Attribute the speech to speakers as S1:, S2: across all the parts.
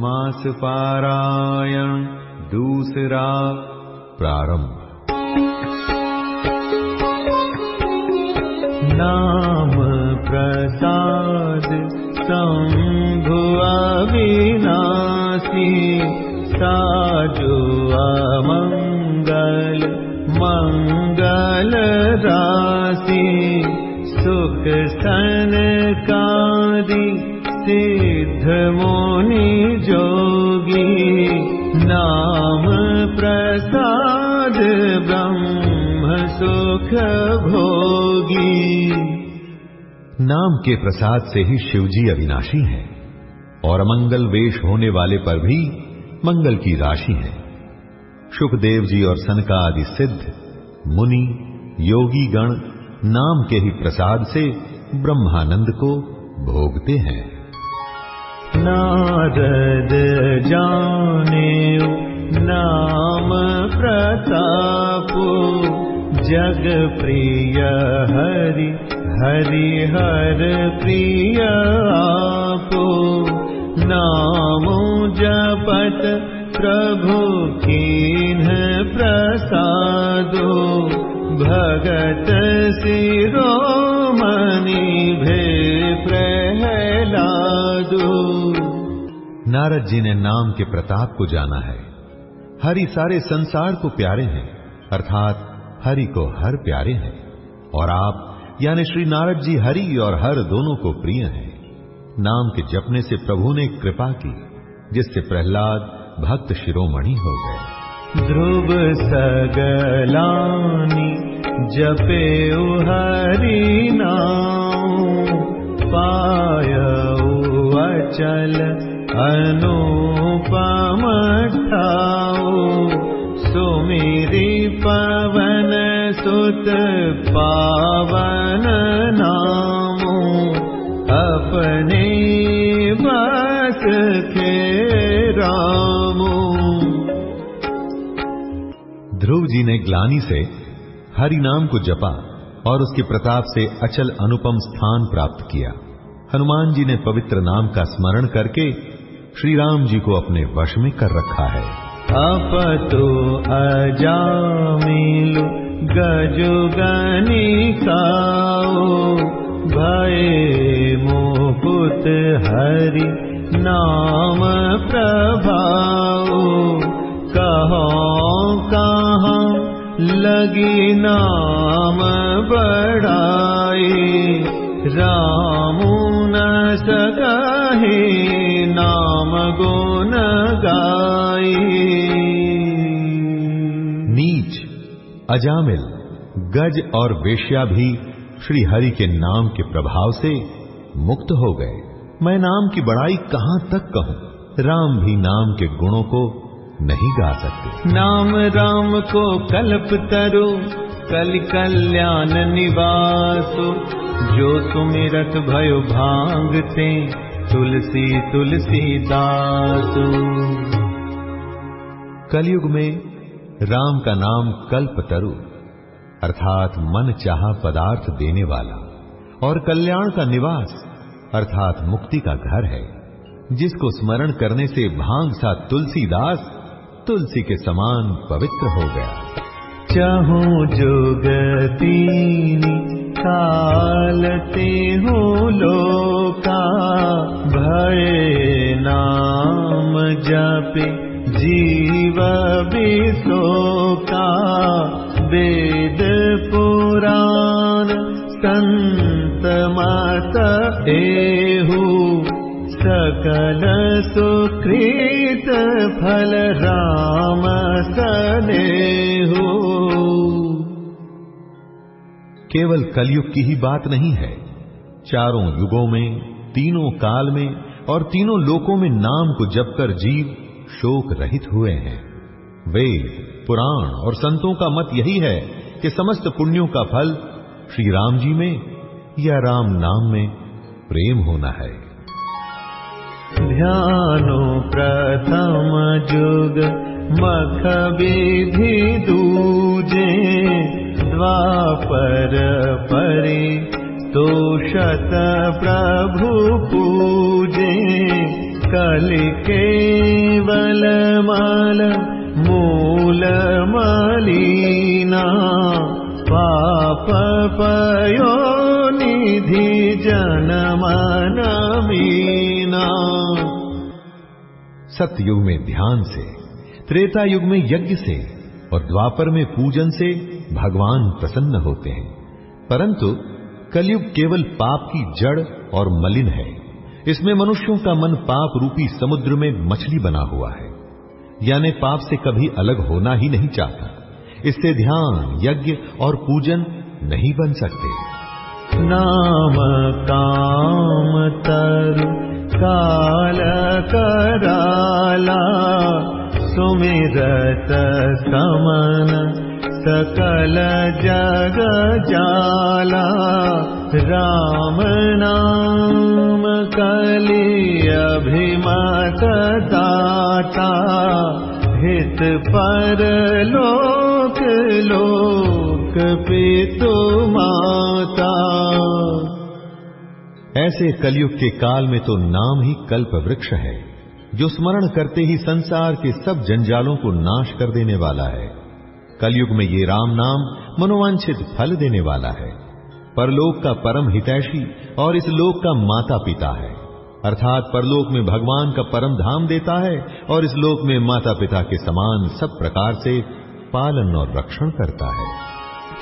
S1: मास पारायण दूसरा प्रारंभ। नाम प्रसाद शम्भु साजु अमङ्गल मङ्गल राशि सुख सनकादि सिद्ध मुनि जोगी, नाम प्रसाद ब्रह्म सुख भोगी।
S2: नाम के प्रसाद से ही शिवजी अविनाशी हैं और अमंगल वेश होने वाले पर भी मंगल की राशि है। सुखदेव जी और सनका आदि सिद्ध, मुनि, योगी गण नाम के ही प्रसाद से ब्रह्मानंद को भोगते हैं।
S1: नारद जाने नाम प्रतापो। जग प्रिय हरि हरि हर प्रिय आपो। नामो जपत प्रभु प्रसादो भगत शिरोमणि भे प्रहलादो।
S2: नारद जी ने नाम के प्रताप को जाना है। हरि सारे संसार को प्यारे हैं, अर्थात हरि को हर प्यारे हैं। और आप, यानी श्री नारद जी हरि और हर दोनों को प्रिय हैं। नाम के जपने से प्रभु ने कृपा की, जिससे प्रहलाद भक्त शिरोमणि हो गए।
S1: ध्रुव सगलानी जपे हरि नाम पाय अचल अनुपम ठाओ सुमिरी पवन सुत पावन नामो अपने के रामो।
S2: ध्रुव जी ने ग्लानी से हरि नाम को जपा और उसके प्रताप से अचल अनुपम स्थान प्राप्त किया। हनुमान जी ने पवित्र नाम का स्मरण करके श्री राम जी को अपने वश में कर रखा है।
S1: अपतो अजामिलु गजुगनि खाओ भये मुकुत हरि नाम प्रभाओ, कहो कहाँ लगी नाम बढ़ाई रामू न सकाहे, नाम गुण गाई
S2: नीच, अजामिल, गज और वेश्या भी श्री हरि के नाम के प्रभाव से मुक्त हो गए। मैं नाम की बड़ाई कहाँ तक कहूँ? राम भी नाम के गुणों को नहीं गा सकते।
S1: नाम राम को कल्प तरु कल कल्याण निवासो। जो सुमिरत भयो भांगते, तुलसी तुलसी दासो।
S2: कलयुग में राम का नाम कल्प तरु, अर्थात मन चाह पदार्थ देने वाला। और कल्याण का निवास, अर्थात मुक्ति का घर है, जिसको स्मरण करने से भाँग सा तुलसीदास तुलसी के समान पवित्र हो गया।
S1: चाहू जोगतीनी कालते हो लोका भय नाम जपे जीव विशोका फल राम सनेहू
S2: केवल कलयुग की ही बात नहीं है। चारों युगों में, तीनों काल में और तीनों लोकों में नाम को जपकर जीव शोक रहित हुए हैं। वेद, पुराण और संतों का मत यही है कि समस्त पुण्यों का फल श्री राम जी में या राम नाम में प्रेम होना है।
S1: ध्यानो प्रथम युग मख विधि दूजे द्वापर परि तोषत प्रभु पूजे। कलमल मूलमलिना पापयो निधि जनमनमि। मीना
S2: सतयुग में ध्यान से, त्रेता युग में यज्ञ से और द्वापर में पूजन से भगवान प्रसन्न होते हैं। परंतु कलयुग केवल पाप की जड़ और मलिन है। इसमें मनुष्यों का मन पाप रूपी समुद्र में मछली बना हुआ है। यानी पाप से कभी अलग होना ही नहीं चाहता। इससे ध्यान, यज्ञ और पूजन नहीं बन सकते।
S1: नाम काम तरु काल कराला सुमिरत समन सकल जग जाला। राम नाम कलि अभिमत दाता। हित पर लोक लोक पितु माता।
S2: ऐसे कलयुग के काल में तो नाम ही कल्प वृक्ष है, जो स्मरण करते ही संसार के सब जंजालों को नाश कर देने वाला है। कलयुग में ये राम नाम मनोवांछित फल देने वाला है। परलोक का परम हितैषी और इस लोक का माता पिता है। अर्थात परलोक में भगवान का परम धाम देता है और इस लोक में माता पिता के समान सब प्रकार से पालन और रक्षण करता है।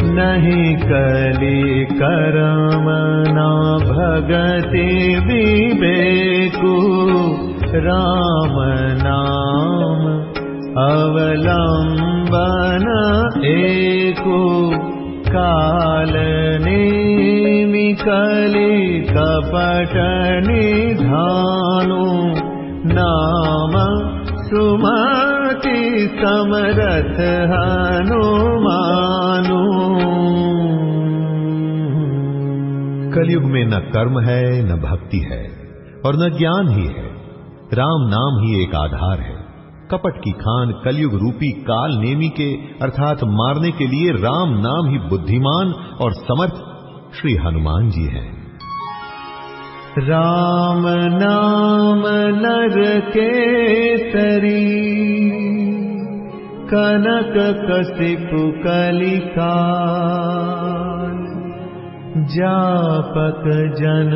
S1: नहीं कली करम ना भगति विवेकु। राम नाम अवलंबन एको। काल कलि कपट निधानु। नाम सुमति समरथ हनुमानु।
S2: कलयुग में न कर्म है, न भक्ति है, और न ज्ञान ही है। राम नाम ही एक आधार है। कपट की खान कलयुग रूपी काल नेमी के, अर्थात मारने के लिए राम नाम ही बुद्धिमान और समर्थ श्री हनुमान जी हैं।
S1: राम नाम नर के तरी कनक कलिका जापक जन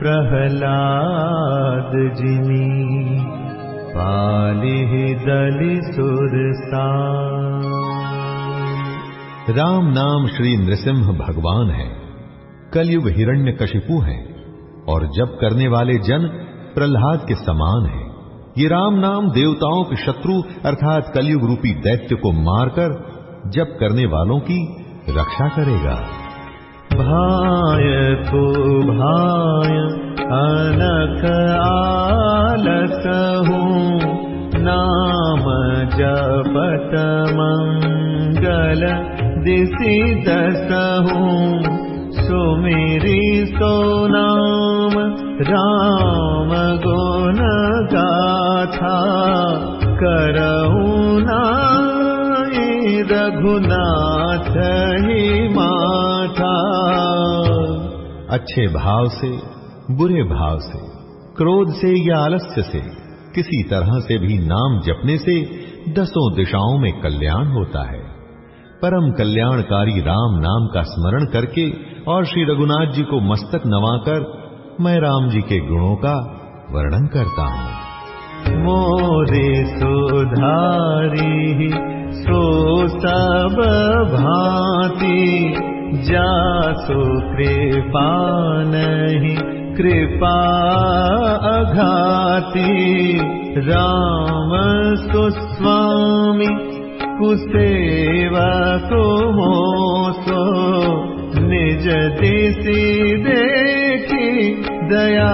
S1: प्रहलाद जिनी पाली दलि सुरसा
S2: राम नाम श्री नृसिंह भगवान है कलयुग हिरण्य कशिपु है और जब करने वाले जन प्रहलाद के समान है। ये राम नाम देवताओं के शत्रु, अर्थात कलयुग रूपी दैत्य को मारकर जब करने वालों की रक्षा करेगा।
S1: भाय को भाय, अनख आलस हूँ। नाम जपत मंगल, दिशि दस हूँ। सुमेरी सो राम गुण गाथा करऊ रघुनाथ ही माथा।
S2: अच्छे भाव से, बुरे भाव से, क्रोध से या आलस्य से, किसी तरह से भी नाम जपने से दसों दिशाओं में कल्याण होता है। परम कल्याणकारी राम नाम का स्मरण करके और श्री रघुनाथ जी को मस्तक नवाकर मैं राम जी के गुणों का वर्णन करता हूँ।
S1: मोरे सुधारी सो सब भांति जासु कृपा नहीं कृपा अघाती। राम सुस्वामी कुसेवा मोसो निज दिशि देखी दया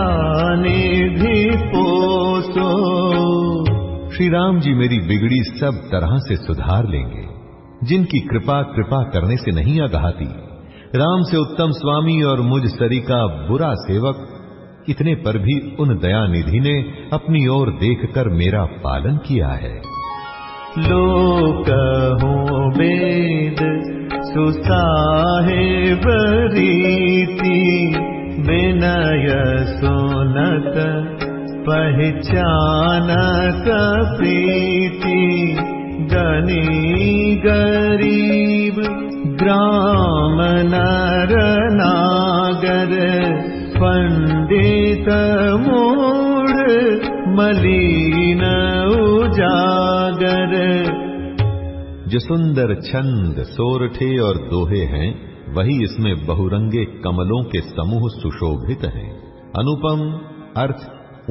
S1: निधि पोसो।
S2: श्री राम जी मेरी बिगड़ी सब तरह से सुधार लेंगे जिनकी कृपा कृपा करने से नहीं अगाती राम से उत्तम स्वामी और मुझ सरी का बुरा सेवक इतने पर भी उन दया निधि ने अपनी ओर देखकर मेरा पालन किया है।
S1: लोक हो वेद सुसाहेब रीति विनय सुनत पहचान प्रीति गनी गरीब ग्राम नर नागर पंडित मूढ़ मलिन उजागर।
S2: जो सुंदर छंद सोरठे और दोहे हैं वही इसमें बहुरंगे कमलों के समूह सुशोभित हैं। अनुपम, अर्थ,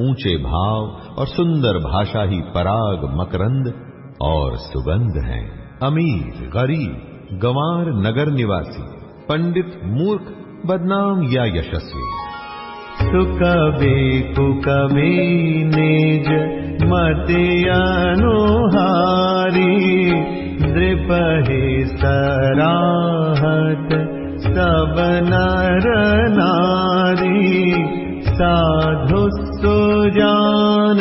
S2: ऊँचे भाव और सुंदर भाषा ही पराग मकरंद और सुगंध हैं। अमीर, गरीब, गंवार नगर निवासी, पंडित, मूर्ख, बदनाम या यशस्वी।
S1: सुकबे कुकबे निज मति अनुहारी। दृपहे सराहत सब नर नारी साधु सुजान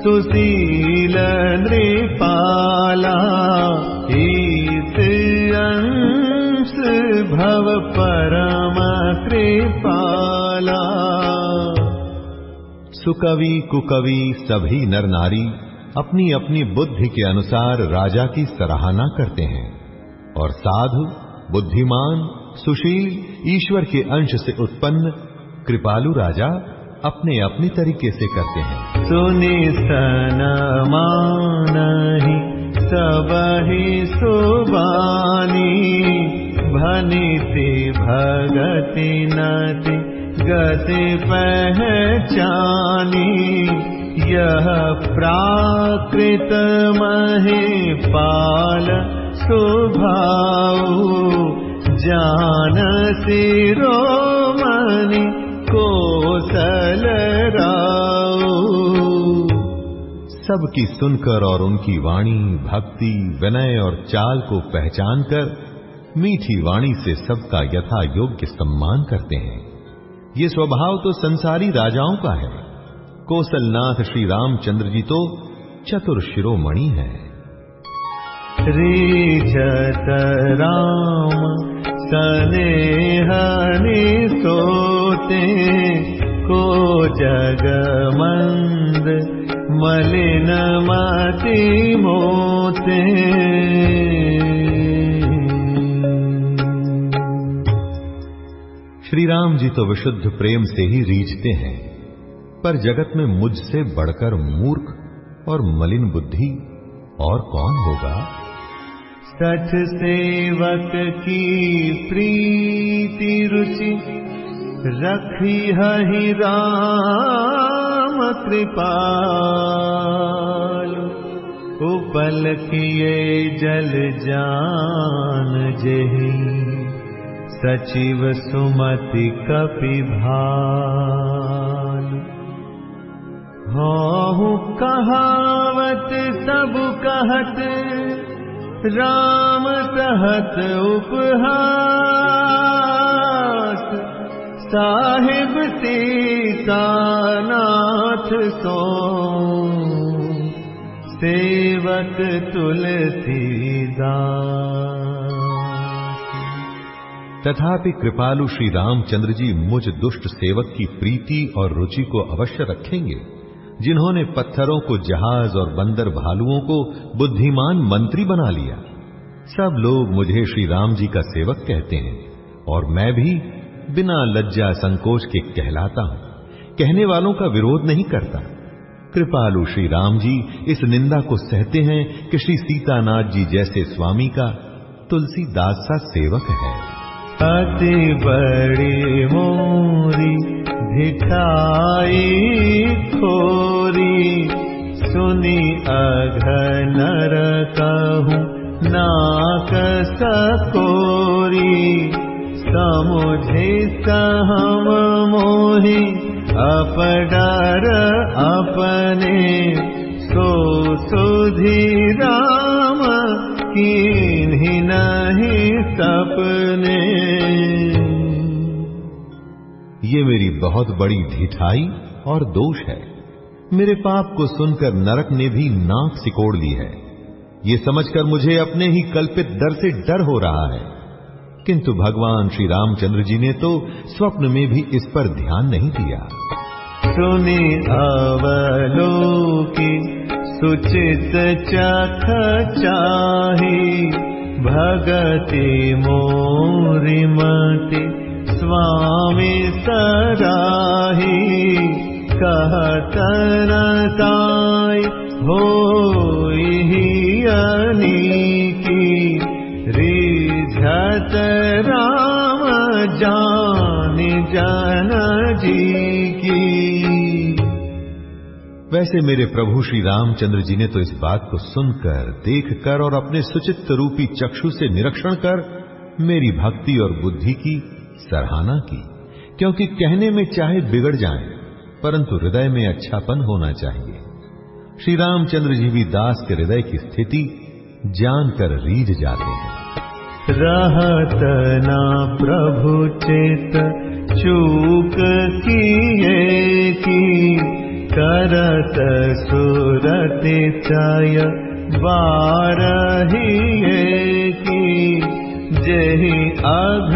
S1: सुशील नृपाला अंश भव परम कृपाला।
S2: सुकवि कुकवि सभी नर नारी अपनी अपनी बुद्धि के अनुसार राजा की सराहना करते हैं और साधु, बुद्धिमान, सुशील, ईश्वर के अंश से उत्पन्न कृपालु राजा अपने अपने तरीके से करते हैं।
S1: सुनि सन मानहि सब ही सुबानी भनिति भगति नति गति पहचानी। यह प्राकृत महे पाल सुभाऊ जान सिरोमणि कोसल राऊ
S2: सबकी सुनकर और उनकी वाणी, भक्ति, विनय और चाल को पहचान कर मीठी वाणी से सबका यथा योग्य सम्मान करते हैं। ये स्वभाव तो संसारी राजाओं का है। कौशलनाथ श्री रामचंद्र जी तो चतुर शिरोमणि है।
S1: रीचत राम सनेहनि सोते को जग मंद मलिन मति मोते।
S2: श्री राम जी तो विशुद्ध प्रेम से ही रीझते हैं। पर जगत में मुझसे बढ़कर मूर्ख और मलिन बुद्धि और कौन होगा?
S1: सठ सेवक की प्रीति रुचि रखी हहि राम कृपाल। उपल किए जल जान जही, सचिव सुमति कपि भाल। हो कहावत सब कहत, राम सहत उपहास। साहिब सीतानाथ सो, सेवक तुलसीदास
S2: तथापि कृपालु श्री रामचंद्र जी मुझ दुष्ट सेवक की प्रीति और रुचि को अवश्य रखेंगे। जिन्होंने पत्थरों को जहाज़ और बंदर भालुओं को बुद्धिमान मंत्री बना लिया। सब लोग मुझे श्री राम जी का सेवक कहते हैं और मैं भी बिना लज्जा संकोच के कहलाता हूँ। कहने वालों का विरोध नहीं करता। कृपालु श्री राम जी इस निंदा को सहते हैं कि श्री सीतानाथ जी जैसे स्वामी का तुलसीदास सा सेवक है।
S1: अति बड़ी मोरी भिखाई सुनी अघनर कहूँ नाक सकोरी। समुझे सहम मोहि अपडर अपने। सो सुधी राम कीन्ही नहीं सपने
S2: ये मेरी बहुत बड़ी ढिठाई और दोष है। मेरे पाप को सुनकर नरक ने भी नाक सिकोड़ ली है। ये समझकर मुझे अपने ही कल्पित डर से डर हो रहा है। किंतु भगवान श्री रामचंद्र जी ने तो स्वप्न में भी इस पर ध्यान नहीं दिया।
S1: सुनि अवलोकी, सुचित चख चाही, भगति मोरिमति स्वामी सराही कहतनताय हो अनीकी। रिझत राम जान जन जी की
S2: वैसे मेरे प्रभु श्री रामचंद्र जी ने तो इस बात को सुनकर, देखकर और अपने सुचित्त रूपी चक्षु से निरीक्षण कर, मेरी भक्ति और बुद्धि की सराहना की, क्योंकि कहने में चाहे बिगड़ जाए, परंतु हृदय में अच्छापन होना चाहिए। श्री रामचंद्र जी भी दास के हृदय की स्थिति जानकर रीझ जाते हैं।
S1: रहत ना प्रभु चेत, चूक किए की, करत सुरति चय, बारहिए की। जहि अघ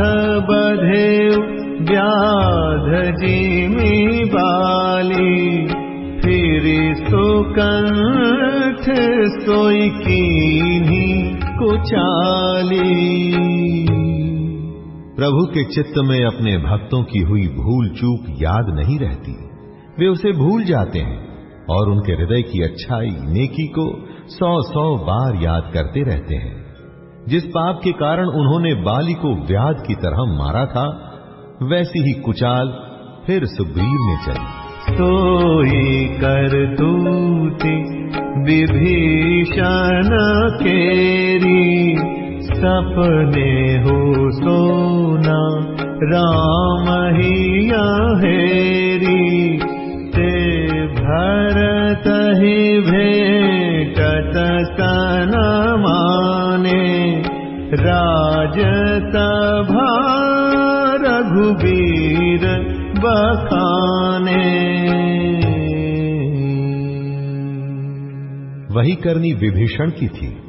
S1: बधे व्याध जिमी बाली। फिर सुकंठ सोई की कुचाली।
S2: प्रभु के चित्त में अपने भक्तों की हुई भूल चूक याद नहीं रहती। वे उसे भूल जाते हैं और उनके हृदय की अच्छाई, नेकी को सौ सौ बार याद करते रहते हैं। जिस पाप के कारण उन्होंने बाली को व्याध की तरह मारा था, वैसी ही कुचाल फिर सुग्रीव ने चली।
S1: सोई कर तूति विभीषण केरी, सपने हो सोना राम ही हेरी ते भरत ही भेटत सन माने राजसभा रघुबीर बखाने।
S2: वही करनी विभीषण की थी,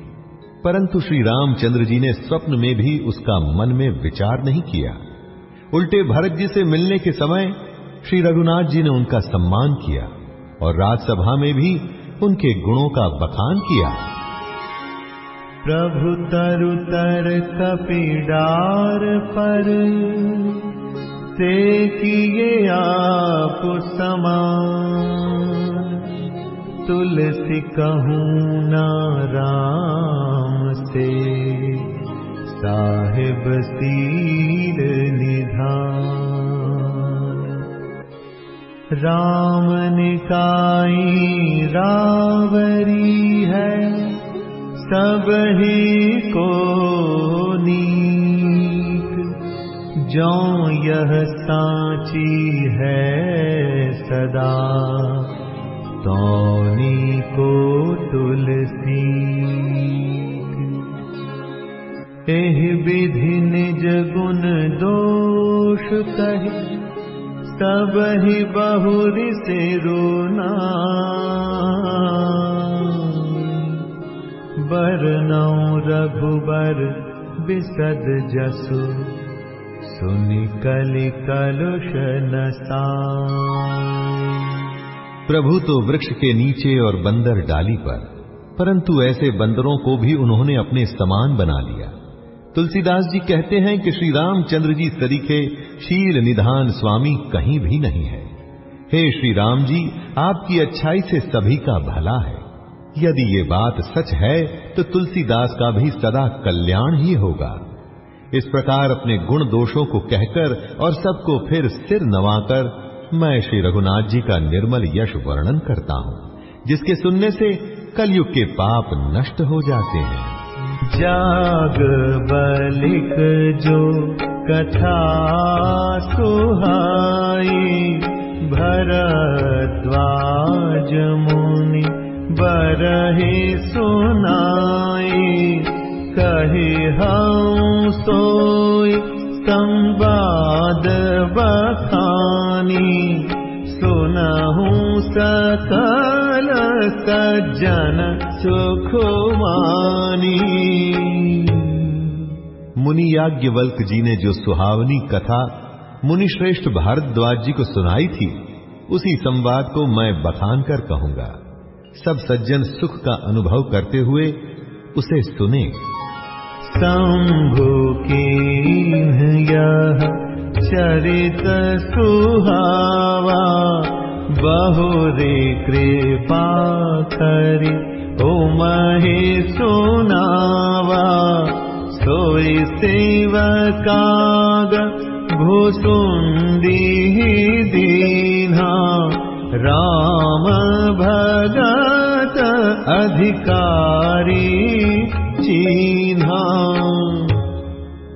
S2: परंतु श्री रामचंद्र जी ने स्वप्न में भी उसका मन में विचार नहीं किया। उल्टे भरत जी से मिलने के समय श्री रघुनाथ जी ने उनका सम्मान किया और राजसभा में भी उनके गुणों का बखान किया।
S1: प्रभु तरु तर कपिडार पर। से किए आप समान। तुलसी कहूँ ना राम से। साहिब सीर निधान। राम निकाई रावरी है को नीक जो यह सांची है सदा। तौनी को तुलसी। एह विधि निज गुण दोष कहे सब ही बहुरी से रोना बरनौ रघुबर बिसद जसु। सुनि कलि कलुष
S2: प्रभु तो वृक्ष के नीचे और बंदर डाली पर, परंतु ऐसे बंदरों को भी उन्होंने अपने समान बना लिया। तुलसीदास जी कहते हैं कि श्री रामचंद्र जी सरीखे शील निधान स्वामी कहीं भी नहीं है। हे श्री राम जी, आपकी अच्छाई से सभी का भला है। यदि ये बात सच है तो तुलसीदास का भी सदा कल्याण ही होगा। इस प्रकार अपने गुण दोषों को कहकर और सबको फिर सिर नवाकर, मैं श्री रघुनाथ जी का निर्मल यश वर्णन करता हूँ, जिसके सुनने से कलयुग के पाप नष्ट हो जाते हैं।
S1: जाग बलिक जो कथा सुहाई, भरद्वाज मुनि बरहि सुनाई, कही हम सोई संवाद बखानी। सुनहु सकल सज्जन सुखमानी।
S2: मुनि याज्ञवल्क जी ने जो सुहावनी कथा मुनि श्रेष्ठ भारद्वाज जी को सुनाई थी, उसी संवाद को मैं बखान कर कहूँगा। सब सज्जन सुख का अनुभव करते हुए उसे सुने।
S1: शंभु की चरित सुहावा बहुरे कृपा ओ महे सुनावा सोई सेवकाग भूसुंदी दीना राम भगत अधिकारी चीन्हा।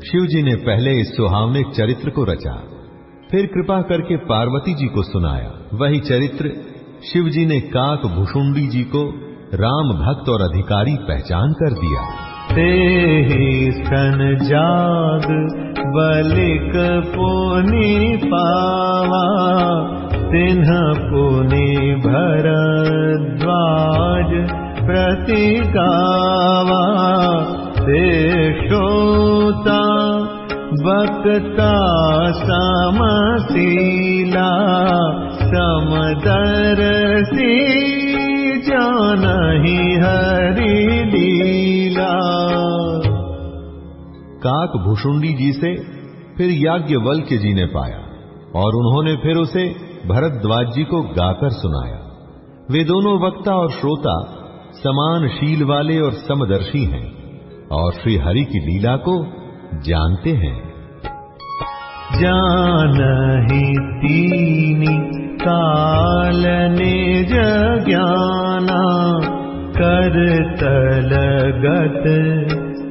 S2: शिव जी ने पहले इस सुहावने चरित्र को रचा फिर कृपा करके पार्वती जी को सुनाया। वही चरित्र शिव जी ने काक भुषुंडी जी को राम भक्त और अधिकारी पहचान कर दिया।
S1: ते सन जाग बलिक पुनि पावा पुनि भरद्वाज प्रति गावा ते श्रोता बकता समशीला समदरसी जानहि हरि लीला।
S2: काक भुषुंडी जी से फिर याज्ञवल्क्य जी ने पाया और उन्होंने फिर उसे भरद्वाज जी को गाकर सुनाया। वे दोनों वक्ता और श्रोता समान शील वाले और समदर्शी हैं और श्री हरि की लीला को जानते हैं।
S1: जान ही तीनी काल ने ज्ञाना कर तलगत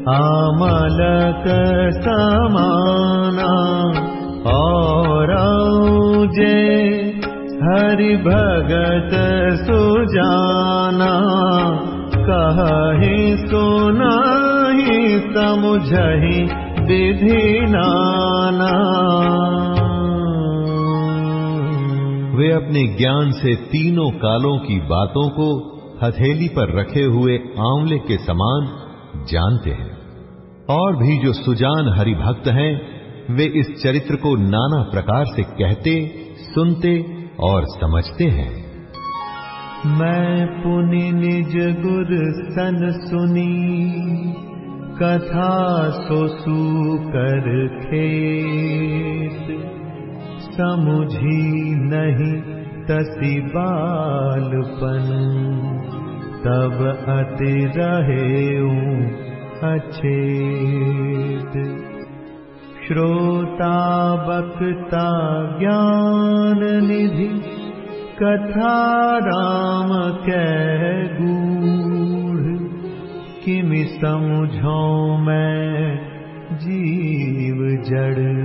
S1: आमलक समाना। और जे हरि भगत सुजाना, कही सुनाही समुझही विधि नाना।
S2: वे अपने ज्ञान से तीनों कालों की बातों को हथेली पर रखे हुए आंवले के समान जानते हैं। और भी जो सुजान हरिभक्त हैं, वे इस चरित्र को नाना प्रकार से कहते, सुनते और समझते हैं।
S1: मैं पुनि निज गुर सन सुनी, कथा सोसु कर खेत। समुझी नहीं तसी बालपन, तब अति रहे अचेत। श्रोता बक्ता ज्ञान निधि, कथा राम कह गूढ़। किमि समझो मैं जीव जड़?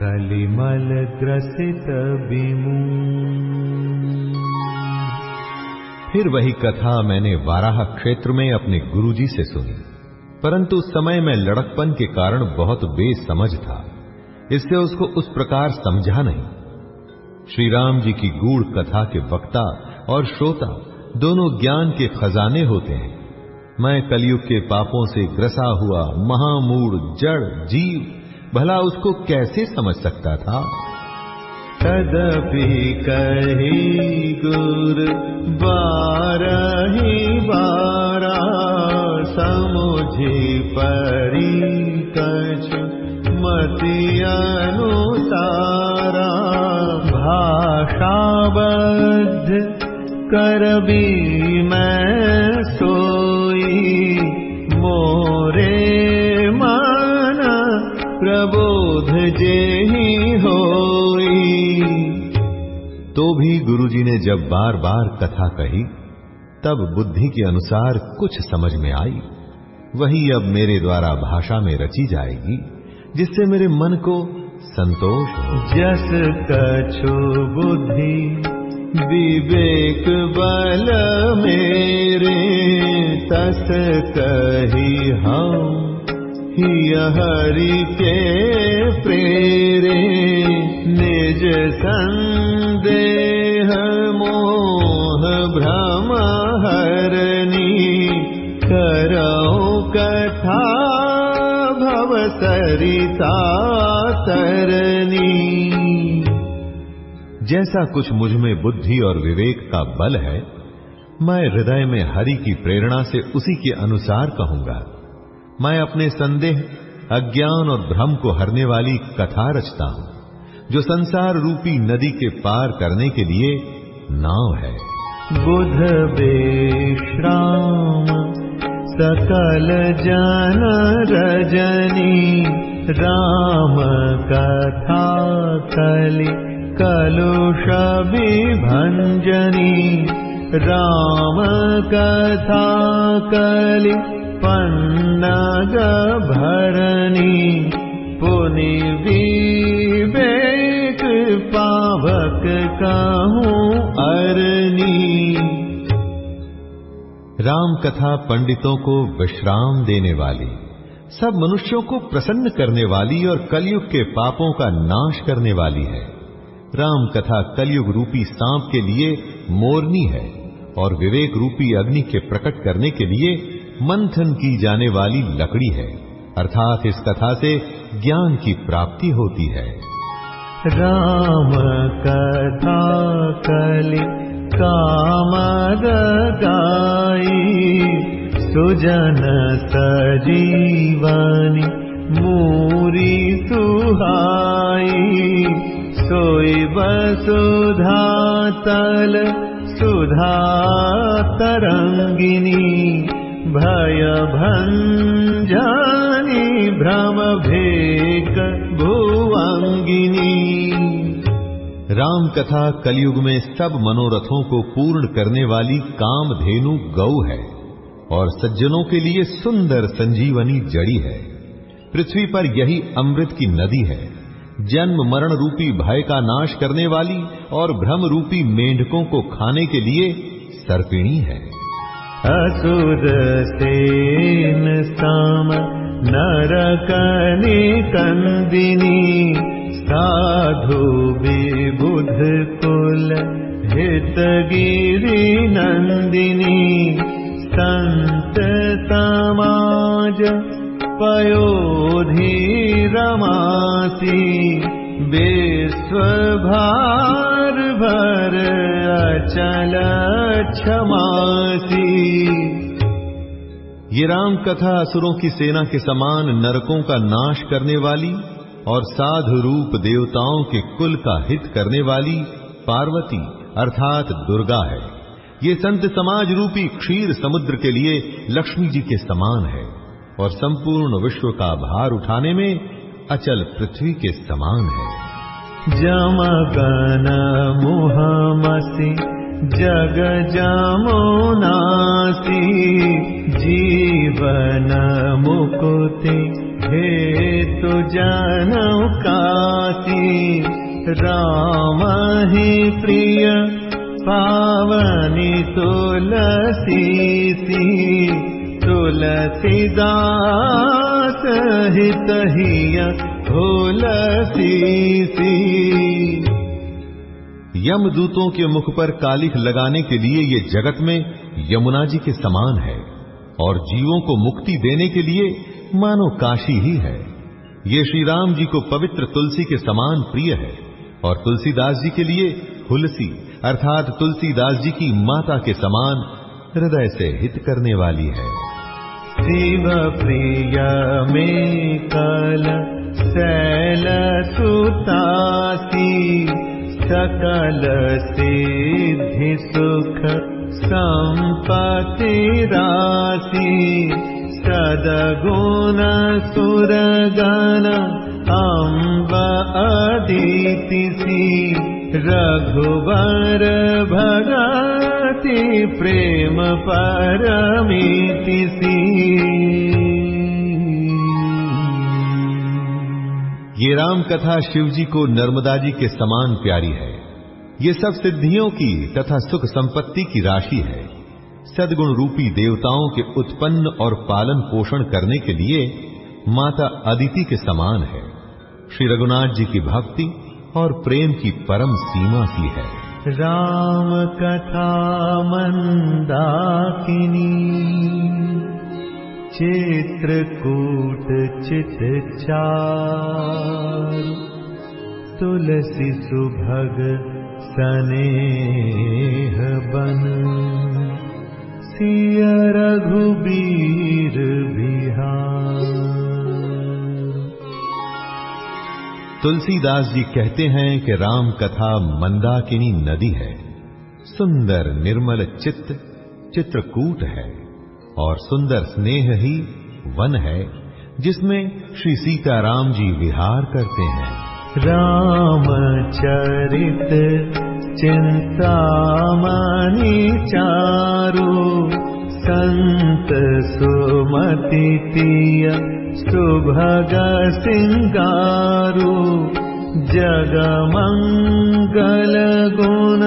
S1: कलिमल ग्रसित बिमू
S2: फिर वही कथा मैंने वाराह क्षेत्र में अपने गुरुजी से सुनी। परंतु उस समय में लड़कपन के कारण बहुत बेसमझ था। इससे उसको उस प्रकार समझा नहीं। श्री राम जी की गूढ़ कथा के वक्ता और श्रोता दोनों ज्ञान के खजाने होते हैं। मैं कलयुग के पापों से ग्रसा हुआ महामूढ़, जड़, जीव, भला उसको कैसे समझ सकता था?
S1: तदपि कही गुर बारही बारा समुझी परी कछ मति अनुसारा भाषाबद्ध करबी मैं सोई मोरे मन प्रबोध जेहि
S2: तो भी गुरुजी ने जब बार बार कथा कही, तब बुद्धि के अनुसार कुछ समझ में आई। वही अब मेरे द्वारा भाषा में रची जाएगी, जिससे मेरे मन को संतोष
S1: जस कछु बुद्धि विवेक बल मेरे, तस कही हम हरि के प्रेरे, निज संदेह मोह भ्रम हरनी करो कथा भव सरिता तरनी
S2: जैसा कुछ मुझमें बुद्धि और विवेक का बल है, मैं हृदय में हरि की प्रेरणा से उसी के अनुसार कहूँगा। मैं अपने संदेह, अज्ञान और भ्रम को हरने वाली कथा रचता हूँ। जो संसार रूपी नदी के पार करने के लिए नाव है।
S1: बुध बेश्राम सकल जन रजनी राम कथा कलि कलुष विभञ्जनी राम कथा कलि पन्नग भरणी पुनि पावक कहूँ अरनी।
S2: राम कथा पंडितों को विश्राम देने वाली, सब मनुष्यों को प्रसन्न करने वाली और कलयुग के पापों का नाश करने वाली है। राम कथा कलयुग रूपी सांप के लिए मोरनी है और विवेक रूपी अग्नि के प्रकट करने के लिए मंथन की जाने वाली लकड़ी है। अर्थात इस कथा से ज्ञान की प्राप्ति होती है।
S1: म कथाकल कामदारि सुजन सजीवनि मूरि सुहाय सोय वसुधातल सुधा तरङ्गिनी भयभन् भ्रमभेक भुवङ्गिनी
S2: राम कथा कलयुग में सब मनोरथों को पूर्ण करने वाली कामधेनु गौ है और सज्जनों के लिए सुंदर संजीवनी जड़ी है। पृथ्वी पर यही अमृत की नदी है। जन्म मरण रूपी भय का नाश करने वाली और भ्रम रूपी मेंढकों को खाने के लिए सर्पिणी है।
S1: असुर नरकनि कंदिनी साधु विबुध कुल हितगिरि नंदिनी संत समाज पयोधि रमासी विश्वभार भर अचल क्षमासी।
S2: ये राम कथा असुरों की सेना के समान नरकों का नाश करने वाली और साधु रूप देवताओं के कुल का हित करने वाली पार्वती अर्थात दुर्गा है। ये संत समाज रूपी क्षीर समुद्र के लिए लक्ष्मी जी के समान है और संपूर्ण विश्व का भार उठाने में अचल पृथ्वी के समान है।
S1: जमगन मुहमसि, जग जमुनासी जीवन मुकुति। हेतु जनौ कासी राम ही प्रिय, पावनि तुलसी तुलसीदास हित हिय तुलसी
S2: यमदूतों के मुख पर कालिख लगाने के लिए ये जगत में यमुना जी के समान है, और जीवों को मुक्ति देने के लिए मानो काशी ही है। ये श्री राम जी को पवित्र तुलसी के समान प्रिय है और तुलसीदास जी के लिए हुलसी, अर्थात तुलसीदास जी की माता के समान हृदय से हित करने वाली है।
S1: शिव प्रिय में कल शैल सुतासी, सकल सिद्धि सुख संपत्ति राशि। सुरगण अम्ब अदिति रघुवर भगति प्रेम परमिति
S2: ये राम कथा शिव जी को नर्मदा जी के समान प्यारी है। ये सब सिद्धियों की तथा सुख संपत्ति की राशि है सदगुण रूपी देवताओं के उत्पन्न और पालन पोषण करने के लिए माता अदिति के समान है। श्री रघुनाथ जी की भक्ति और प्रेम की परम सीमा सी है।
S1: राम कथा मंदाकिनी, चित्रकूट चित चार, तुलसी सुभग सनेह बन। सिय रघुबीर बिहार।
S2: तुलसीदास जी कहते हैं कि राम कथा मंदाकिनी नदी है। सुंदर निर्मल चित्त चित्रकूट है। और सुंदर स्नेह ही वन है जिसमें श्री सीताराम जी विहार करते हैं।
S1: रामचरित चिन्तामणि चारु। सन्त सुमति तिय सुभग सिङ्गारु जगमङ्गल गुण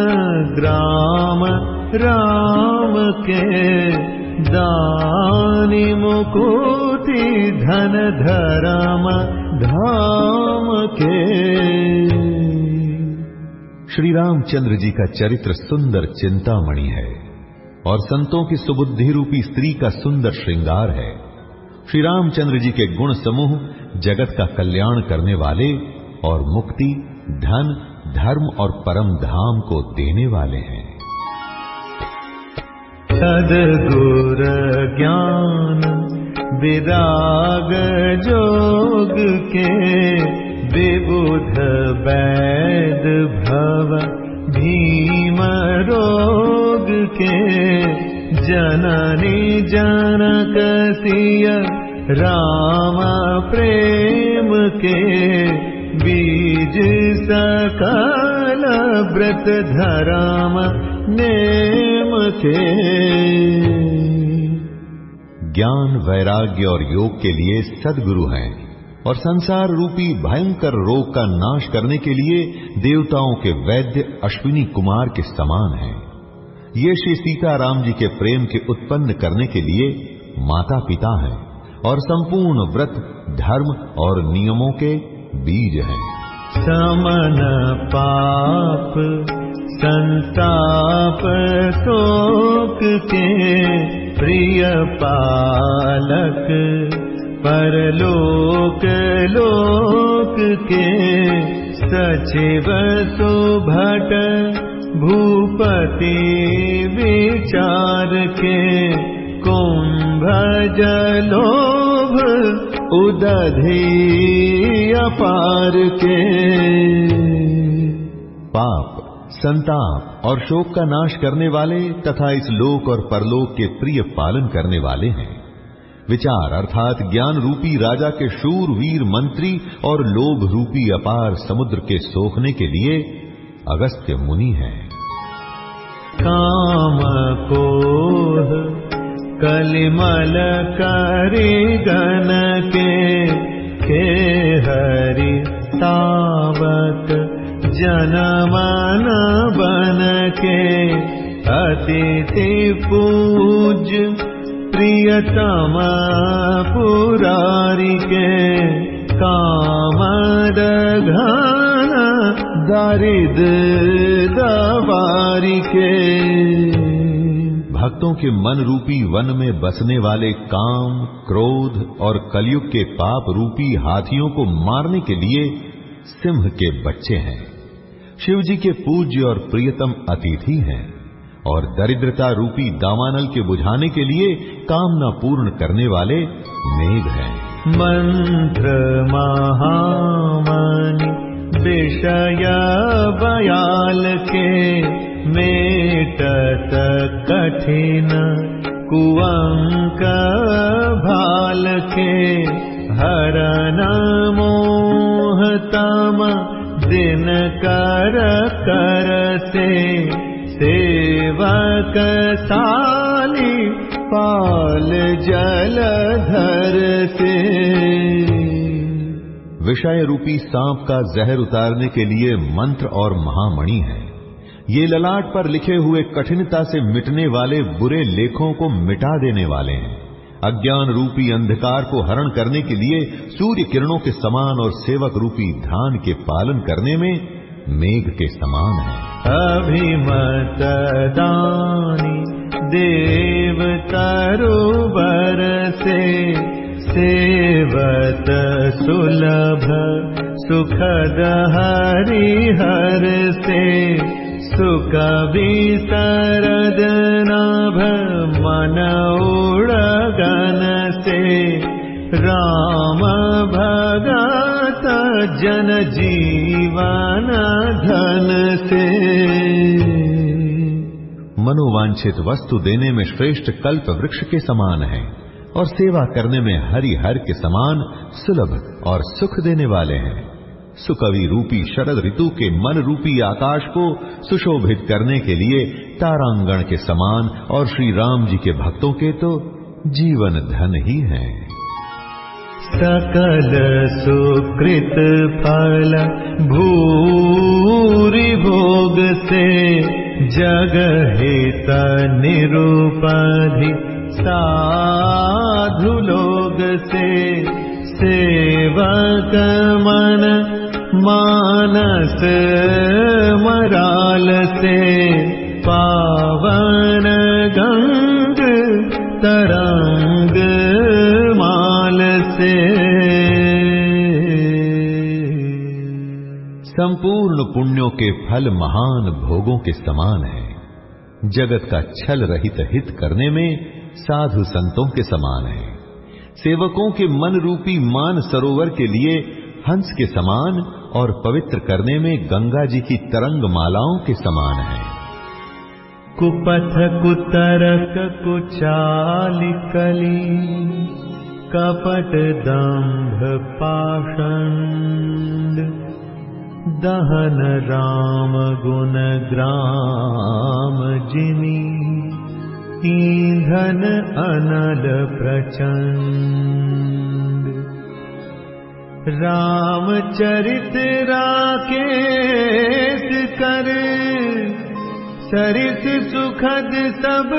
S1: ग्राम राम के दानि मुकुति धन धरम धाम के
S2: श्री रामचंद्र जी का चरित्र सुंदर चिंतामणि है और संतों की सुबुद्धि रूपी स्त्री का सुंदर श्रृंगार है। श्री रामचंद्र जी के गुण समूह जगत का कल्याण करने वाले और मुक्ति, धन, धर्म और परम धाम को देने वाले हैं।
S1: सदगुर ज्ञान, विराग जोग के विबुध वैद भव भीम रोग के जननी जनक सिय राम प्रेम के बीज सकल व्रत धराम नेम के।
S2: ज्ञान, वैराग्य और योग के लिए सदगुरु हैं। और संसार रूपी भयंकर रोग का नाश करने के लिए देवताओं के वैद्य अश्विनी कुमार के समान हैं। ये श्री सीताराम जी के प्रेम के उत्पन्न करने के लिए माता पिता हैं और संपूर्ण व्रत, धर्म और नियमों के बीज हैं।
S1: समन पाप, संताप शोक के प्रिय पालक। परलोक लोक के सचिव सुभट भूपति विचार के कुंभ जलोभ उदधि अपार के।
S2: पाप, संताप और शोक का नाश करने वाले तथा इस लोक और परलोक के प्रिय पालन करने वाले हैं। विचार, अर्थात ज्ञान रूपी राजा के शूर वीर मंत्री और लोभ रूपी अपार समुद्र के सोखने के लिए अगस्त्य मुनि हैं।
S1: काम कोह कलिमल करि गन के के हरि तावत जनमन बन के, अतिथि पूज प्रियतम पुरारी के कामद घन दारिद दवारी के
S2: भक्तों के मन रूपी वन में बसने वाले काम, क्रोध और कलयुग के पाप रूपी हाथियों को मारने के लिए सिंह के बच्चे हैं। शिव जी के पूज्य और प्रियतम अतिथि हैं। और दरिद्रता रूपी दावानल के बुझाने के लिए कामना पूर्ण करने वाले मेघ हैं।
S1: मन्त्र महामनि विषय बयाल के मेटत कठिन कुअंक भाल के हरन मोहतम दिन कर करते सेवक साली पाल जलधर से।
S2: विषय रूपी सांप का जहर उतारने के लिए मंत्र और महामणि है। ये ललाट पर लिखे हुए कठिनता से मिटने वाले बुरे लेखों को मिटा देने वाले हैं। अज्ञान रूपी अंधकार को हरण करने के लिए सूर्य किरणों के समान और सेवक रूपी ध्यान के पालन करने में मेघ के समान है।
S1: अभिमत दानी देव तरुबर से सेवत सुलभ सुखद हरि हर से सुकवि सरद नाभ मन उड़गन से राम भगत जन जीवन धन से।
S2: मनोवांछित वस्तु देने में श्रेष्ठ कल्प वृक्ष के समान है और सेवा करने में हरि हर के समान सुलभ और सुख देने वाले हैं। सुकवि रूपी शरद ऋतु के मन रूपी आकाश को सुशोभित करने के लिए तारांगण के समान और श्री राम जी के भक्तों के तो जीवन धन ही है।
S1: सकल सुकृत फल भूरि भोग से जग हित निरूपधि सेवक मन मानस मराल से पावन गंग तरंग से।
S2: संपूर्ण पुण्यों के फल महान भोगों के समान है। जगत का छल रहित हित करने में साधु संतों के समान है। सेवकों के मन रूपी मान सरोवर के लिए हंस के समान और पवित्र करने में गंगा जी की तरंग मालाओं के समान है।
S1: कुपथ कुतरक कुचाल कली। कपट दंभ पाषंड दहन राम गुण ग्राम जिनी ईंधन अनल प्रचंड रामचरित राकेश कर सरित सुखद सब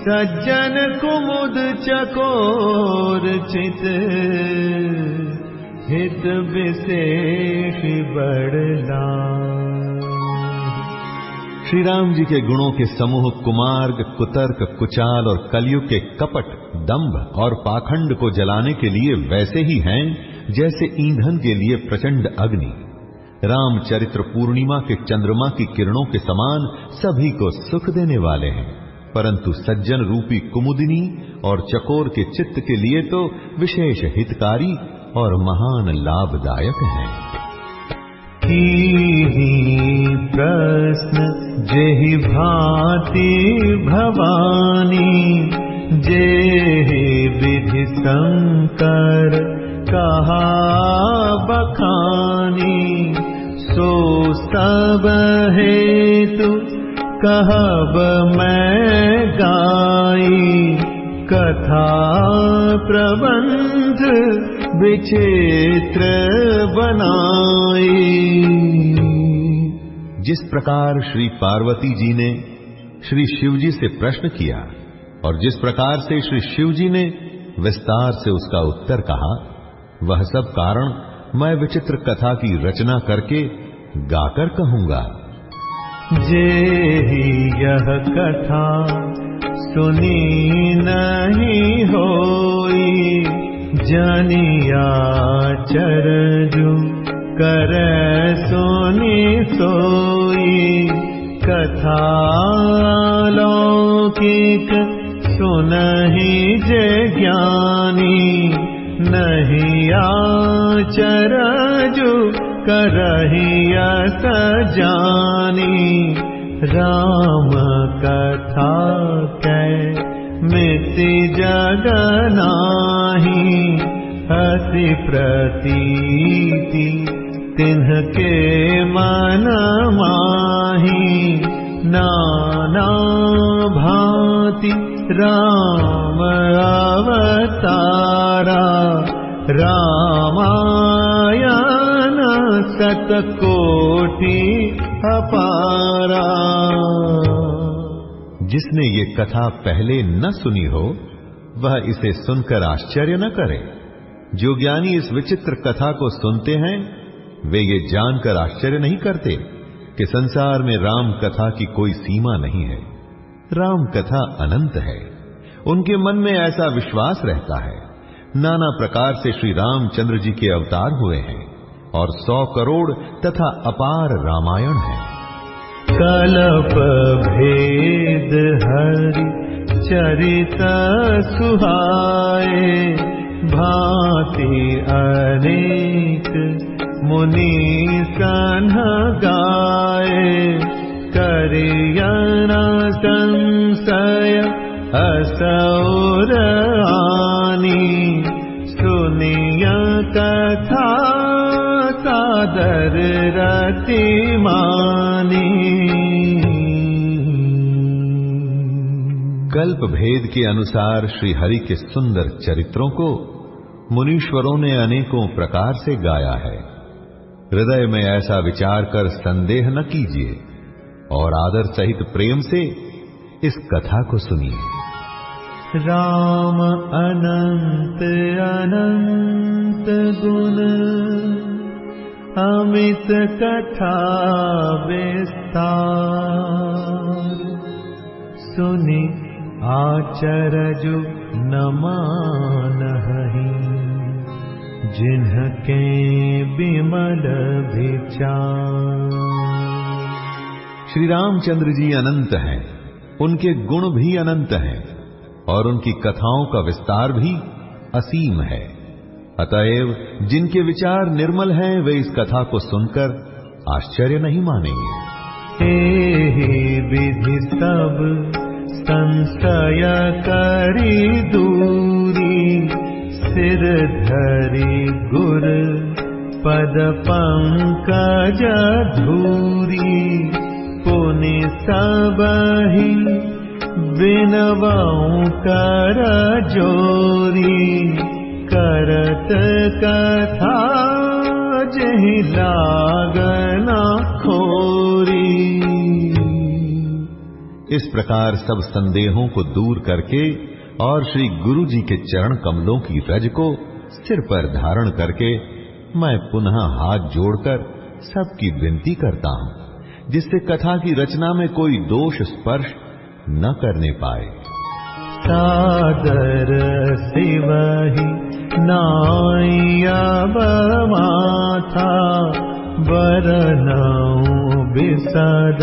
S1: सज्जन कुमुद चकोर चित, हित विशेष बड़ला
S2: श्री राम जी के गुणों के समूह कुमार्ग, कुतर्क, कुचाल और कलयुग के कपट, दंभ और पाखंड को जलाने के लिए वैसे ही हैं, जैसे ईंधन के लिए प्रचंड अग्नि। रामचरित्र पूर्णिमा के चंद्रमा की किरणों के समान सभी को सुख देने वाले हैं। परंतु सज्जन रूपी कुमुदिनी और चकोर के चित्त के लिए तो विशेष हितकारी और महान लाभदायक है।
S1: प्रश्न, जेहि भांति भवानी जे विधि शंकर, कहा बखानी, सो सब हेतु कहब मैं गाई कथा प्रबंध विचित्र बनाई।
S2: जिस प्रकार श्री पार्वती जी ने श्री शिव जी से प्रश्न किया और जिस प्रकार से श्री शिव जी ने विस्तार से उसका उत्तर कहा, वह सब कारण मैं विचित्र कथा की रचना करके गाकर कहूँगा।
S1: ही यह कथा सुनी नहीं होई जनिया चरजु कर सुनी सोई। कथा लौकिक सुनहि जे ज्ञानी नहीं आचरजु करही जानी राम कथा कै मिति जगनाही हसी प्रतीति तिन्हके मन माही। नाना भांति राम अवतारा। रामायण सतकोटि अपारा।
S2: जिसने ये कथा पहले न सुनी हो, वह इसे सुनकर आश्चर्य न करे। जो ज्ञानी इस विचित्र कथा को सुनते हैं, वे ये जानकर आश्चर्य नहीं करते कि संसार में राम कथा की कोई सीमा नहीं है। राम कथा अनंत है। उनके मन में ऐसा विश्वास रहता है। नाना प्रकार से श्री रामचंद्र जी के अवतार हुए हैं। और सौ करोड़ तथा अपार रामायण है।
S1: कलप भेद हरि चरित सुहाए भांति अनेक मुनि सन गाए करियण संशय असौर आनी सुनिया कथा सादर रति मानी।
S2: कल्प भेद के अनुसार श्री हरि के सुंदर चरित्रों को मुनीश्वरों ने अनेकों प्रकार से गाया है। हृदय में ऐसा विचार कर संदेह न कीजिए और आदर सहित प्रेम से इस कथा को सुनिए।
S1: राम अनंत अनंत गुण। अमित कथा विस्तार। सुनि आचरजु न मानहि जिन्हके विमल विचार।
S2: श्री रामचंद्र जी अनंत हैं, उनके गुण भी अनंत हैं, और उनकी कथाओं का विस्तार भी असीम है। अतएव जिनके विचार निर्मल हैं वे इस कथा को सुनकर आश्चर्य नहीं मानेंगे।
S1: विधि सब संशय करी दूरी सिर धरी गुर पद पंकज धूरी। पुनि जोरी करत कथा जही लागना खोरी
S2: इस प्रकार सब संदेहों को दूर करके और श्री गुरु जी के चरण कमलों की रज को सिर पर धारण करके मैं पुनः हाथ जोड़कर सबकी विनती करता हूँ, जिससे कथा की रचना में कोई दोष स्पर्श न करने पाए।
S1: दर शिवहि वरनौ विसर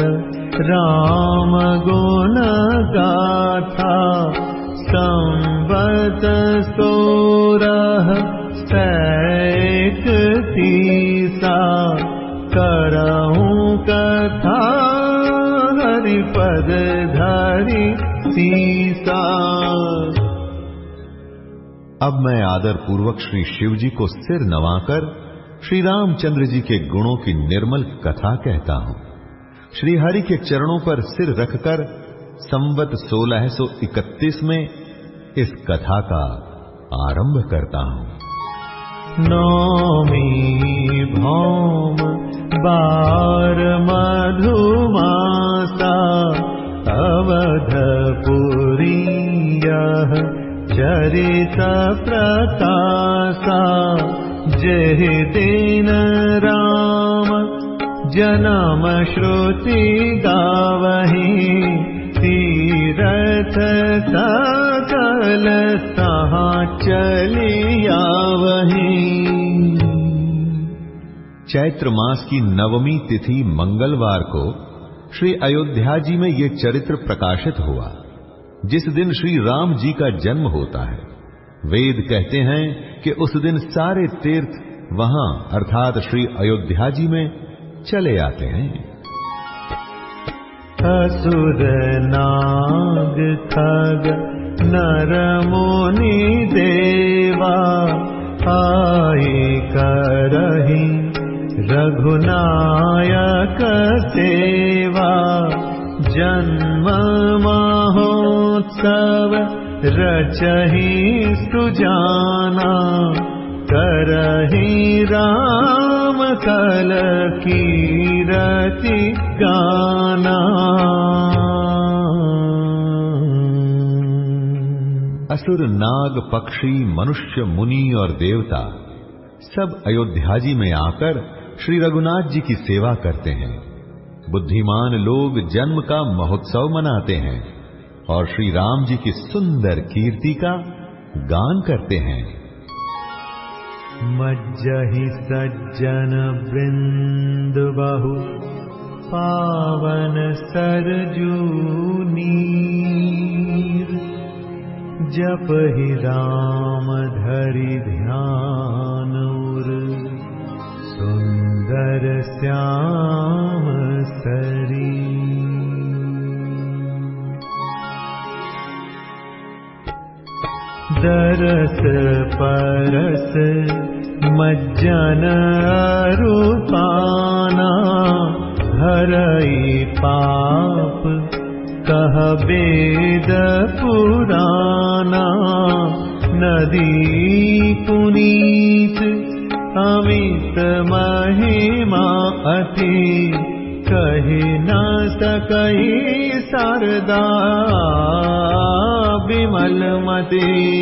S1: राम गुणनगाथा संवत सोरः सैकतीसा सोरतिसा कथा हरिपद धरि सीसा।
S2: अब मैं आदर पूर्वक श्री शिव जी को सिर नवाकर श्री रामचंद्र जी के गुणों की निर्मल कथा कहता हूँ। श्री हरि के चरणों पर सिर रखकर संवत 1631 में इस कथा का आरंभ करता हूँ।
S1: नौमी भौम बार मधुमासा अवधपुरी यह चरित प्रकाशा जय दिन राम। जनम श्रुति गावही तीरथ सकल सहा चलिया वही
S2: चैत्र मास की नवमी तिथि मंगलवार को श्री अयोध्या जी में ये चरित्र प्रकाशित हुआ, जिस दिन श्री राम जी का जन्म होता है। वेद कहते हैं कि उस दिन सारे तीर्थ वहाँ, अर्थात श्री अयोध्या जी में, चले आते हैं।
S1: असुर नाग खग नर मुनि देवा, आए करही रघुनायक सेवा जन्म महोत्सव रचही सुजाना करही राम कल कीरति गाना।
S2: असुर नाग पक्षी मनुष्य मुनि और देवता सब अयोध्या जी में आकर श्री रघुनाथ जी की सेवा करते हैं। बुद्धिमान लोग जन्म का महोत्सव मनाते हैं और श्री राम जी की सुंदर कीर्ति का गान करते हैं।
S1: मज्जहि सज्जन वृन्द बहु, पावन सरजूनी। जप ही राम धरि ध्यानूर सरी। दरस परस मज्जन रूपाना हरई पाप कह वेद पुराना नदी पुनीत अमित महिमा अति। कही न सकई सरदा विमल मते।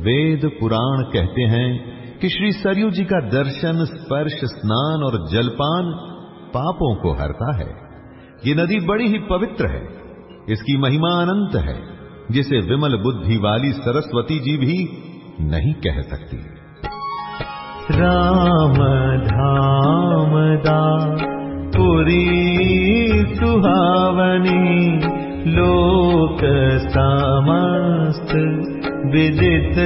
S2: वेद पुराण कहते हैं कि श्री सरयू जी का दर्शन, स्पर्श, स्नान और जलपान पापों को हरता है। ये नदी बड़ी ही पवित्र है। इसकी महिमा अनंत है, जिसे विमल बुद्धि वाली सरस्वती जी भी नहीं कह सकती।
S1: राम धाम दा पुरी सुहावनी लोक समस्त विदित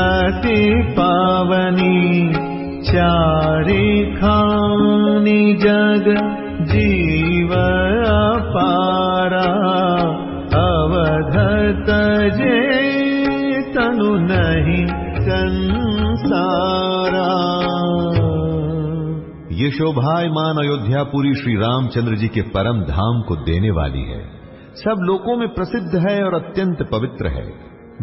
S1: अति पावनी चारि खानी जग जीव पारा अवधत जे तनु नहीं संसारा
S2: ये शोभायमान अयोध्यापुरी श्री रामचंद्र जी के परम धाम को देने वाली है। सब लोकों में प्रसिद्ध है और अत्यंत पवित्र है।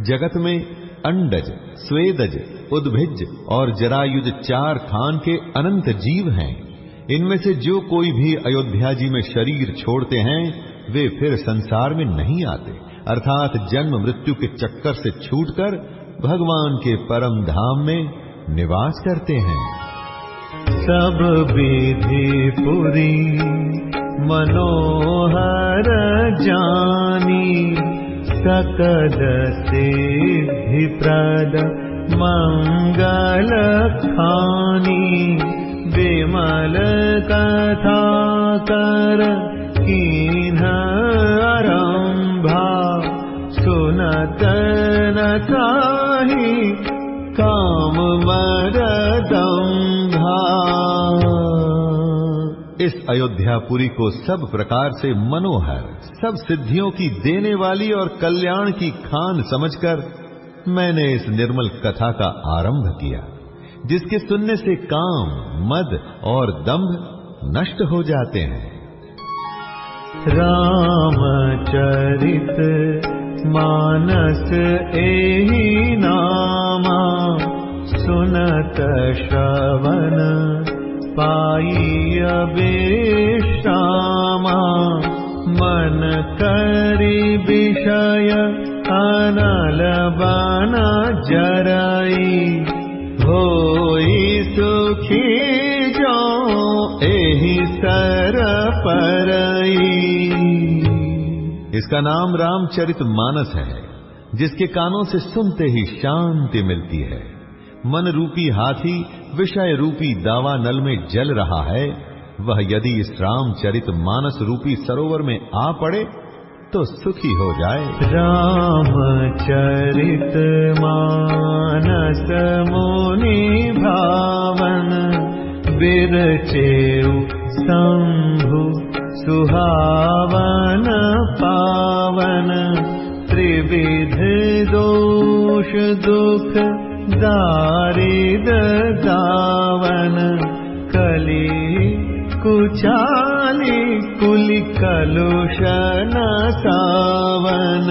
S2: जगत में अंडज, स्वेदज, उद्भिज और जरायुज चार खान के अनंत जीव हैं। इनमें से जो कोई भी अयोध्या जी में शरीर छोड़ते हैं, वे फिर संसार में नहीं आते। अर्थात जन्म मृत्यु के चक्कर से छूटकर भगवान के परम धाम में निवास करते हैं।
S1: सब विधि पुरी मनोहर जानी सकद सिद्धि प्रद मंगल खानी। विमल कथा कर कीन आरंभा सुनत न काही काम मरदम्भा
S2: इस अयोध्यापुरी को सब प्रकार से मनोहर, सब सिद्धियों की देने वाली और कल्याण की खान समझकर मैंने इस निर्मल कथा का आरंभ किया, जिसके सुनने से काम, मद और दंभ नष्ट हो जाते हैं।
S1: रामचरित मानस एहि नामा सुनत श्रवण अबेशामा मन करि विषय अनल बन जरई। होई सुखी सर
S2: इसका नाम रामचरित मानस है, जिसके कानों से सुनते ही शांति मिलती है। मन रूपी हाथी, विषय रूपी दावा नल में जल रहा है। वह यदि इस रामचरित मानस रूपी सरोवर में आ पड़े तो सुखी हो जाए।
S1: रामचरित मानस मुनि भावन बिरचेउ शंभु सुहावन पावन त्रिविध दोष दुख दारिद दावन कली कुचाली कुलि कलुषन सावन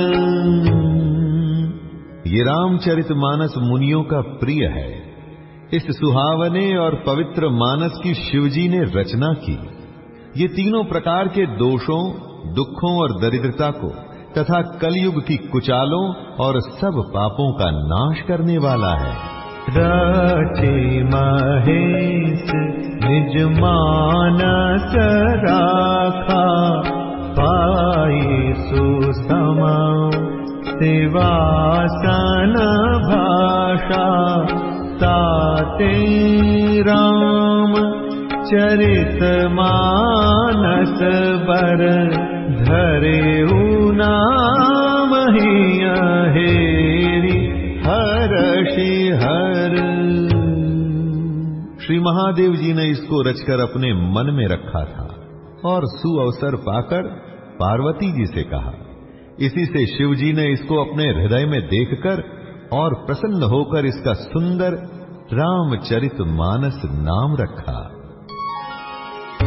S2: ये रामचरित मानस मुनियों का प्रिय है इस सुहावने और पवित्र मानस की शिवजी ने रचना की। ये तीनों प्रकार के दोषों, दुखों और दरिद्रता को, तथा कलयुग की कुचालों और सब पापों का नाश करने वाला है।
S1: रचे महेश, निज मानस राखा पाई सुसमा भाषा। ताते राम, चरित मानस बर, धरे नाम हेरी हर्षि हर।
S2: श्री महादेव जी ने इसको रचकर अपने मन में रखा था और सुअवसर पाकर पार्वती जी से कहा। इसी से शिव जी ने इसको अपने हृदय में देखकर और प्रसन्न होकर इसका सुंदर रामचरित मानस नाम रखा।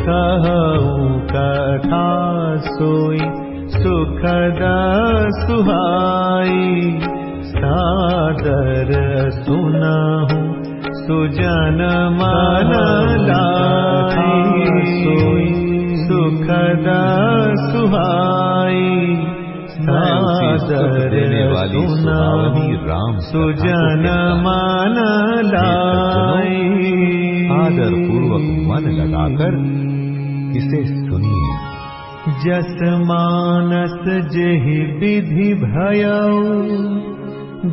S1: कहूँ कथा सोई सुखद सुहाई सादर सुनाहूँ सुजन मन सोई। सुखद सुहाई
S2: देने वाली सुहावनी राम
S1: सुजन मन
S2: आदर पूर्वक मन लगाकर इसे सुनिए
S1: जस मानस जेहि विधि भयो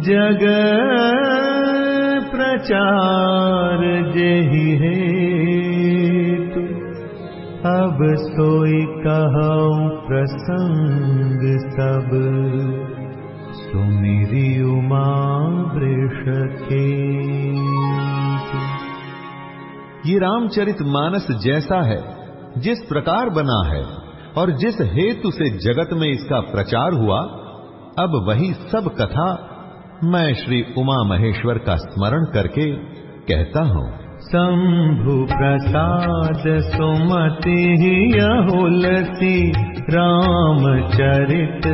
S1: जग प्रचार जेहि हेतु अब सोई कहूँ प्रसंग सब। सुमिरी उमा वृष के।
S2: ये रामचरित मानस जैसा है, जिस प्रकार बना है और जिस हेतु से जगत में इसका प्रचार हुआ, अब वही सब कथा मैं श्री उमा महेश्वर का स्मरण करके कहता हूँ।
S1: शंभु प्रसाद सुमति यहुलसी रामचरित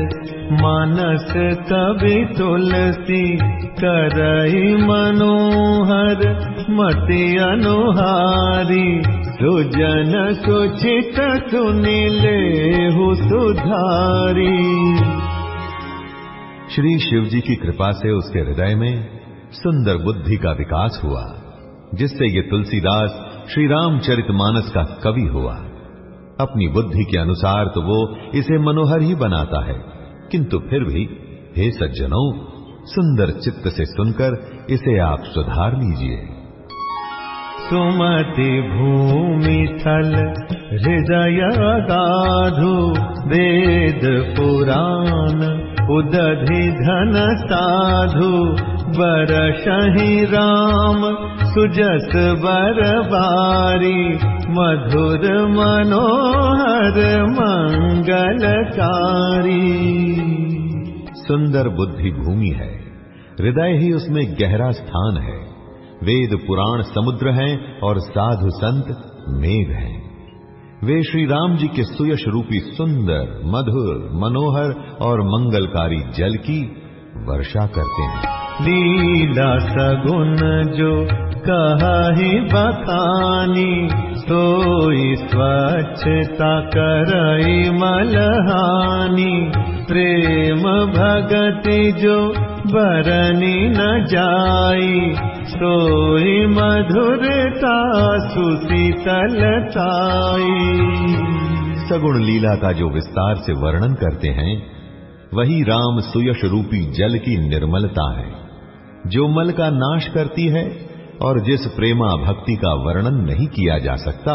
S1: मानस कवि तुलसी करई मनोहर मति अनुहारी सुजन सुचित सुनिले सुधारी।
S2: श्री शिव जी की कृपा से उसके हृदय में सुंदर बुद्धि का विकास हुआ। जिससे ये तुलसीदास श्री रामचरित मानस का कवि हुआ। अपनी बुद्धि के अनुसार तो वो इसे मनोहर ही बनाता है। किंतु फिर भी, हे सज्जनों, सुंदर चित्त से सुनकर इसे आप सुधार लीजिए।
S1: सुमति भूमि थल, हृदय गाधु, वेद पुराण। उदधि धन साधु बरसहि राम, सुजस बरबारी, मधुर मनोहर मंगलकारी।
S2: सुंदर बुद्धि भूमि है। हृदय ही उसमें गहरा स्थान है। वेद पुराण समुद्र हैं और साधु संत मेघ हैं। वे श्री राम जी के सुयश रूपी सुंदर, मधुर, मनोहर और मंगलकारी जल की वर्षा करते हैं।
S1: लीला सगुन जो कही बतानी सोई स्वच्छता करई मलहानी। प्रेम भगति जो बरनी न जाई सोई मधुरता सुशीतलताई
S2: सगुण लीला का जो विस्तार से वर्णन करते हैं, वही राम सुयश रूपी जल की निर्मलता है, जो मल का नाश करती है और जिस प्रेमा भक्ति का वर्णन नहीं किया जा सकता,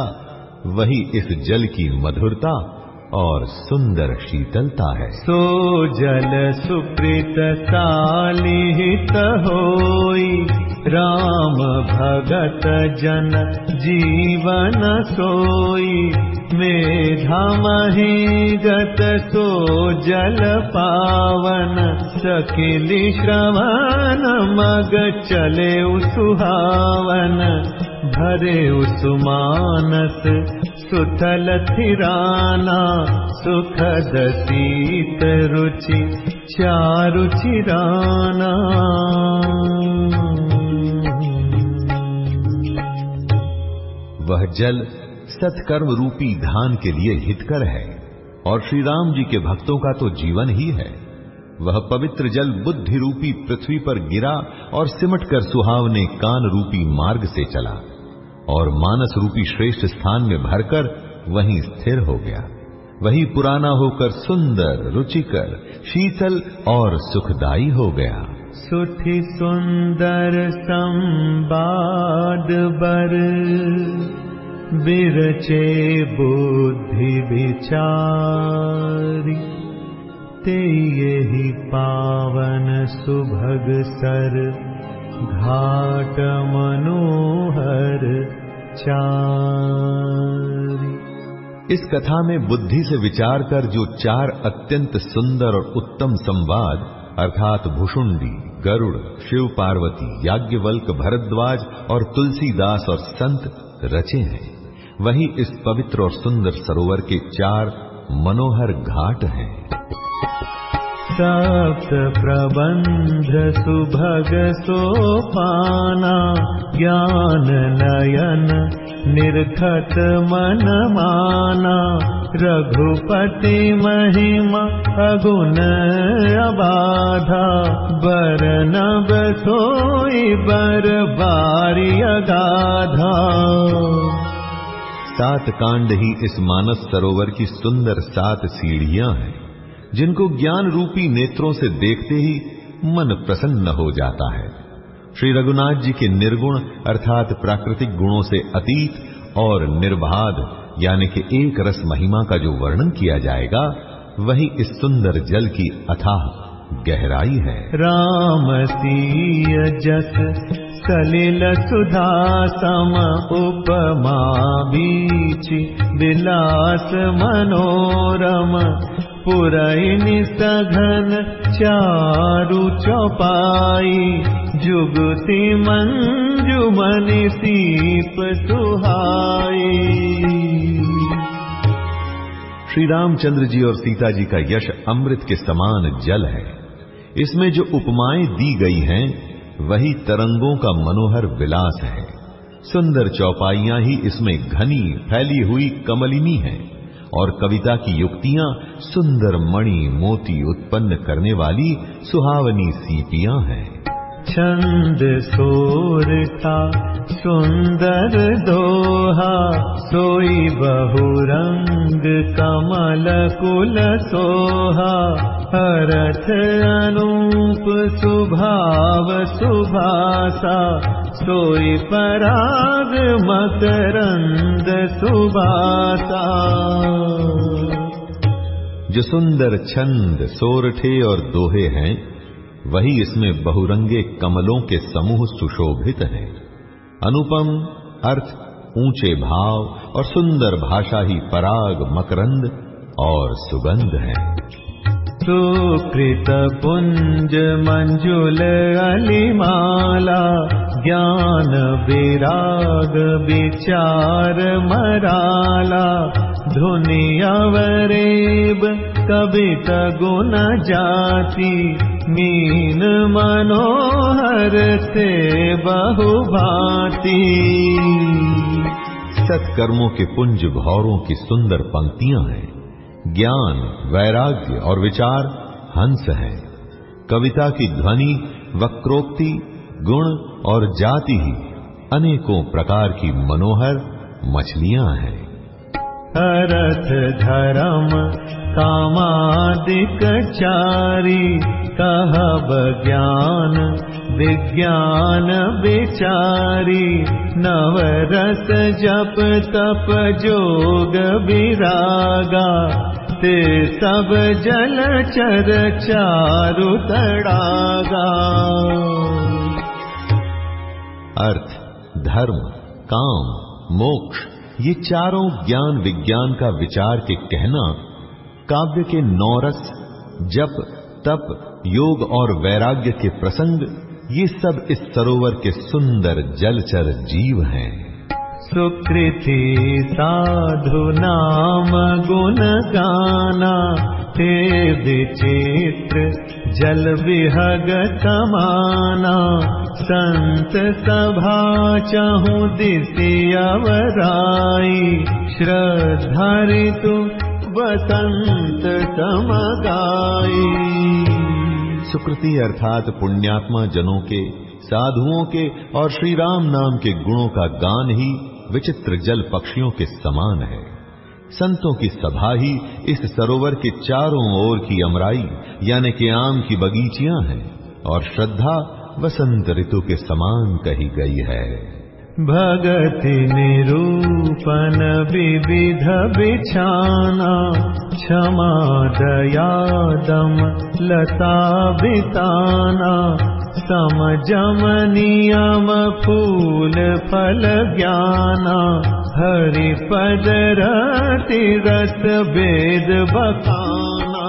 S2: वही इस जल की मधुरता और सुंदर शीतलता है।
S1: सो जल सुप्रीत सालिहित होई राम भगत जन जीवन सोई। मेधा गत सो जल पावन सकिली श्रवण मग चले सुहावन भरे उसमानस सुथल थिराना, सुखद सीत रुचि, चारु चिराना।
S2: वह जल सत्कर्म रूपी धान के लिए हितकर है, और श्री राम जी के भक्तों का तो जीवन ही है। वह पवित्र जल बुद्धि रूपी पृथ्वी पर गिरा और सिमट कर सुहावने कान रूपी मार्ग से चला। और मानस रूपी श्रेष्ठ स्थान में भरकर वहीं स्थिर हो गया। वही पुराना होकर सुंदर, रुचिकर, शीतल और सुखदाई हो गया।
S1: सुठि सुन्दर संवाद बर, बिरचे बुद्धि विचारी। ते यही पावन सुभग सर। घाट मनोहर चार।
S2: इस कथा में बुद्धि से विचार कर जो चार अत्यंत सुंदर और उत्तम संवाद, अर्थात भुषुंडी, गरुड़, शिव पार्वती, याज्ञवल्क भरद्वाज और तुलसीदास और संत रचे हैं। वही इस पवित्र और सुंदर सरोवर के चार मनोहर घाट हैं।
S1: प्रबंध सुभग सोपाना ज्ञान नयन निर्खत मन माना रघुपति अगाधा
S2: सात कांड ही इस मानस सरोवर की सुंदर सात सीढ़ियां हैं जिनको ज्ञान रूपी नेत्रों से देखते ही मन प्रसन्न हो जाता है। श्री रघुनाथ जी के निर्गुण अर्थात प्राकृतिक गुणों से अतीत और निर्बाध, यानी कि एक रस महिमा का जो वर्णन किया जाएगा, वही इस सुंदर जल की अथाह गहराई है।
S1: राम जस सलिल सुधा सम उपमा बीच विलास मनोरम पुरैनि सघन चारु चौपाई, जुगति मंजुमनि सीप सुहाई।
S2: श्री रामचंद्र जी और सीता जी का यश अमृत के समान जल है। इसमें जो उपमाएँ दी गई हैं, वही तरंगों का मनोहर विलास है। सुंदर चौपाइयाँ ही इसमें घनी फैली हुई कमलिनी हैं। और कविता की युक्तियाँ सुंदर मणि मोती उत्पन्न करने वाली सुहावनी सीपियाँ हैं।
S1: छंद सोर था सुंदर दोहा, सोई बहुरंग कमल कुल सोहा। हरथ अनूप सुभाव सुभासा सोई पराग मकरंद सुबाता।
S2: जो सुंदर छंद, सोरठे और दोहे हैं, वही इसमें बहुरंगे कमलों के समूह सुशोभित हैं। अनुपम, अर्थ, ऊँचे भाव और सुंदर भाषा ही पराग, मकरंद और सुगंध है।
S1: सुकृत पुंज मंजुल अलिमाला, ज्ञान विराग विचार मराला। धुनि अवरेब कवित गुण जाति, मीन मनोहर से बहुभाती।
S2: सत्कर्मों के पुंज भौरों की सुंदर पंक्तियाँ हैं। ज्ञान, वैराग्य और विचार हंस हैं। कविता की ध्वनि, वक्रोक्ति, गुण और जाति ही अनेकों प्रकार की मनोहर मछलियाँ हैं।
S1: अर्थ धर्म कामादिक चारी कहब ज्ञान विज्ञान विचारी। नवरस जप तप जोग विरागा ते सब जल तड़ागा।
S2: अर्थ धर्म काम मोक्ष ये चारों ज्ञान विज्ञान का विचार के कहना, काव्य के नौरस, जप, तप, योग और वैराग्य के प्रसंग, ये सब इस सरोवर के सुंदर जलचर जीव हैं।
S1: सुकृति साधु नाम विचित्र जल विहग समाना। संत सभा चहु दिशि अवराई श्रद्धारि तु बसंत समगाई
S2: सुकृति अर्थात पुण्यात्मा जनों के साधुओं के और श्री राम नाम के गुणों का गान ही विचित्र जल पक्षियों के समान है। संतों की सभा ही इस सरोवर के चारों ओर की अमराई, यानी कि आम की बगीचियाँ हैं, और श्रद्धा वसंत ऋतु के समान कही गई है।
S1: भगति निरूपण विविध बिछाना क्षमा दया दम लता बिताना समजम नियम फूल फल ज्ञाना हरि पद रति रस वेद बखाना।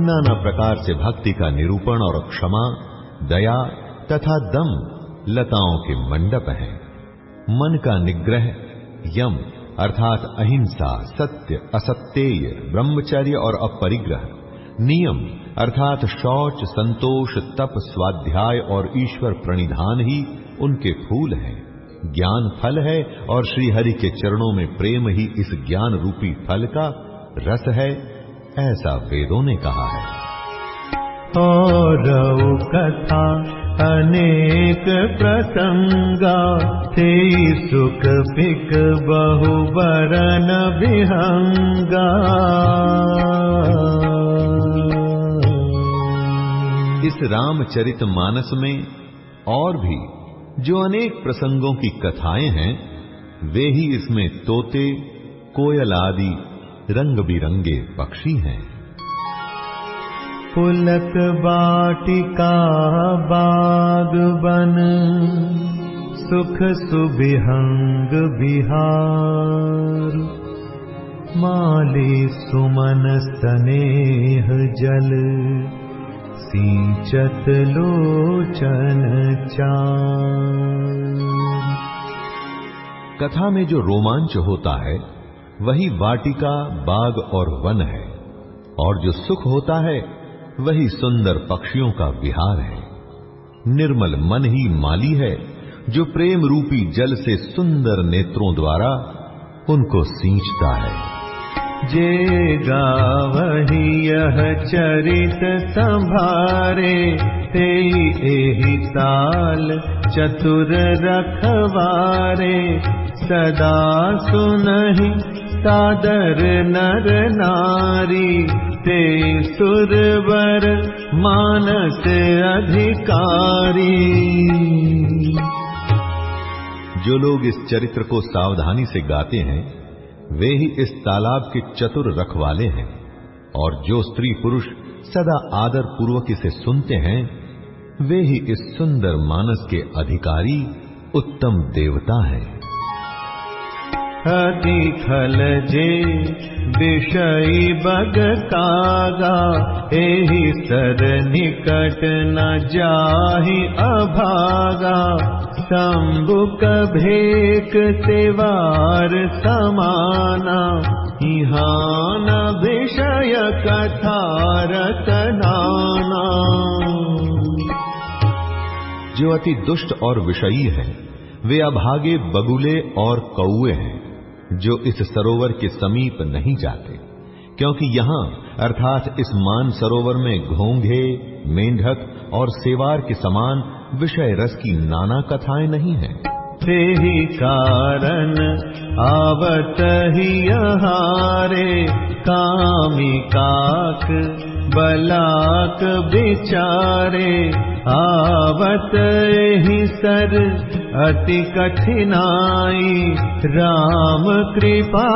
S2: नाना प्रकार से भक्ति का निरूपण और क्षमा दया तथा दम लताओं के मंडप हैं। मन का निग्रह, यम, अर्थात अहिंसा, सत्य, असत्येय, ब्रह्मचर्य और अपरिग्रह। नियम, अर्थात शौच, संतोष, तप, स्वाध्याय और ईश्वर प्रणिधान ही उनके फूल हैं। ज्ञान फल है और श्रीहरि के चरणों में प्रेम ही इस ज्ञान रूपी फल का रस है, ऐसा वेदों ने कहा है।
S1: और कथा अनेक प्रसंगा थे सुख पिक बहु बरन विहंगा।
S2: इस रामचरित मानस में और भी जो अनेक प्रसंगों की कथाएँ हैं, वे ही इसमें तोते, कोयल आदि रंग बिरंगे पक्षी हैं।
S1: पुलक बाटिका बाग बन। सुख सुबिहंग बिहार माली सुमन स्नेह जल। सिंचत लोचन चार।
S2: कथा में जो रोमांच होता है, वही वाटिका, बाग और वन है। और जो सुख होता है वही सुंदर पक्षियों का विहार है। निर्मल मन ही माली है, जो प्रेम रूपी जल से सुंदर नेत्रों द्वारा उनको सींचता है।
S1: जे गावही यह चरित संभारे ते एहि ताल चतुर रखवारे, सदा सुनहि सादर नर नारी, ते सुरवर मानस अधिकारी।
S2: जो लोग इस चरित्र को सावधानी से गाते हैं, वे ही इस तालाब के चतुर रखवाले हैं, और जो स्त्री पुरुष सदा आदर पूर्वक इसे सुनते हैं, वे ही इस सुंदर मानस के अधिकारी, उत्तम देवता हैं।
S1: अति खल जे, विषय बग कागा एहि सर निकट न जाहि अभागा। शंबुक भेक सेवार समाना इहाँ न विषय कथा रतनाना
S2: जो अति दुष्ट और विषयी है, वे अभागे बगुले और कौए हैं। जो इस सरोवर के समीप नहीं जाते, क्योंकि यहाँ, अर्थात इस मान सरोवर में घोंघे, मेंढक और सेवार के समान विषय रस की नाना कथाएँ नहीं हैं।
S1: ते ही कारण आवत ही हारे कामी काक बलाक बिचारे आवत ही सर, अति कठिनाई। राम कृपा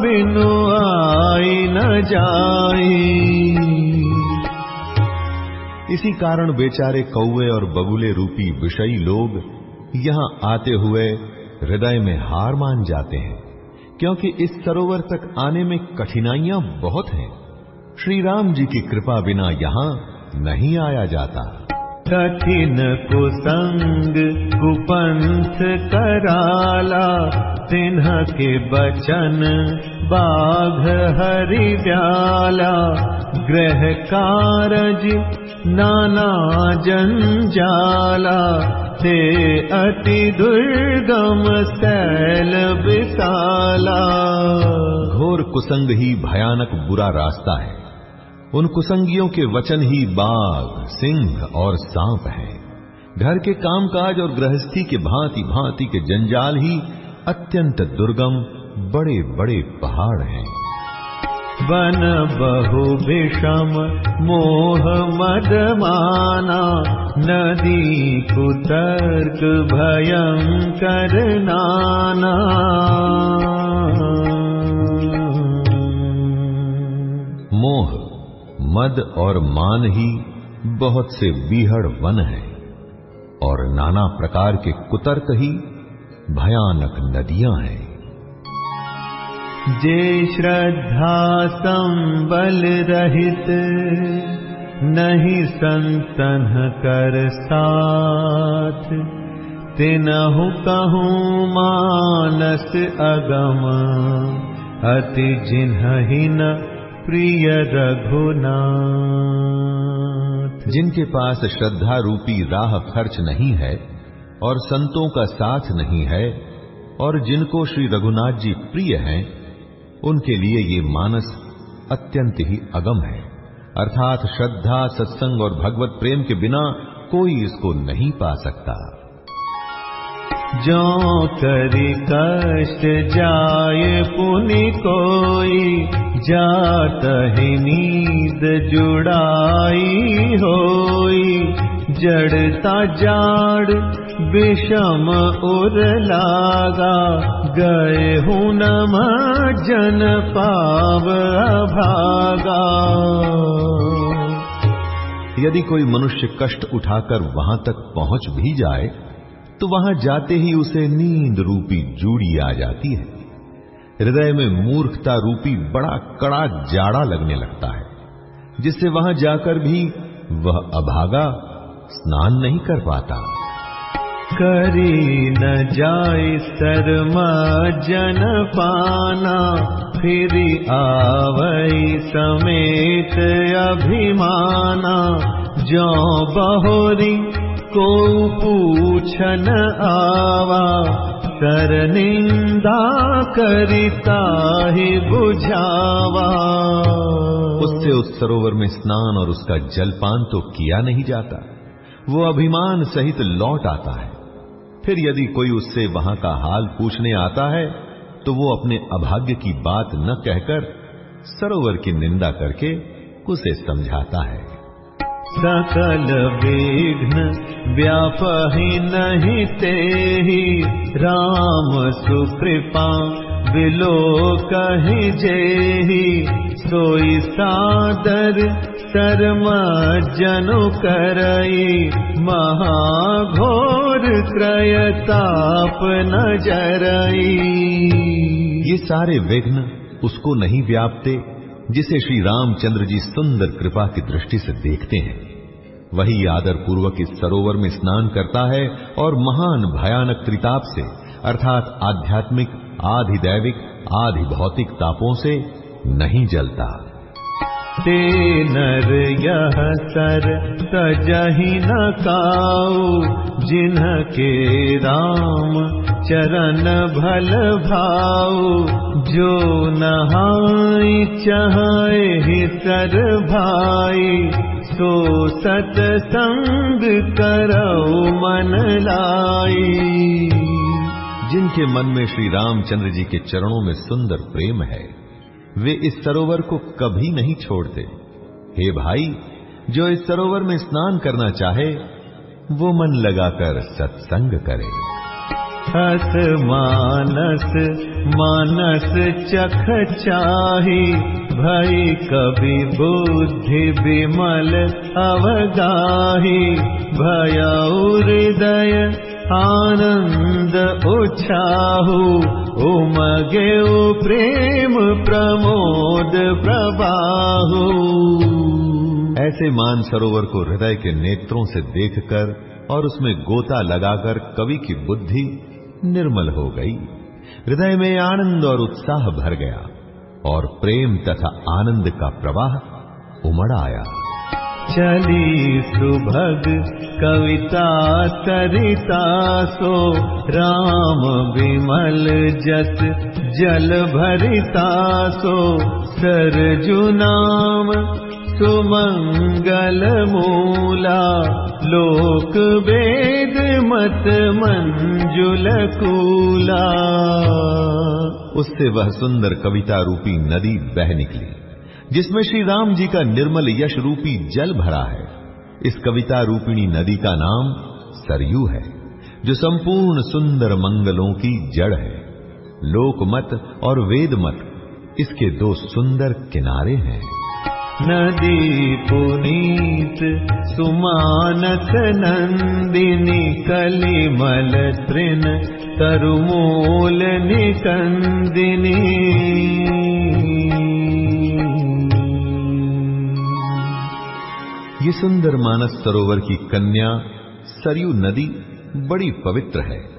S1: बिनु आई न जाई।
S2: इसी कारण बेचारे कौए और बगुले रूपी विषयी लोग यहाँ आते हुए हृदय में हार मान जाते हैं, क्योंकि इस सरोवर तक आने में कठिनाइयाँ बहुत हैं। श्री राम जी की कृपा बिना यहाँ नहीं आया जाता।
S1: कठिन कुसंग कुपंथ कराला तिन्ह के बचन बाघ हरि व्याला ग्रह कारज नाना जंजाला ते अति दुर्गम सैल विशाला।
S2: घोर कुसंग ही भयानक बुरा रास्ता है। उन कुसंगियों के वचन ही बाघ, सिंह और सांप हैं। घर के कामकाज और गृहस्थी के भांति भांति के जंजाल ही अत्यंत दुर्गम बड़े बड़े पहाड़ हैं।
S1: वन बहु विषम, मोह मदमाना, नदी कुतर्क भयंकर नाना।
S2: मद और मान ही बहुत से बीहड़ वन है, और नाना प्रकार के कुतर्क ही भयानक नदियाँ हैं।
S1: जे श्रद्धा संबल रहित, नहीं संतन कर साथ। तिनहु कहूँ मानस अगम, अति जिन्ह न प्रिय रघुनाथ
S2: जिनके पास श्रद्धा रूपी राह खर्च नहीं है और संतों का साथ नहीं है और जिनको श्री रघुनाथ जी प्रिय हैं, उनके लिए ये मानस अत्यंत ही अगम है। अर्थात श्रद्धा, सत्संग और भगवत प्रेम के बिना कोई इसको नहीं पा सकता।
S1: जो करी कष्ट जाय पुनि नींद जुड़ाई होई। जड़ता जाड़ विषम उर लागा गए हूँ नम जन पाव भागा
S2: यदि कोई मनुष्य कष्ट उठाकर वहां तक पहुंच भी जाए तो वहाँ जाते ही उसे नींद रूपी जूड़ी आ जाती है। हृदय में मूर्खता रूपी बड़ा कड़ा जाड़ा लगने लगता है, जिससे वहाँ जाकर भी वह अभागा स्नान नहीं कर पाता।
S1: करी न जाए शर्मा जन पाना, फिर आवई समेत अभिमाना। जो बहोरी को पूछन आवा कर निंदा करिता ही बुझावा।
S2: उससे उस सरोवर में स्नान और उसका जलपान तो किया नहीं जाता, वो अभिमान सहित लौट आता है। फिर यदि कोई उससे वहाँ का हाल पूछने आता है तो वो अपने अभाग्य की बात न कहकर सरोवर की निंदा करके उसे समझाता है।
S1: सकल विघ्न व्यापहि नहीं ते ही। राम सुकृपा बिलो कही जेहि सोई सादर शर्म जनु करई। महाघोर क्रयताप न जरई।
S2: ये सारे विघ्न उसको नहीं व्यापते जिसे श्री रामचंद्र जी सुंदर कृपा की दृष्टि से देखते हैं। वही आदर पूर्वक इस सरोवर में स्नान करता है और महान भयानक त्रिताप से, अर्थात आध्यात्मिक, आधिदैविक आधि भौतिक तापों से नहीं जलता।
S1: ते नर यह सर तजही न काऊ के राम चरण भल भाऊ। जो नहाई चाहे ही सर भाई सो सत संग करो मन लाई।
S2: जिनके मन में श्री रामचंद्र जी के चरणों में सुंदर प्रेम है वे इस सरोवर को कभी नहीं छोड़ते। हे भाई, जो इस सरोवर में स्नान करना चाहे, वो मन लगाकर सत्संग करे।
S1: हस मानस मानस चख चाही, भई कवि बुद्धि विमल अवगाही, भय हृदय आनंद उछाहु उमगे प्रेम प्रमोद प्रबाहु।
S2: ऐसे मान सरोवर को हृदय के नेत्रों से देखकर और उसमें गोता लगाकर कवि की बुद्धि निर्मल हो गई। हृदय में आनंद और उत्साह भर गया और प्रेम तथा आनंद का प्रवाह उमड़ आया।
S1: चली सुभग कविता सरिता सो राम विमल जस जल भरिता सो सरजु नाम सुमंगल मूला लोक वेद मत मंजुल कूला।
S2: उससे वह सुंदर कविता रूपी नदी बह निकली जिसमें श्री राम जी का निर्मल यश रूपी जल भरा है। इस कविता रूपिणी नदी का नाम सरयू है, जो संपूर्ण सुंदर मंगलों की जड़ है। लोकमत और वेदमत इसके दो सुंदर किनारे हैं।
S1: नदी पुनीत, सुमानस नंदिनी, कलिमल तृण, तरुमूल निकंदिनी।
S2: ये सुंदर मानस सरोवर की कन्या सरयू नदी बड़ी पवित्र है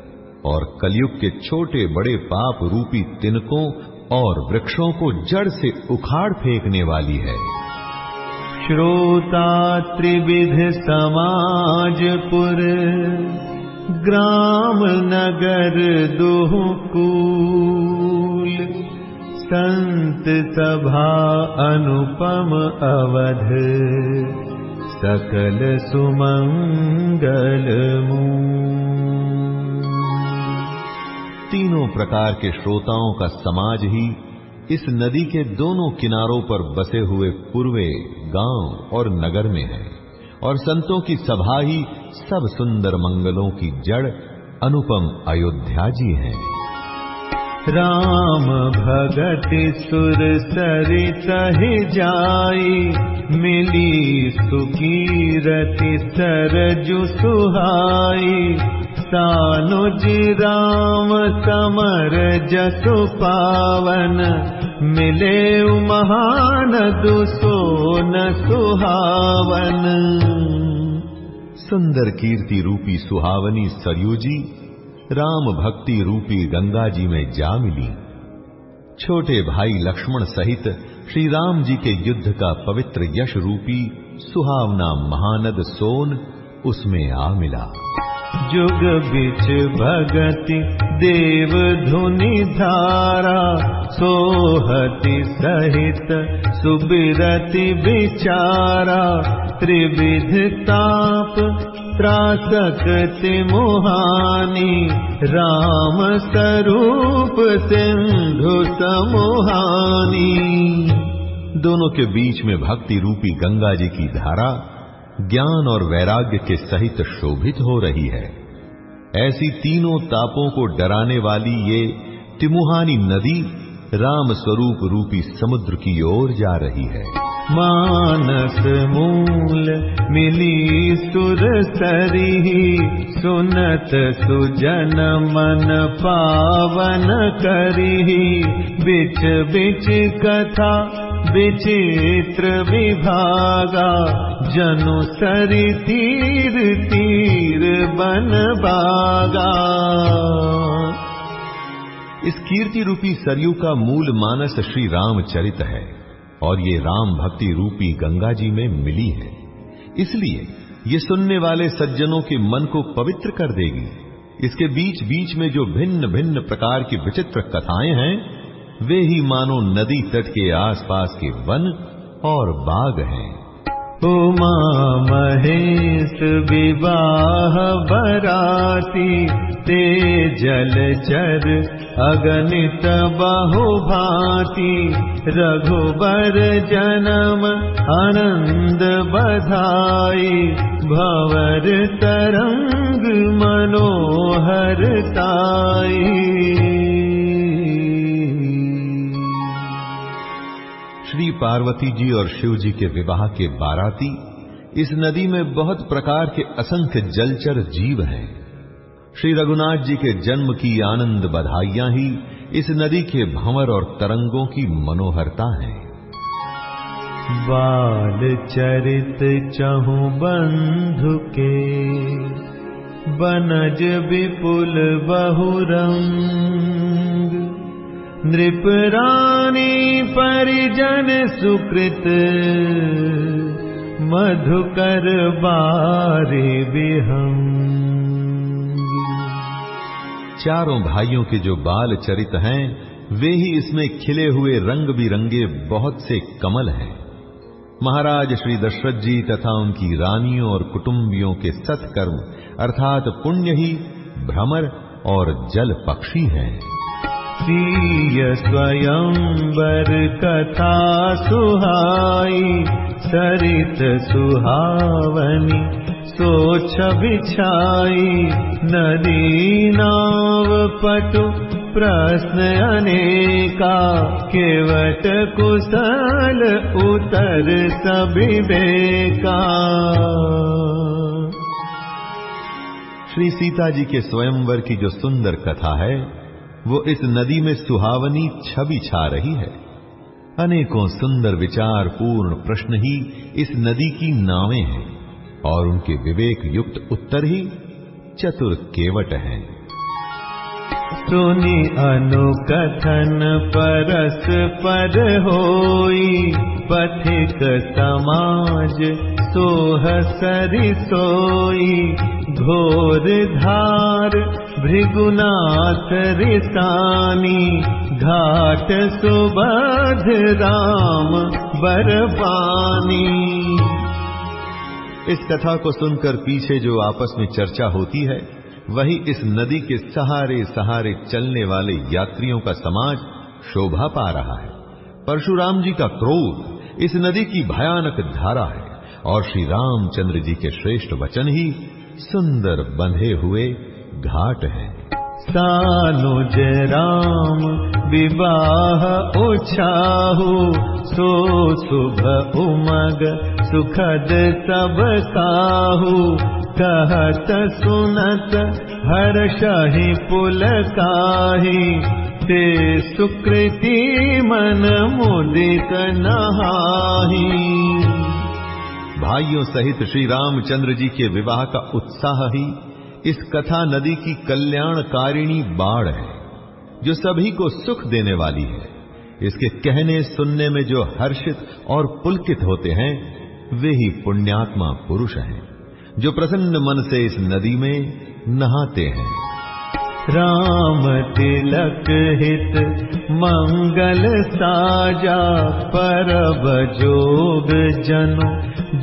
S2: और कलयुग के छोटे बड़े पाप रूपी तिनकों और वृक्षों को जड़ से उखाड़ फेंकने वाली है।
S1: श्रोता त्रिविध समाजपुर, ग्राम नगर दुहकूल, संत सभा अनुपम अवध। सकल सुमंगल
S2: तीनों प्रकार के श्रोताओं का समाज ही इस नदी के दोनों किनारों पर बसे हुए पूर्वे गाँव और नगर में है, और संतों की सभा ही सब सुंदर मंगलों की जड़ अनुपम अयोध्या जी है।
S1: राम भगत सुर सरित जाई मिली सुकीरति सरजु सुहाई। सानुज राम समर जसु पावन मिले महान दुसोन सुहावन।
S2: सुंदर कीर्ति रूपी सुहावनी सरयूजी राम भक्ति रूपी गंगा जी में जा मिली। छोटे भाई लक्ष्मण सहित श्री राम जी के युद्ध का पवित्र यश रूपी सुहावना महानद सोन उसमें आ मिला।
S1: जुग बिच भगति देव धुनि धारा सोहति सहित सुबिरति विचारा त्रिविध ताप त्रासकति मुहानी राम स्वरूप सिंधु समुहानी।
S2: दोनों के बीच में भक्ति रूपी गंगा जी की धारा ज्ञान और वैराग्य के सहित शोभित हो रही है। ऐसी तीनों तापों को डराने वाली ये तिमुहानी नदी राम स्वरूप रूपी समुद्र की ओर जा रही है।
S1: मानस मूल मिली सुर सरी सुनत सुजन मन पावन करी बिच बिच कथा विचित्र विभागा जनु सरि तीर तीर बन बागा
S2: इस कीर्ति रूपी सरयू का मूल मानस श्री रामचरित है और ये राम भक्ति रूपी गंगा जी में मिली है। इसलिए ये सुनने वाले सज्जनों के मन को पवित्र कर देगी। इसके बीच बीच में जो भिन्न भिन्न प्रकार की विचित्र कथाएँ हैं, वे ही मानो नदी तट के आसपास के वन और बाग हैं।
S1: उमा महेश विवाह बराती ते जल जर अगणित बहुभाति। रघुबर जनम आनन्द बधाई भवर तरङ्ग मनोहरताई
S2: श्री पार्वती जी और शिव जी के विवाह के बाराती इस नदी में बहुत प्रकार के असंख्य जलचर जीव हैं। श्री रघुनाथ जी के जन्म की आनंद बधाइयाँ ही इस नदी के भंवर और तरंगों की मनोहरता है।
S1: बाल चरित चहु बंधु के, बनज विपुल बहुरंग। नृपरानी परिजन सुकृत, मधुकर बारे बिहम।
S2: चारों भाइयों के जो बाल चरित हैं, वे ही इसमें खिले हुए रंग बिरंगे बहुत से कमल हैं। महाराज श्री दशरथ जी तथा उनकी रानियों और कुटुंबियों के सत्कर्म, अर्थात पुण्य ही भ्रमर और जल पक्षी हैं।
S1: प्रिय स्वयंवर कथा सुहाई सरित सुहावनी सोच बिछाई नदी नाव पटु प्रश्न अनेका केवट कुशल उतर सभी बेका
S2: श्री सीता जी के स्वयंवर की जो सुंदर कथा है वो इस नदी में सुहावनी छवि छा रही है। अनेकों सुंदर विचार पूर्ण प्रश्न ही इस नदी की नावें हैं और उनके विवेक युक्त उत्तर ही चतुर केवट हैं।
S1: सुनि अनुकथन परस पर होई, पथिक समाज सोह सरि सोई। घोर धार भृगुनाथ रिसानी, घाट सुबध राम बरपानी
S2: इस कथा को सुनकर पीछे जो आपस में चर्चा होती है वही इस नदी के सहारे सहारे चलने वाले यात्रियों का समाज शोभा पा रहा है। परशुराम जी का क्रोध इस नदी की भयानक धारा है और श्री रामचंद्र जी के श्रेष्ठ वचन ही सुंदर बंधे हुए घाट हैं।
S1: राम विवाह उछाहु। सो शुभ उमग सुखद सब काहू कहत सुनत हर शाही पुल काही। ते सुकृति मन मुदित नहाही।
S2: भाइयों सहित श्री रामचंद्र जी के विवाह का उत्साह ही इस कथा नदी की कल्याणकारिणी बाढ़ है, जो सभी को सुख देने वाली है। इसके कहने सुनने में जो हर्षित और पुलकित होते हैं, वे ही पुण्यात्मा पुरुष हैं, जो प्रसन्न मन से इस नदी में नहाते हैं।
S1: राम तिलक हित मंगल साजा परब जोग जनु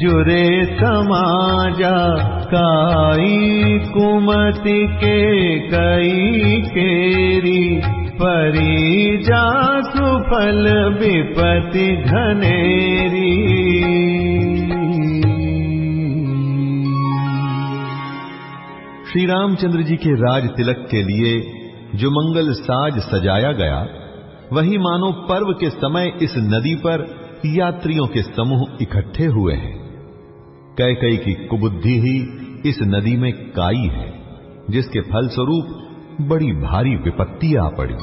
S1: जुरे समाजा काई कुमति के कई केरी परी जा सुफल विपति घनेरी
S2: श्री रामचंद्र जी के राज तिलक के लिए जो मंगल साज सजाया गया, वही मानो पर्व के समय इस नदी पर यात्रियों के समूह इकट्ठे हुए हैं। कैकई की कुबुद्धि ही इस नदी में काई है, जिसके फलस्वरूप बड़ी भारी विपत्ति आ पड़ी।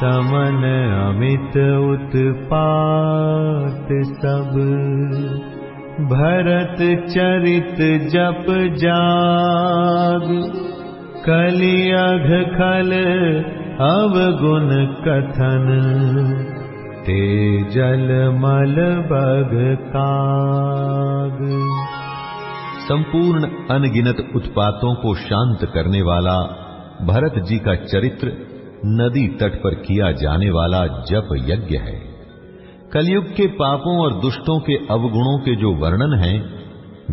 S1: समन अमित उत्पात सब। भरत चरित जप जाग। कलियघ खल अवगुण कथन। ते जल मल बग काग
S2: संपूर्ण अनगिनत उत्पातों को शांत करने वाला, भरत जी का चरित्र नदी तट पर किया जाने वाला जप यज्ञ है। कलयुग के पापों और दुष्टों के अवगुणों के जो वर्णन हैं,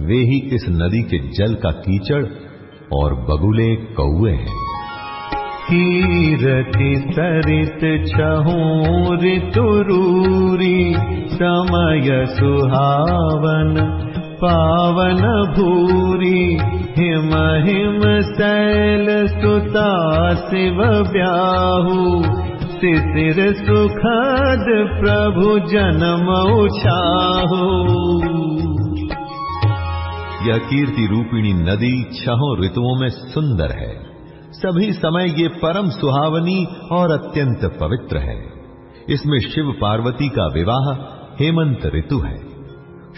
S2: वे ही इस नदी के जल का कीचड़ और बगुले कौए हैं।
S1: कीरति सरित छहूँ ऋतुरूरी समय सुहावन पावन भूरी, हिम हिम शैल सुता शिव ब्याहू। शिशिर सुखद प्रभु जन्म उछाहू
S2: यह कीर्ति रूपिणी नदी छहों ऋतुओं में सुंदर है। सभी समय ये परम सुहावनी और अत्यंत पवित्र है। इसमें शिव पार्वती का विवाह हेमंत ऋतु है।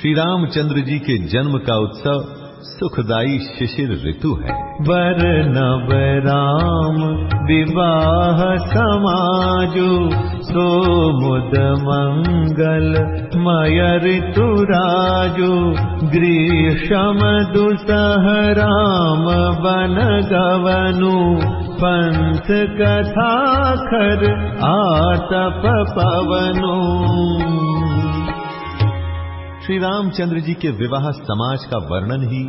S2: श्री रामचंद्र जी के जन्म का उत्सव सुखदाई शिशिर ऋतु है।
S1: वर नव राम विवाह समाजु सो मुद मंगल मय ऋतु राजु। ग्रीषम दुसह राम बन गवनु पंथ कथा खर आतप पवनु
S2: श्री रामचंद्र जी के विवाह समाज का वर्णन ही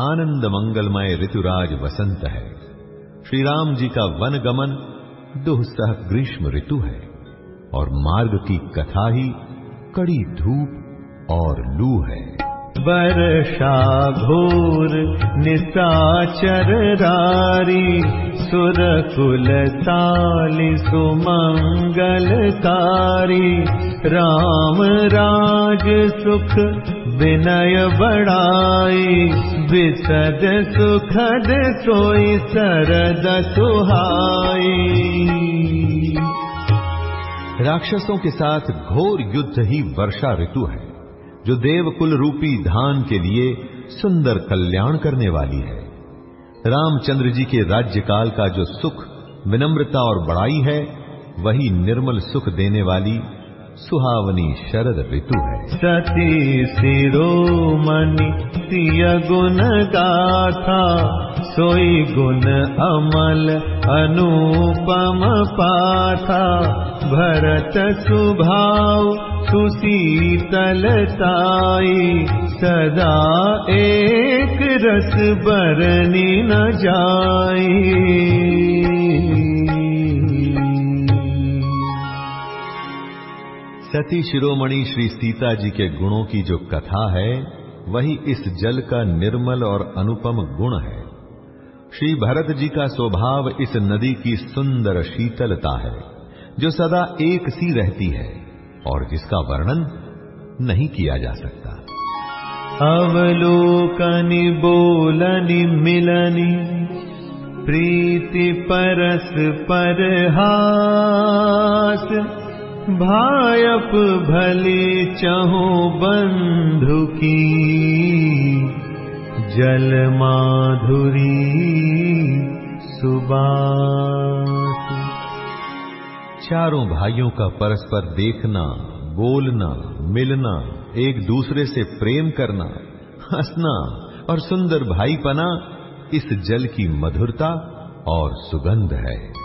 S2: आनंद मंगलमय ऋतुराज वसंत है। श्री राम जी का वन गमन दुहसह ग्रीष्म ऋतु है और मार्ग की कथा ही कड़ी धूप और लू है।
S1: वर्षा घोर निशाचर रारी, सुरकुल तालि सुमङ्गलकारी राम राज सुख विनय बड़ाई विसद सुखद सोई सरद सुहाई।
S2: राक्षसों के साथ घोर युद्ध ही वर्षा ऋतु है। जो देवकुल रूपी धान के लिए सुंदर कल्याण करने वाली है। रामचंद्र जी के राज्यकाल का जो सुख, विनम्रता और बड़ाई है, वही निर्मल सुख देने वाली सुहावनी शरद ऋतु है।
S1: सती सिरोमणि सिय गुण गाथा सोई गुण अमल अनुपम पाथा। भरत सुभाव सुशीतलताई सदा एक रस बरनी न जाई
S2: सती शिरोमणि श्री सीता जी के गुणों की जो कथा है, वही इस जल का निर्मल और अनुपम गुण है। श्री भरत जी का स्वभाव इस नदी की सुंदर शीतलता है, जो सदा एक सी रहती है, और जिसका वर्णन नहीं किया जा सकता।
S1: अवलोकनि बोलनि मिलनि, प्रीति परस परहास भायप भले चहो बंधु की जल माधुरी सुबास।
S2: चारों भाइयों का परस्पर देखना, बोलना, मिलना, एक दूसरे से प्रेम करना, हंसना और सुंदर भाईपना इस जल की मधुरता और सुगंध है।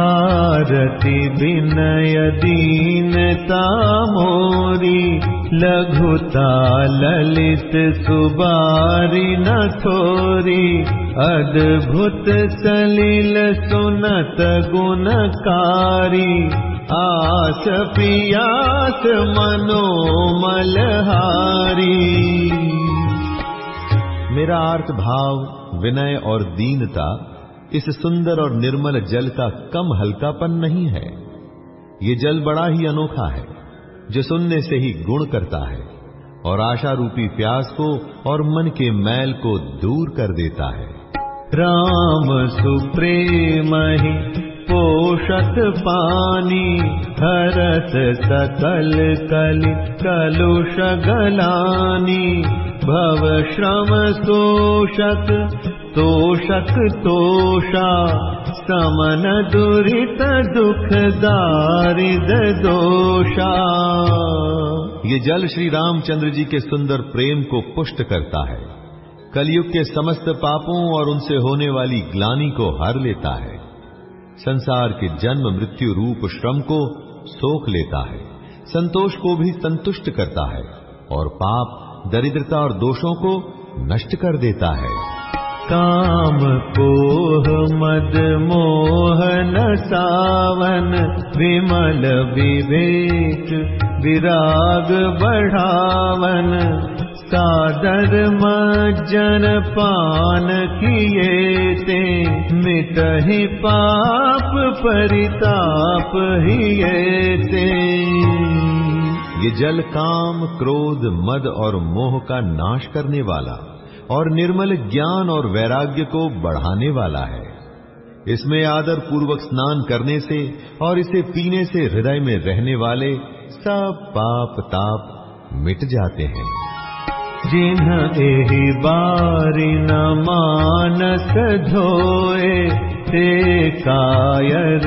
S1: आरति विनय दीनता मोरी लघुता ललित सुबारी न थोरी अद्भुत सलिल सुनत गुणकारी आस पियास मनोमलहारी
S2: मेरा अर्थ भाव विनय और दीनता इस सुंदर और निर्मल जल का कम हल्कापन नहीं है। ये जल बड़ा ही अनोखा है, जो सुनने से ही गुण करता है और आशा रूपी प्यास को और मन के मैल को दूर कर देता है।
S1: राम सुप्रेमहि पोषक पानी, हरत सकल कलि कलुष गलानी। भव श्रम शोषक तोषक तोषा। समन दुरित दुख दारिद दोषा।
S2: ये जल श्री रामचंद्र जी के सुंदर प्रेम को पुष्ट करता है। कलयुग के समस्त पापों और उनसे होने वाली ग्लानी को हर लेता है। संसार के जन्म, मृत्यु रूप, श्रम को सोख लेता है, संतोष को भी संतुष्ट करता है और पाप, दरिद्रता और दोषों को नष्ट कर देता है।
S1: काम कोह मद मोहन सावन, विमल विवेक विराग बढ़ावन। सादर मज्जन पान किए ते मिटहि पाप परिताप हिये ते।
S2: ये जल काम, क्रोध, मद और मोह का नाश करने वाला और निर्मल ज्ञान और वैराग्य को बढ़ाने वाला है। इसमें आदर पूर्वक स्नान करने से और इसे पीने से हृदय में रहने वाले सब पाप ताप मिट जाते हैं।
S1: जिन्ह एहि बारी न मानस धोए ते कायर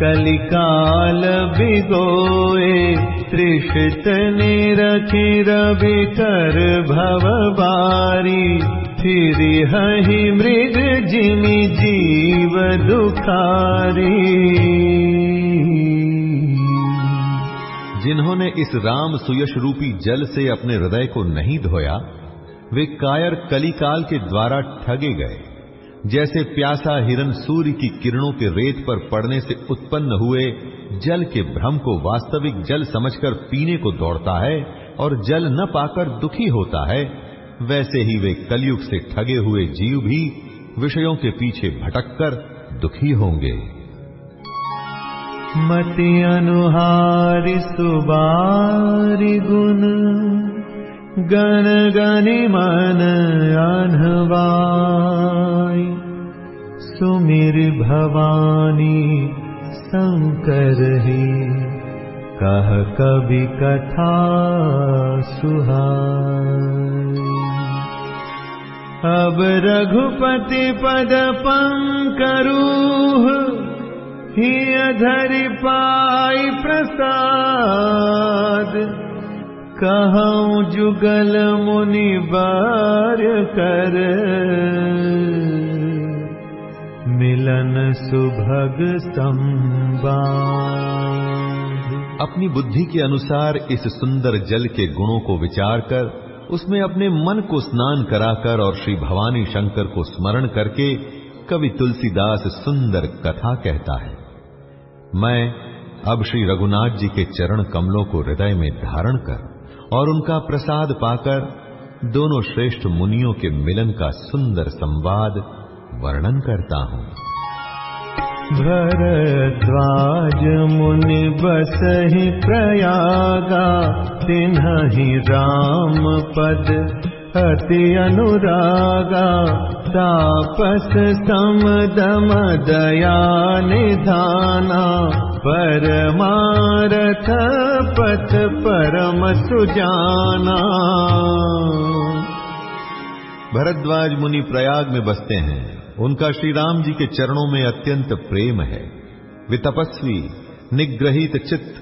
S1: कलिकाल बिगोए। त्रिषित निरखि रवि कर भव बारी फिर हहि मृग जिमि जीव दुखारी
S2: जिन्होंने इस राम सुयश रूपी जल से अपने हृदय को नहीं धोया, वे कायर कलिकाल के द्वारा ठगे गए, जैसे प्यासा हिरन सूर्य की किरणों के रेत पर पड़ने से उत्पन्न हुए जल के भ्रम को वास्तविक जल समझकर पीने को दौड़ता है और जल न पाकर दुखी होता है, वैसे ही वे कलयुग से ठगे हुए जीव भी विषयों के पीछे भटककर दुखी होंगे।
S1: मति अनुहारि सुबारि गुण। गण गनि मन अनवाई। सुमिर भवानी शंकर ही। कह कवि कथा सुहाई। अब रघुपति पद पंकरूह धरि पाई प्रसाद। कहूँ जुगल मुनि बार कर। मिलन सुभग संवाद
S2: अपनी बुद्धि के अनुसार इस सुंदर जल के गुणों को विचार कर, उसमें अपने मन को स्नान कराकर और श्री भवानी शंकर को स्मरण करके कवि तुलसीदास सुंदर कथा कहता है। मैं अब श्री रघुनाथ जी के चरण कमलों को हृदय में धारण कर और उनका प्रसाद पाकर दोनों श्रेष्ठ मुनियों के मिलन का सुंदर संवाद वर्णन करता हूँ।
S1: भरद्वाज मुनि बसहि प्रयागा तिन्हि राम पद। अति अनुरागा तापस समदम दया निधाना परमारथ पथ परम सुजाना।
S2: भरद्वाज मुनि प्रयाग में बसते हैं। उनका श्री राम जी के चरणों में अत्यंत प्रेम है। वे तपस्वी निग्रहित चित्त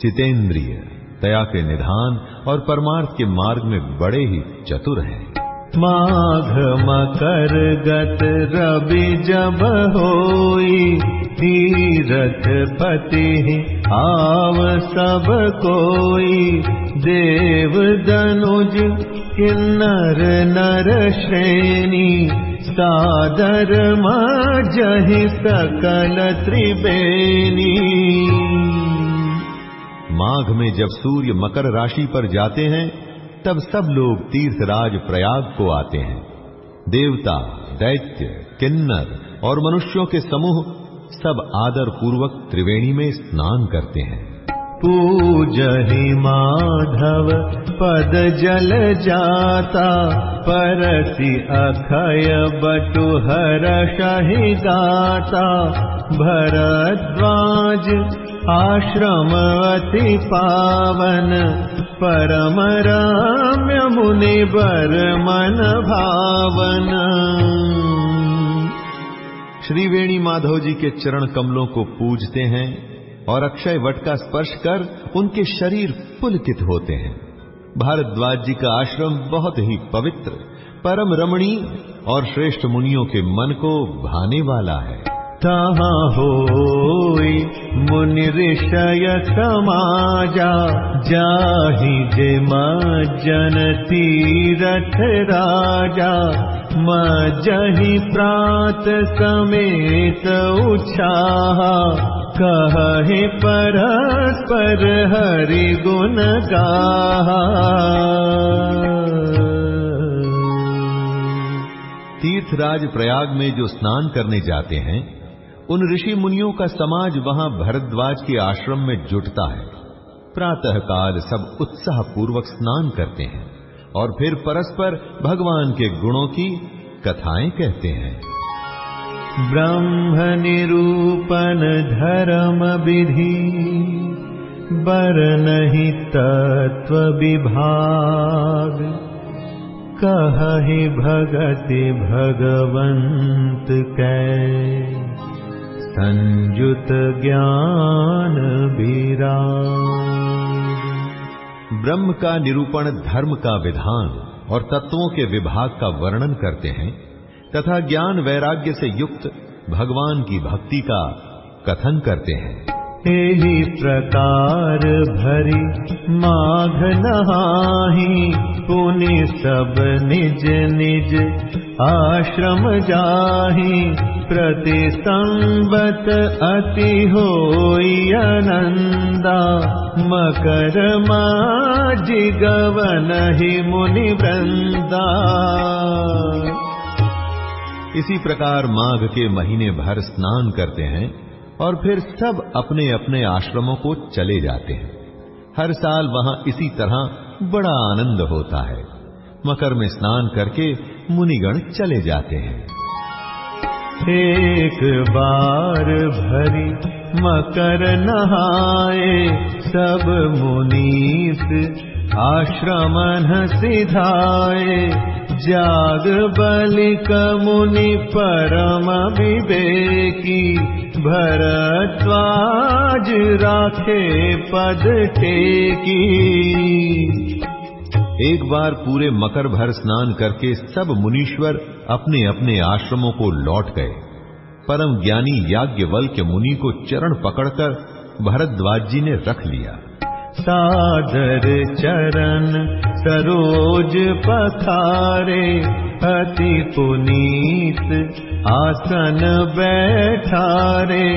S2: चितेंद्रिय दया के निधान और परमार्थ के मार्ग में बड़े ही चतुर हैं।
S1: माघ मकर गत रवि जब होई तीरथ पति आव सब कोई। देव दनुज किन्नर नर श्रेणी सादर मही सकल त्रिवेणी
S2: माघ में जब सूर्य मकर राशि पर जाते हैं, तब सब लोग तीर्थराज प्रयाग को आते हैं। देवता, दैत्य, किन्नर और मनुष्यों के समूह सब आदर पूर्वक त्रिवेणी में स्नान करते हैं।
S1: पूजहि माधव पद जल जाता परसि अखय बटु हर्षहि गाता भरद्वाज आश्रम अति पावन परम राम्य मुनि बर मन भावन।
S2: श्री वेणी माधव जी के चरण कमलों को पूजते हैं और अक्षय वट का स्पर्श कर उनके शरीर पुलकित होते हैं। भारद्वाज जी का आश्रम बहुत ही पवित्र, परम रमणीय और श्रेष्ठ मुनियों के मन को भाने वाला है।
S1: मुनि ऋषय समाजा जाहि जे मज्जन तीरथ राजा। मजहि प्रात समेत उछाहा कहे परस्पर हरि गुण गाहा
S2: तीर्थराज प्रयाग में जो स्नान करने जाते हैं उन ऋषि मुनियों का समाज वहाँ भरद्वाज के आश्रम में जुटता है। प्रातः काल सब उत्साह पूर्वक स्नान करते हैं और फिर परस्पर भगवान के गुणों की कथाएँ कहते हैं।
S1: ब्रह्म निरूपण धर्म विधि बर नहीं तत्व विभाग कहि भगति भगवंत कै। संयुत ज्ञान बीरा
S2: ब्रह्म का निरूपण धर्म का विधान और तत्वों के विभाग का वर्णन करते हैं, तथा ज्ञान वैराग्य से युक्त भगवान की भक्ति का कथन करते हैं।
S1: एहि प्रकार भरी माघ नहाही, पुनि सब निज निज आश्रम जाही। प्रति संबत अति होई आनंदा मकर माजी गवन ही मुनि वृंदा
S2: इसी प्रकार माघ के महीने भर स्नान करते हैं। और फिर सब अपने अपने आश्रमों को चले जाते हैं। हर साल वहाँ इसी तरह बड़ा आनंद होता है। मकर में स्नान करके मुनिगण चले जाते हैं।
S1: एक बार भरी मकर नहाए, सब मुनीस आश्रमन सिधाए। जाग बलिक मुनि परम विवेकी, भरद्वाज राखे पद टेकी।
S2: एक बार पूरे मकर भर स्नान करके सब मुनीश्वर अपने अपने आश्रमों को लौट गए। परम ज्ञानी याज्ञवल के मुनि को चरण पकड़कर भरद्वाज जी ने रख लिया।
S1: सादर चरण सरोज पथारे अति पुनीत आसन बैठारे।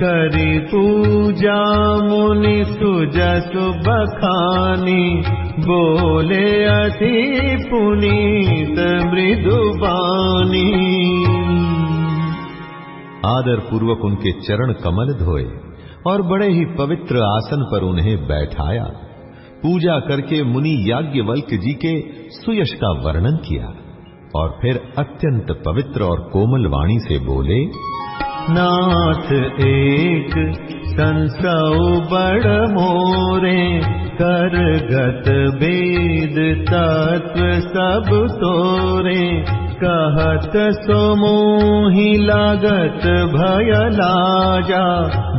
S1: करी पूजा मुनि सुजस बखानी बोले अति पुनीत मृदुबानी
S2: आदर पूर्वक उनके चरण कमल धोए और बड़े ही पवित्र आसन पर उन्हें बैठाया। पूजा करके मुनि याज्ञवल्क जी के सुयश का वर्णन किया और फिर अत्यंत पवित्र और कोमल वाणी से बोले,
S1: नाथ एक संसौ बड़ मोरे कर गत वेद तत्व सब तोरे। कहत सोमोहि लागत भय लाजा।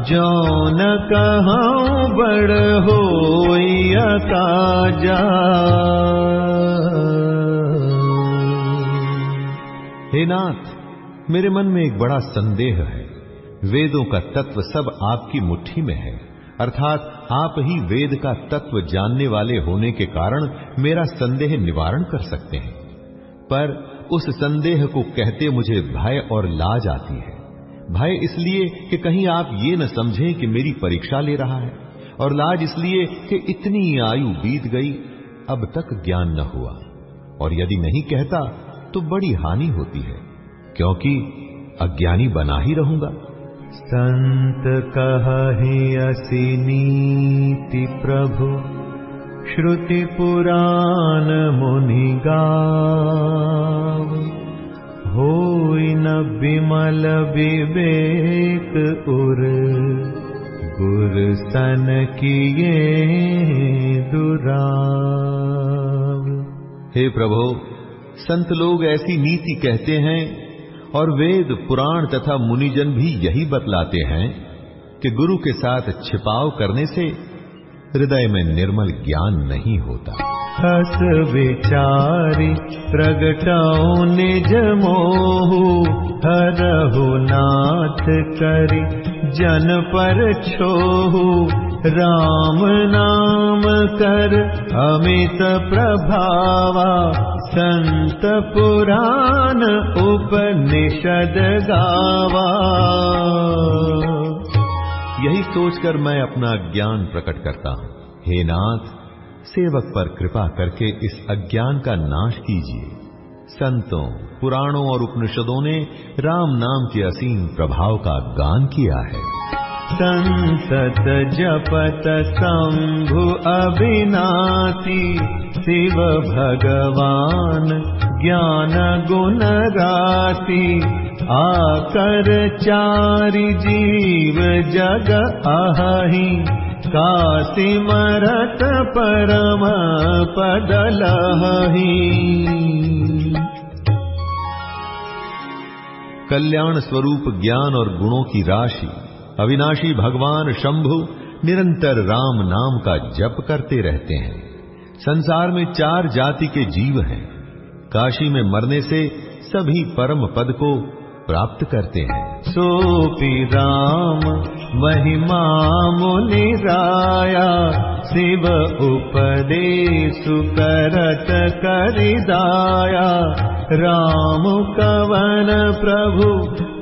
S1: जौन कहूँ बड़ हो काजा
S2: हे नाथ, मेरे मन में एक बड़ा संदेह है। वेदों का तत्व सब आपकी मुट्ठी में है। अर्थात आप ही वेद का तत्व जानने वाले होने के कारण मेरा संदेह निवारण कर सकते हैं। पर उस संदेह को कहते मुझे भय और लाज आती है। भय इसलिए कि कहीं आप ये न समझें कि मेरी परीक्षा ले रहा है, और लाज इसलिए कि इतनी आयु बीत गई, अब तक ज्ञान न हुआ। और यदि नहीं कहता तो बड़ी हानि होती है, क्योंकि अज्ञानी बना ही रहूँगा।
S1: संत कहि असि नीति प्रभु। श्रुति पुराण मुनि गाव। होई न विमल विवेक उर, गुर सन किए दुराव।
S2: हे प्रभु, संत लोग ऐसी नीति कहते हैं और वेद, पुराण तथा मुनिजन भी यही बतलाते हैं कि गुरु के साथ छिपाव करने से हृदय में निर्मल ज्ञान नहीं होता।
S1: हस विचारी प्रगटाओ निज मोहु हरहु नाथ करी जन पर छोहु। राम नाम कर अमित प्रभावा संत पुराण उपनिषद गावा
S2: यही सोचकर मैं अपना ज्ञान प्रकट करता हूँ। हे नाथ, सेवक पर कृपा करके इस अज्ञान का नाश कीजिए। संतों, पुराणों और उपनिषदों ने राम नाम के असीम प्रभाव का गान किया है।
S1: संसत जपत शंभु अविनाशी, शिव भगवान। ज्ञान गुण राशि आकर चारि जीव जग अहि मरत परम पदलहि
S2: कल्याण स्वरूप ज्ञान और गुणों की राशि, अविनाशी भगवान शंभु निरंतर राम नाम का जप करते रहते हैं। संसार में चार जाति के जीव हैं। काशी में मरने से सभी परम पद को प्राप्त करते हैं।
S1: सोपी राम, महिमा मुनि राया, शिव उपदेश करत करिदाया। राम कवन प्रभु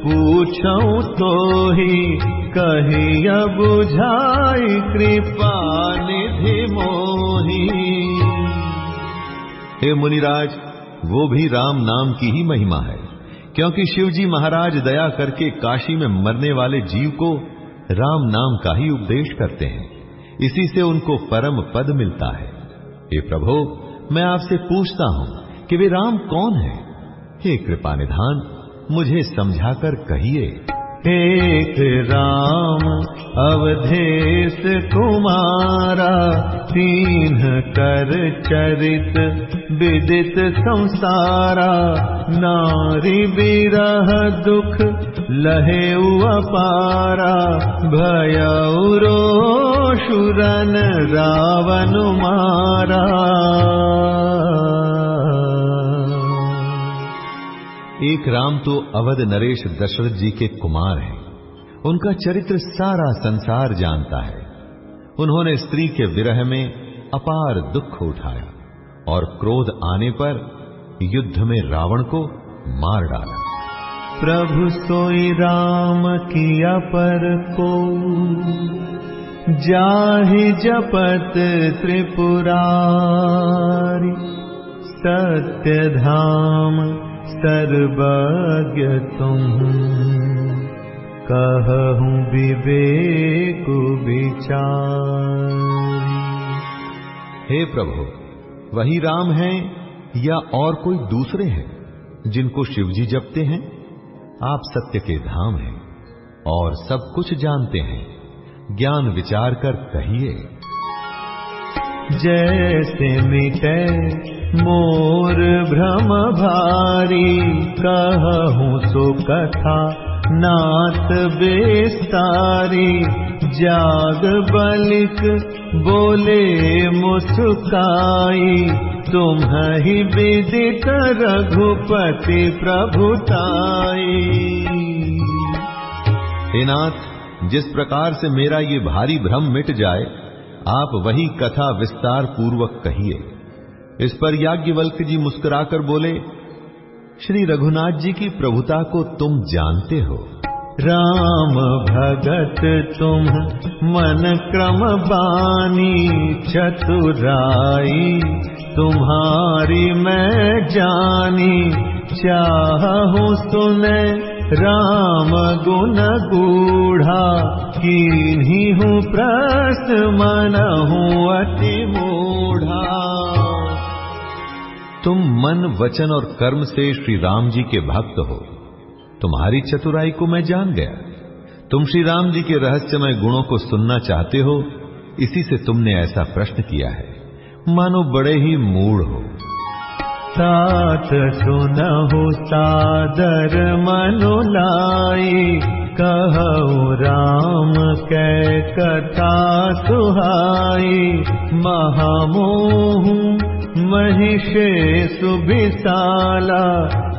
S1: पूछौ तो ही कहिय बुझाई कृपा निधि मोही।
S2: हे मुनिराज वो भी राम नाम की ही महिमा है। क्योंकि शिवजी महाराज दया करके काशी में मरने वाले जीव को राम नाम का ही उपदेश करते हैं। इसी से उनको परम पद मिलता है। हे प्रभु, मैं आपसे पूछता हूँ कि वे राम कौन है? हे कृपा निधान मुझे समझाकर कहिए।
S1: राम अवधेश कुमारा तीन कर चरित विदित संसारा नारी विरह दुख लहे अपारा भयरो शुरन रावण मारा
S2: एक राम तो अवध नरेश दशरथ जी के कुमार हैं। उनका चरित्र सारा संसार जानता है। उन्होंने स्त्री के विरह में अपार दुख उठाया और क्रोध आने पर युद्ध में रावण को मार डाला।
S1: प्रभु सोई राम किया पर को जाहि जपत त्रिपुरारी, सत्य धाम सर्वज्ञ तुम। कहूँ विवेक विचार।
S2: हे प्रभु वही राम हैं या और कोई दूसरे हैं जिनको शिवजी जपते हैं? आप सत्य के धाम हैं और सब कुछ जानते हैं। ज्ञान विचार कर कहिए।
S1: जैसे मिटे मोर भ्रम भारी कहूँ सो कथा नाथ बेस्तारी। जाग बलिक बोले मुस्काई। तुम ही विदित रघुपति प्रभुताई।
S2: नाथ, जिस प्रकार से मेरा ये भारी भ्रम मिट जाए, आप वही कथा विस्तार पूर्वक कहिए। इस पर याज्ञवल्क जी मुस्कुराकर बोले, श्री रघुनाथ जी की प्रभुता को तुम जानते हो।
S1: राम भगत तुम मन क्रम बानी चतुराई, तुम्हारी मैं जानी चाहूँ सुने। राम गुण गूढ़ा की हूँ प्रश्न मन हूँ अति मूढ़ा।
S2: तुम मन, वचन और कर्म से श्री राम जी के भक्त हो। तुम्हारी चतुराई को मैं जान गया। तुम श्री राम जी के रहस्यमय गुणों को सुनना चाहते हो, इसी से तुमने ऐसा प्रश्न किया है। मानो बड़े ही मूड हो।
S1: साथ सुनहु सादर मनुलाई कहु राम कै कथा सुहाई, महामोह महिषे सुभिशाला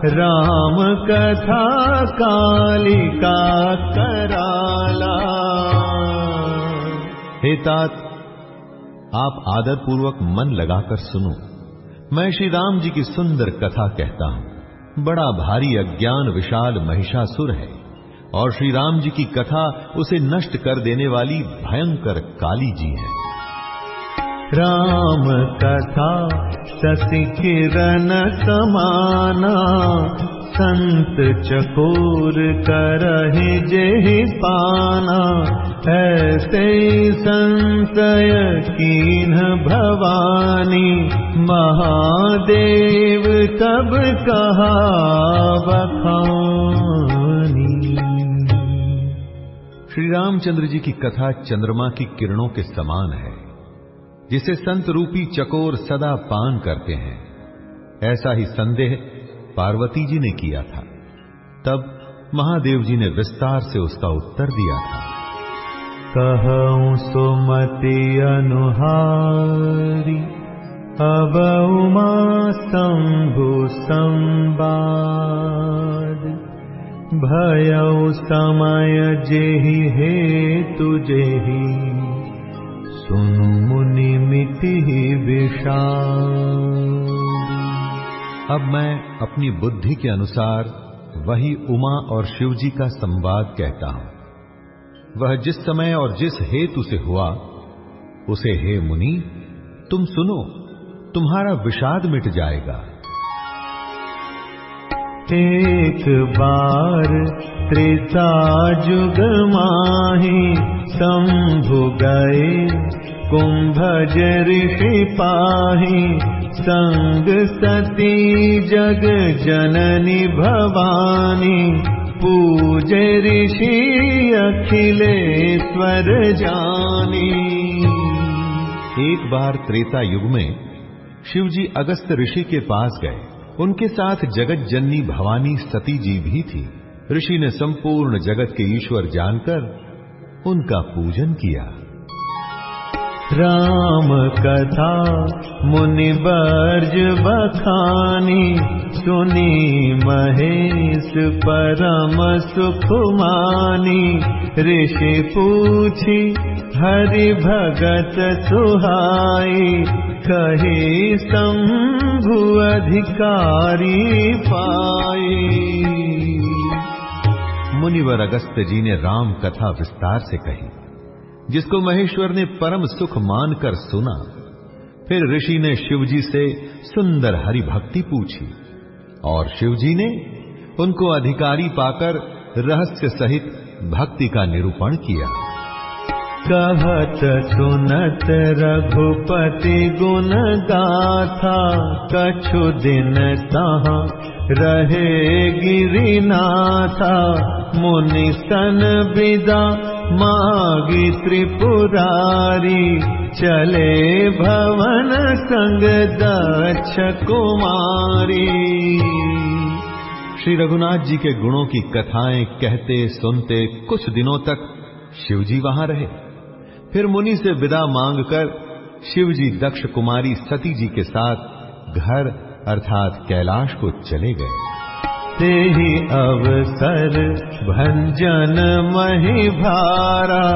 S1: राम कथा कालिका कराला।
S2: हे तात, आप आदर पूर्वक मन लगाकर सुनो। मैं श्री राम जी की सुंदर कथा कहता हूँ। बड़ा भारी अज्ञान विशाल महिषासुर है, और श्री राम जी की कथा उसे नष्ट कर देने वाली भयंकर काली जी है।
S1: राम कथा शशि किरण समाना संत चकोर करहि जेहि पाना। ऐसे संशय कीन भवानी महादेव तब कहा बखानी
S2: श्री रामचंद्र जी की कथा चंद्रमा की किरणों के समान है जिसे संत रूपी चकोर सदा पान करते हैं। ऐसा ही संदेह पार्वती जी ने किया था। तब महादेव जी ने विस्तार से उसका उत्तर दिया था।
S1: कहूँ सुमति अनुहारी, अब उमा शंभु संवाद। भयउ समय जेहि हे तुजेहि सुनु मुनि मिति विषाद
S2: अब मैं अपनी बुद्धि के अनुसार वही उमा और शिवजी का संवाद कहता हूँ। वह जिस समय और जिस हेतु से हुआ, उसे हे मुनि, तुम सुनो, तुम्हारा विषाद मिट जाएगा।
S1: एक बार त्रेता जुग माही शंभु गए कुंभज ऋषि संग सती जग जननी भवानी पूज ऋषि अखिलेश्वर जानी।
S2: एक बार त्रेता युग में शिवजी अगस्त ऋषि के पास गए। उनके साथ जगत जननी भवानी सती जी भी थी। ऋषि ने संपूर्ण जगत के ईश्वर जानकर उनका पूजन किया।
S1: राम कथा मुनि बर्ज बखानी, सुनी महेश परम सुख मानी ऋषि पूछी, हरि भगत सुहाई, कहे शंभु अधिकारी पाई।
S2: मुनिवर अगस्त जी ने राम कथा विस्तार से कही, जिसको महेश्वर ने परम सुख मानकर सुना। फिर ऋषि ने शिवजी से सुंदर हरि भक्ति पूछी, और शिवजी ने उनको अधिकारी पाकर रहस्य सहित भक्ति का निरूपण किया।
S1: कहत सुनत रघुपति गुण गाथा कछु दिन तहा रहे गिरिनाथा। मुनि सन विदा मागी त्रिपुरारी चले भवन संग दक्ष कुमारी।
S2: श्री रघुनाथ जी के गुणों की कथाएं कहते सुनते कुछ दिनों तक शिवजी वहां रहे फिर मुनि से विदा मांगकर शिवजी दक्ष कुमारी सती जी के साथ घर अर्थात कैलाश को चले गए।
S1: ते ही अवसर भंजन मही भारा,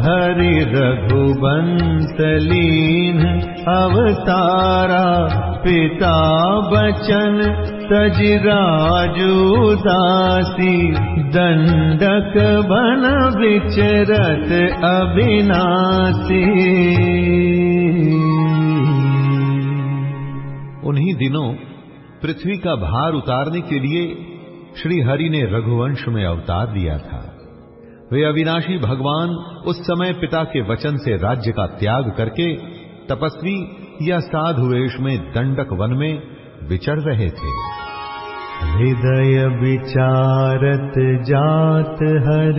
S1: हरि रघुबंस लीन अवतारा, पिता बचन दासी, दंडक बन विचरत अविनाशी।
S2: उन्हीं दिनों पृथ्वी का भार उतारने के लिए श्री हरि ने रघुवंश में अवतार लिया था। वे अविनाशी भगवान उस समय पिता के वचन से राज्य का त्याग करके तपस्वी या साधु वेश में दंडक वन में विचर रहे थे।
S1: हृदय विचारत जात हर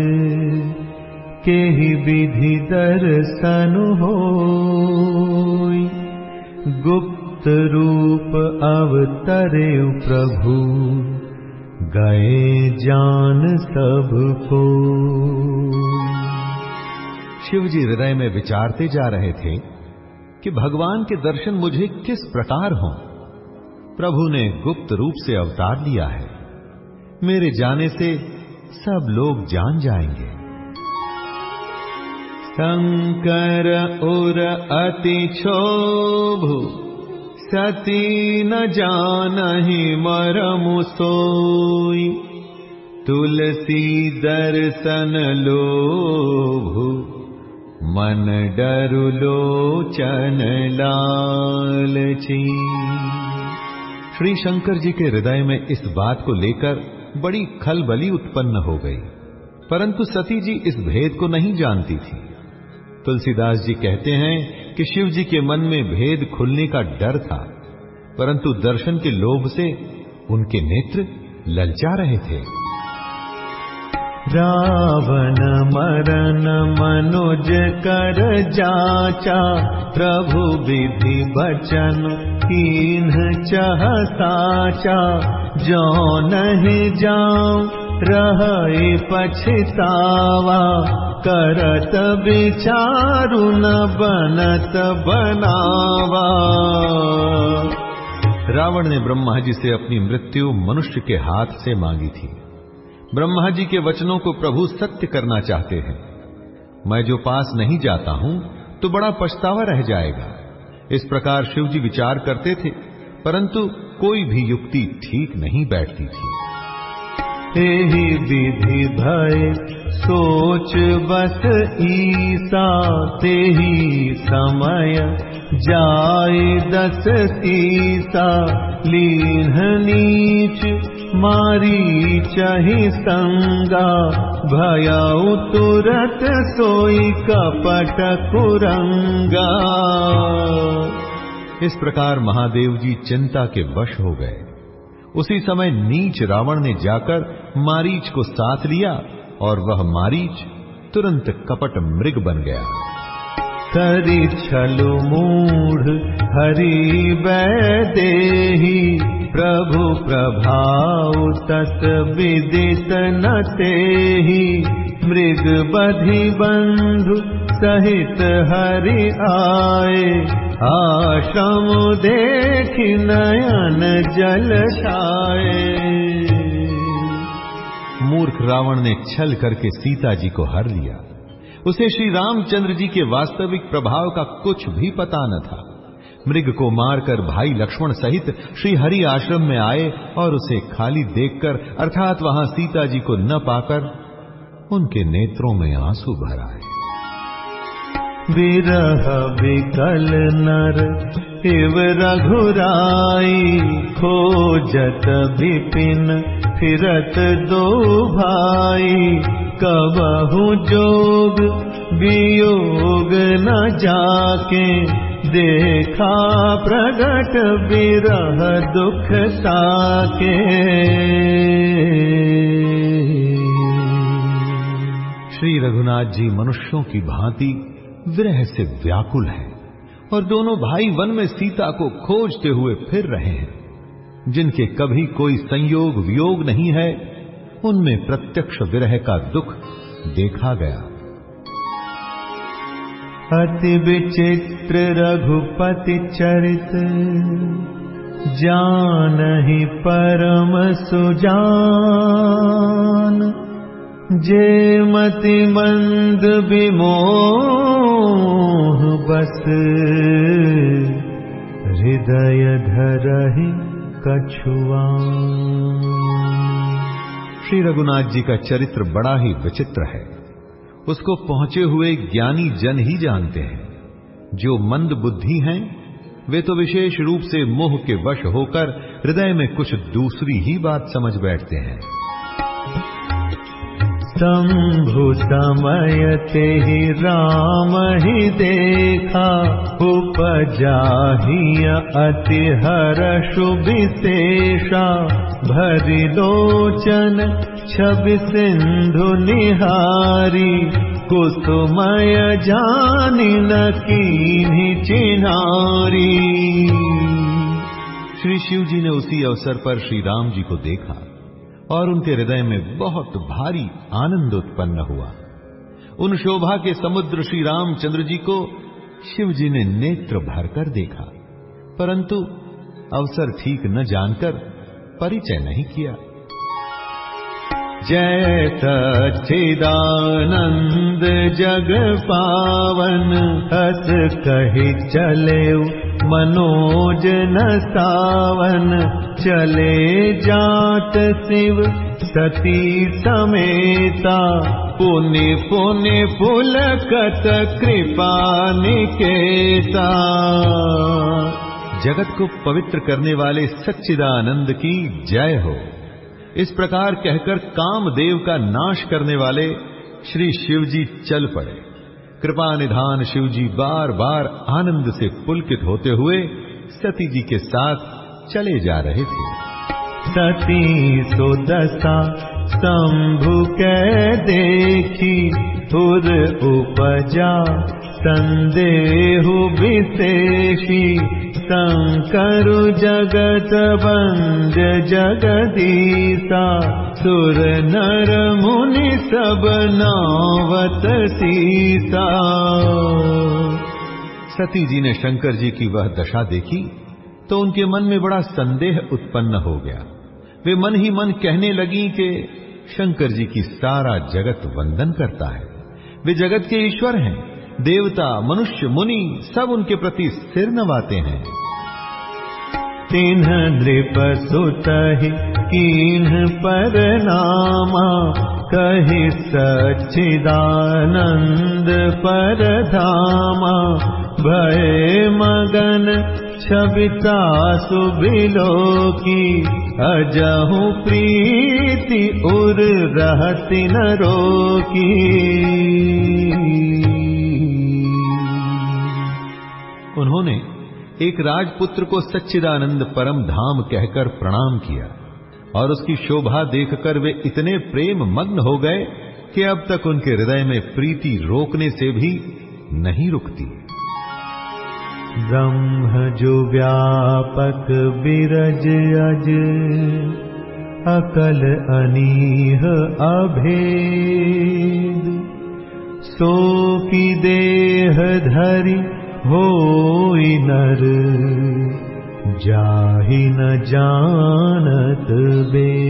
S1: के ही विधि दर्शन हो गुप्त रूप अवतरे प्रभु गए जान सबको।
S2: शिवजी हृदय में विचारते जा रहे थे कि भगवान के दर्शन मुझे किस प्रकार हों? प्रभु ने गुप्त रूप से अवतार लिया है। मेरे जाने से सब लोग जान जाएँगे।
S1: शंकर उर अति क्षोभु, सती न जानहि मरमु सोई। तुलसी दर्शन लोभु, मन डरु लोचन लालची।
S2: श्री शंकर जी के हृदय में इस बात को लेकर बड़ी खलबली उत्पन्न हो गई। परंतु सती जी इस भेद को नहीं जानती थी। तुलसीदास जी कहते हैं कि शिव जी के मन में भेद खुलने का डर था, परंतु दर्शन के लोभ से उनके नेत्र ललचा रहे थे।
S1: रावण मरण मनुज कर जाचा प्रभु विधि बचन कीन चह साचा जो नहीं जाऊं रह पछतावा। करत विचारु न बनत बनावा।
S2: रावण ने ब्रह्मा जी से अपनी मृत्यु मनुष्य के हाथ से मांगी थी ब्रह्मा जी के वचनों को प्रभु सत्य करना चाहते हैं। मैं जो पास नहीं जाता हूँ तो बड़ा पछतावा रह जाएगा। इस प्रकार शिव जी विचार करते थे, परंतु कोई भी युक्ति ठीक नहीं बैठती थी।
S1: विधि भय, सोच बस ईसा, ते ही समय जाय दस तीसा, लीन नीच मारी चही संगा भयाउ तुरत सोई कपट कुरंगा।
S2: इस प्रकार महादेव जी चिंता के वश हो गए। उसी समय नीच रावण ने जाकर मारीच को साथ लिया और वह मारीच तुरंत कपट मृग बन गया।
S1: करी छलु मूढ़, हरि वैदेही, प्रभु प्रभाव तस विदित न तेहि। मृग बधि बंधु सहित हरि आए, आश्रम देख नयन जल छाए।
S2: मूर्ख रावण ने छल करके सीता जी को हर लिया। उसे श्री रामचंद्र जी के वास्तविक प्रभाव का कुछ भी पता न था। मृग को मारकर भाई लक्ष्मण सहित श्री हरि आश्रम में आए और उसे खाली देखकर, अर्थात वहाँ सीता जी को न पाकर, उनके नेत्रों में आँसू भर आए।
S1: विरह विकल नर, इव रघुराई खोजत विपिन, फिरत दो भाई। कबहु जोग वियोग न जाके देखा प्रगट विरह दुख ताके
S2: श्री रघुनाथ जी मनुष्यों की भांति विरह से व्याकुल है और दोनों भाई वन में सीता को खोजते हुए फिर रहे हैं। जिनके कभी कोई संयोग वियोग नहीं है उनमें प्रत्यक्ष विरह का दुख देखा गया।
S1: अति विचित्र रघुपति चरित जान ही परम सुजान। जे मति मंद विमोह बस हृदय धरहि कछुआ
S2: श्री रघुनाथ जी का चरित्र बड़ा ही विचित्र है। उसको पहुँचे हुए ज्ञानी जन ही जानते हैं। जो मंद बुद्धि हैं, वे तो विशेष रूप से मोह के वश होकर हृदय में कुछ दूसरी ही बात समझ बैठते हैं।
S1: ते ही राम ही देखा उपजाही अति हर विशेषा भरि लोचन छवि सिंधु निहारी कुसुमय जानी चिनारी
S2: श्री शिव जी ने उसी अवसर पर श्री राम जी को देखा और उनके हृदय में बहुत भारी आनंद उत्पन्न हुआ। उन शोभा के समुद्र श्री रामचंद्र जी को शिव जी ने नेत्र भरकर देखा, परंतु अवसर ठीक न जानकर परिचय नहीं किया।
S1: जय सच्चिदानंद जग पावन हस कही चले मनोज न सावन चले जात शिव सती समेता। पुण्य पुण्य पुलकत कृपा निकेता।
S2: जगत को पवित्र करने वाले सच्चिदानंद की जय हो। इस प्रकार कहकर कामदेव का नाश करने वाले श्री शिवजी चल पड़े। कृपा निधान शिव जी बार बार आनंद से पुलकित होते हुए सती जी के साथ चले जा रहे थे।
S1: सती सुदशा, शंभु कै देखी, थुर उपजा संदेहु विशेषी शंकर जगत बंद जगदीसा सुर नर मुनि सब नावत सीता
S2: सती जी ने शंकर जी की वह दशा देखी तो उनके मन में बड़ा संदेह उत्पन्न हो गया। वे मन ही मन कहने लगी कि शंकर जी की सारा जगत वंदन करता है। वे जगत के ईश्वर हैं। देवता मनुष्य मुनि सब उनके प्रति सिर नवाते हैं।
S1: तिन्ह नृप सुतहि कीन्ह पर नामा कहि सच्चिदानंद पर धामा भय मगन छबिता सुबिलो की अजहु प्रीति उर रहती न
S2: उन्होंने एक राजपुत्र को सच्चिदानंद परम धाम कहकर प्रणाम किया और उसकी शोभा देखकर वे इतने प्रेम मग्न हो गए कि अब तक उनके हृदय में प्रीति रोकने से भी नहीं रुकती।
S1: ब्रह्म जो व्यापक बिरज अज, अकल अनीह अभेद, सो की देह धरी हो नर, जाहि न जानत बे।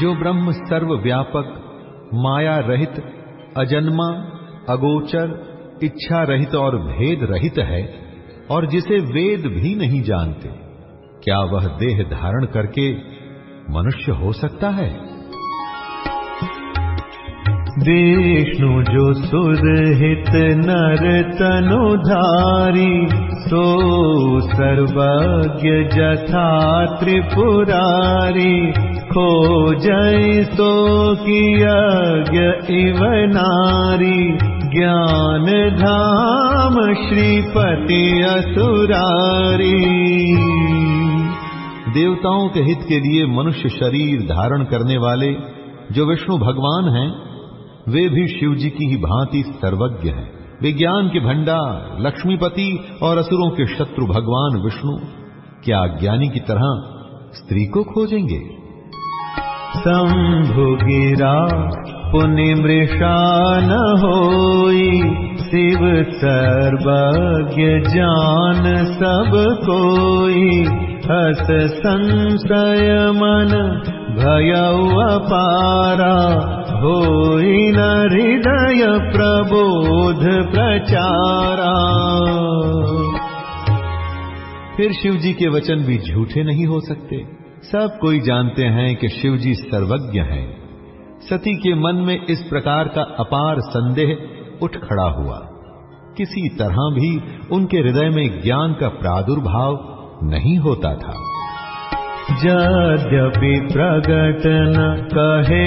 S2: जो ब्रह्म सर्व व्यापक माया रहित, अजन्मा, अगोचर, इच्छा रहित और भेद रहित है, और जिसे वेद भी नहीं जानते, क्या वह देह धारण करके मनुष्य हो सकता है?
S1: विष्णु जो सुरहित नर तनुधारी, सो सर्वज्ञ जथा त्रिपुरारी। खो जय सो कियज्ञ इव नारी। ज्ञान धाम श्रीपति असुरारी।
S2: देवताओं के हित के लिए मनुष्य शरीर धारण करने वाले जो विष्णु भगवान हैं वे भी शिव जी की ही भांति सर्वज्ञ हैं। विज्ञान के भंडार, लक्ष्मीपति और असुरों के शत्रु भगवान विष्णु। क्या ज्ञानी की तरह स्त्री को खोजेंगे?
S1: शंभु गिरा पुण्य मृषा न होई। शिव सर्वज्ञ जान सब कोई। हस संशय मन, भय अपारा। होई न हृदय प्रबोध प्रचारा।
S2: फिर शिव जी के वचन भी झूठे नहीं हो सकते। सब कोई जानते हैं कि शिव जी सर्वज्ञ हैं। सती के मन में इस प्रकार का अपार संदेह उठ खड़ा हुआ। किसी तरह भी उनके हृदय में ज्ञान का प्रादुर्भाव नहीं होता था।
S1: यद्यपि प्रगट न कहे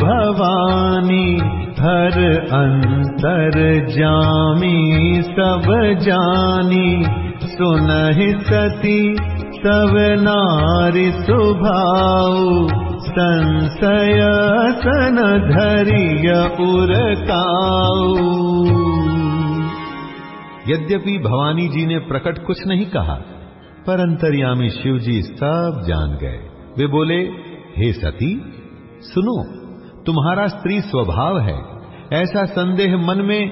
S1: भवानी हर अंतर जामी सब जानी। सुनहि सती सब नारी संशय सन धरिय उरकाऊ।
S2: यद्यपि भवानी जी ने प्रकट कुछ नहीं कहा पर अंतर्यामी शिव जी सब जान गए। वे बोले, हे सती, सुनो, तुम्हारा स्त्री स्वभाव है। ऐसा संदेह मन में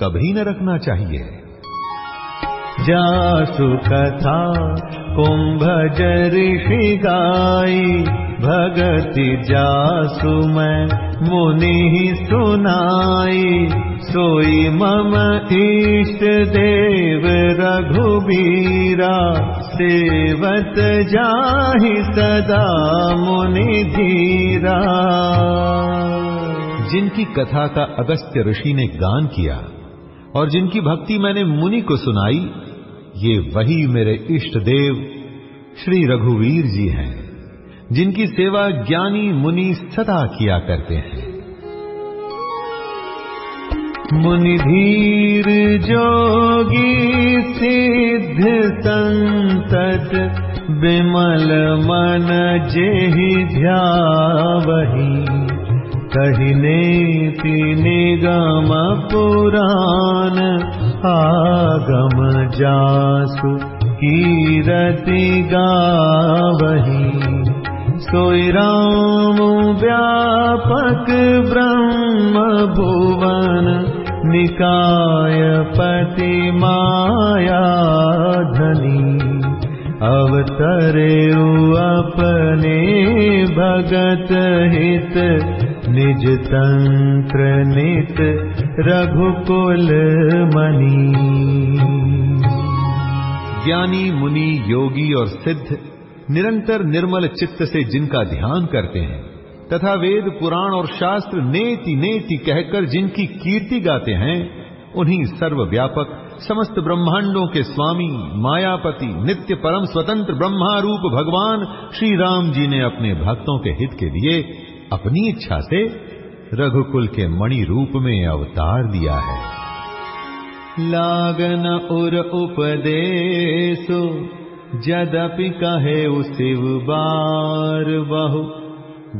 S2: कभी न रखना चाहिए।
S1: जासु कथा कुंभ ऋषि गाई भगति जासु मैं मुनि सुनाई। सोई मम इष्ट देव रघुबीरा, सेवत जाहि सदा मुनि धीरा।
S2: जिनकी कथा का अगस्त्य ऋषि ने गान किया और जिनकी भक्ति मैंने मुनि को सुनाई ये वही मेरे इष्ट देव श्री रघुवीर जी हैं, जिनकी सेवा ज्ञानी मुनि सदा किया करते हैं।
S1: मुनि धीर जोगी सिद्ध संतत विमल मन जेहि ध्यावही। कहिने निगम पुराण आगम जासु कीरति गावही। सोई राम व्यापक ब्रह्म भुवन निकाय पति माया धनी। अवतरे अपने भगत हित निज तंत्र नित रघुकुल मनी
S2: ज्ञानी, मुनि, योगी और सिद्ध निरंतर निर्मल चित्त से जिनका ध्यान करते हैं, तथा वेद, पुराण और शास्त्र नेति नेति कहकर जिनकी कीर्ति गाते हैं, उन्हीं सर्वव्यापक समस्त ब्रह्मांडों के स्वामी, मायापति, नित्य परम स्वतंत्र ब्रह्मा रूप भगवान श्री राम जी ने अपने भक्तों के हित के लिए अपनी इच्छा से रघुकुल के मणि रूप में अवतार दिया है।
S1: लागन उर उपदेशो, जदपि कहे शिव बार बहु,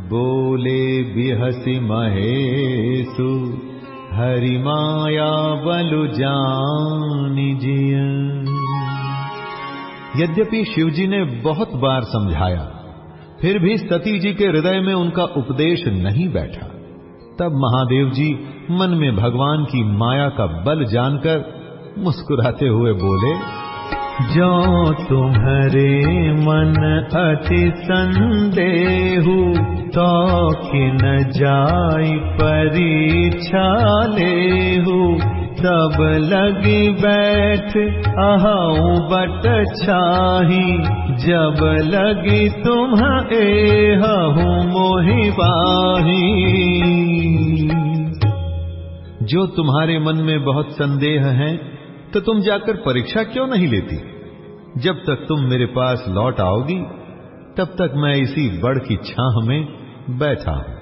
S1: बोले बिहसी महेशु, हरि माया बलु जान
S2: यद्यपि शिवजी ने बहुत बार समझाया फिर भी सती जी के हृदय में उनका उपदेश नहीं बैठा। तब महादेव जी मन में भगवान की माया का बल जानकर मुस्कुराते हुए बोले
S1: जो तुम्हारे मन अति संदेहु तो किन जाई परीक्षा लेहु तब लगी बैठ अहू बट छाही। जब लगी तुम एहू मोहि
S2: जो तुम्हारे मन में बहुत संदेह हैं तो तुम जाकर परीक्षा क्यों नहीं लेती? जब तक तुम मेरे पास लौट आओगी, तब तक मैं इसी बड़ की छाह में बैठा हूँ।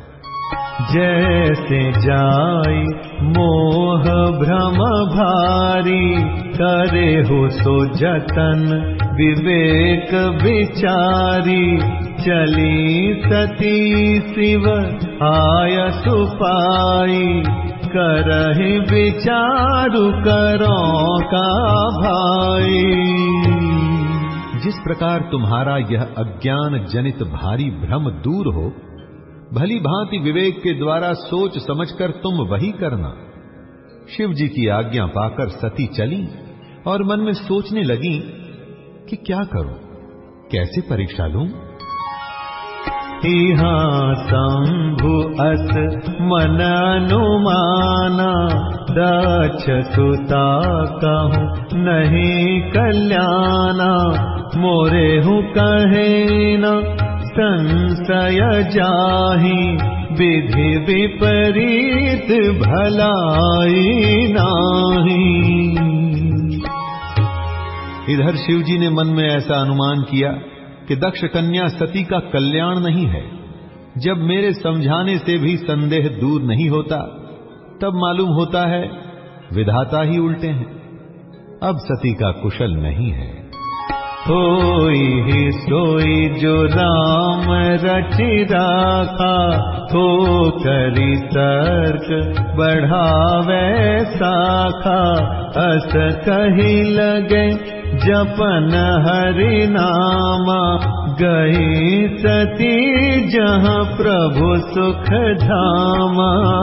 S1: जैसे जाई मोह भ्रम भारी, करे हो सो जतन विवेक विचारी। चली सती शिव आय सुपाई करहि विचारु करो का भाई।
S2: जिस प्रकार तुम्हारा यह अज्ञान जनित भारी भ्रम दूर हो, भली भांति विवेक के द्वारा सोच समझकर तुम वही करना। शिव जी की आज्ञा पाकर सती चली और मन में सोचने लगी कि क्या करूँ, कैसे परीक्षा लूँ?
S1: इहा शंभु अस मन अनुमाना दक्ष सुता कहूँ, नहीं कल्याणा। मोरे हूँ न, संशय जाही। विधि विपरीत भलाई नाही।
S2: इधर शिवजी ने मन में ऐसा अनुमान किया कि दक्ष कन्या सती का कल्याण नहीं है। जब मेरे समझाने से भी संदेह दूर नहीं होता, तब मालूम होता है, विधाता ही उल्टे हैं। अब सती का कुशल नहीं है।
S1: होई ही सोई जो राम रचि राखा, हो करी तर्क बढ़ावे साखा। अस कही लगे जपन हरि नामा, गई सती जहाँ प्रभु सुख धामा।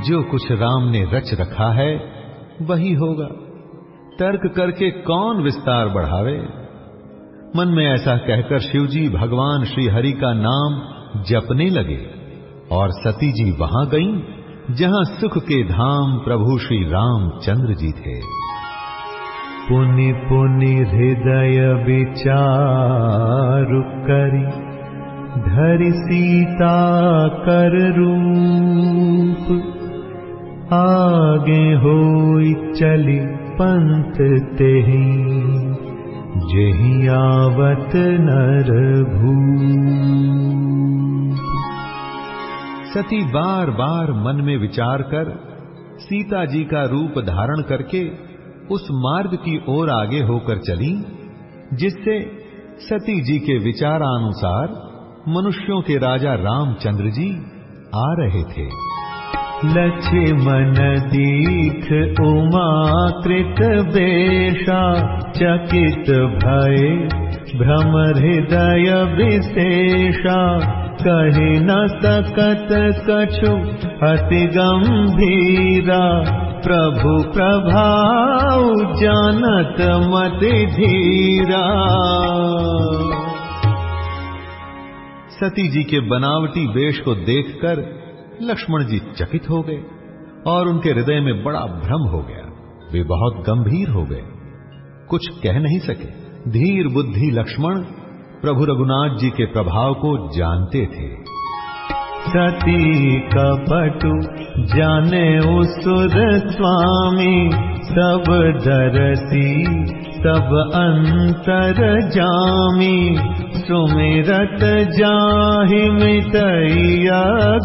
S2: जो कुछ राम ने रच रखा है, वही होगा। तर्क करके कौन विस्तार बढ़ावे? मन में ऐसा कहकर शिवजी भगवान श्री हरि का नाम जपने लगे और सती जी वहाँ गईं। जहां सुख के धाम प्रभु श्री रामचंद्र जी थे।
S1: पुनि पुनि हृदय विचार करी धरि सीता कर रूप। आगे हो चली पंथ ते जही आवत नर भू
S2: सती बार बार मन में विचार कर, सीता जी का रूप धारण करके उस मार्ग की ओर आगे होकर चली, जिससे सती जी के विचारानुसार मनुष्यों के राजा रामचंद्र जी आ रहे थे।
S1: लक्ष्मण दीख उमा कृत बेशा चकित भय, भ्रम हृदय विशेषा। कही न सकत कछु। अति गंभीरा। प्रभु प्रभाव जानत मत धीरा।
S2: सती जी के बनावटी वेश को देखकर लक्ष्मण जी चकित हो गए और उनके हृदय में बड़ा भ्रम हो गया। वे बहुत गंभीर हो गए। कुछ कह नहीं सके। धीर बुद्धि लक्ष्मण प्रभु रघुनाथ जी के प्रभाव को जानते थे।
S1: सती कपटु जाने उसुर स्वामी सब दरसी सब अंतर जामी। सुमिरत जाहि मितैया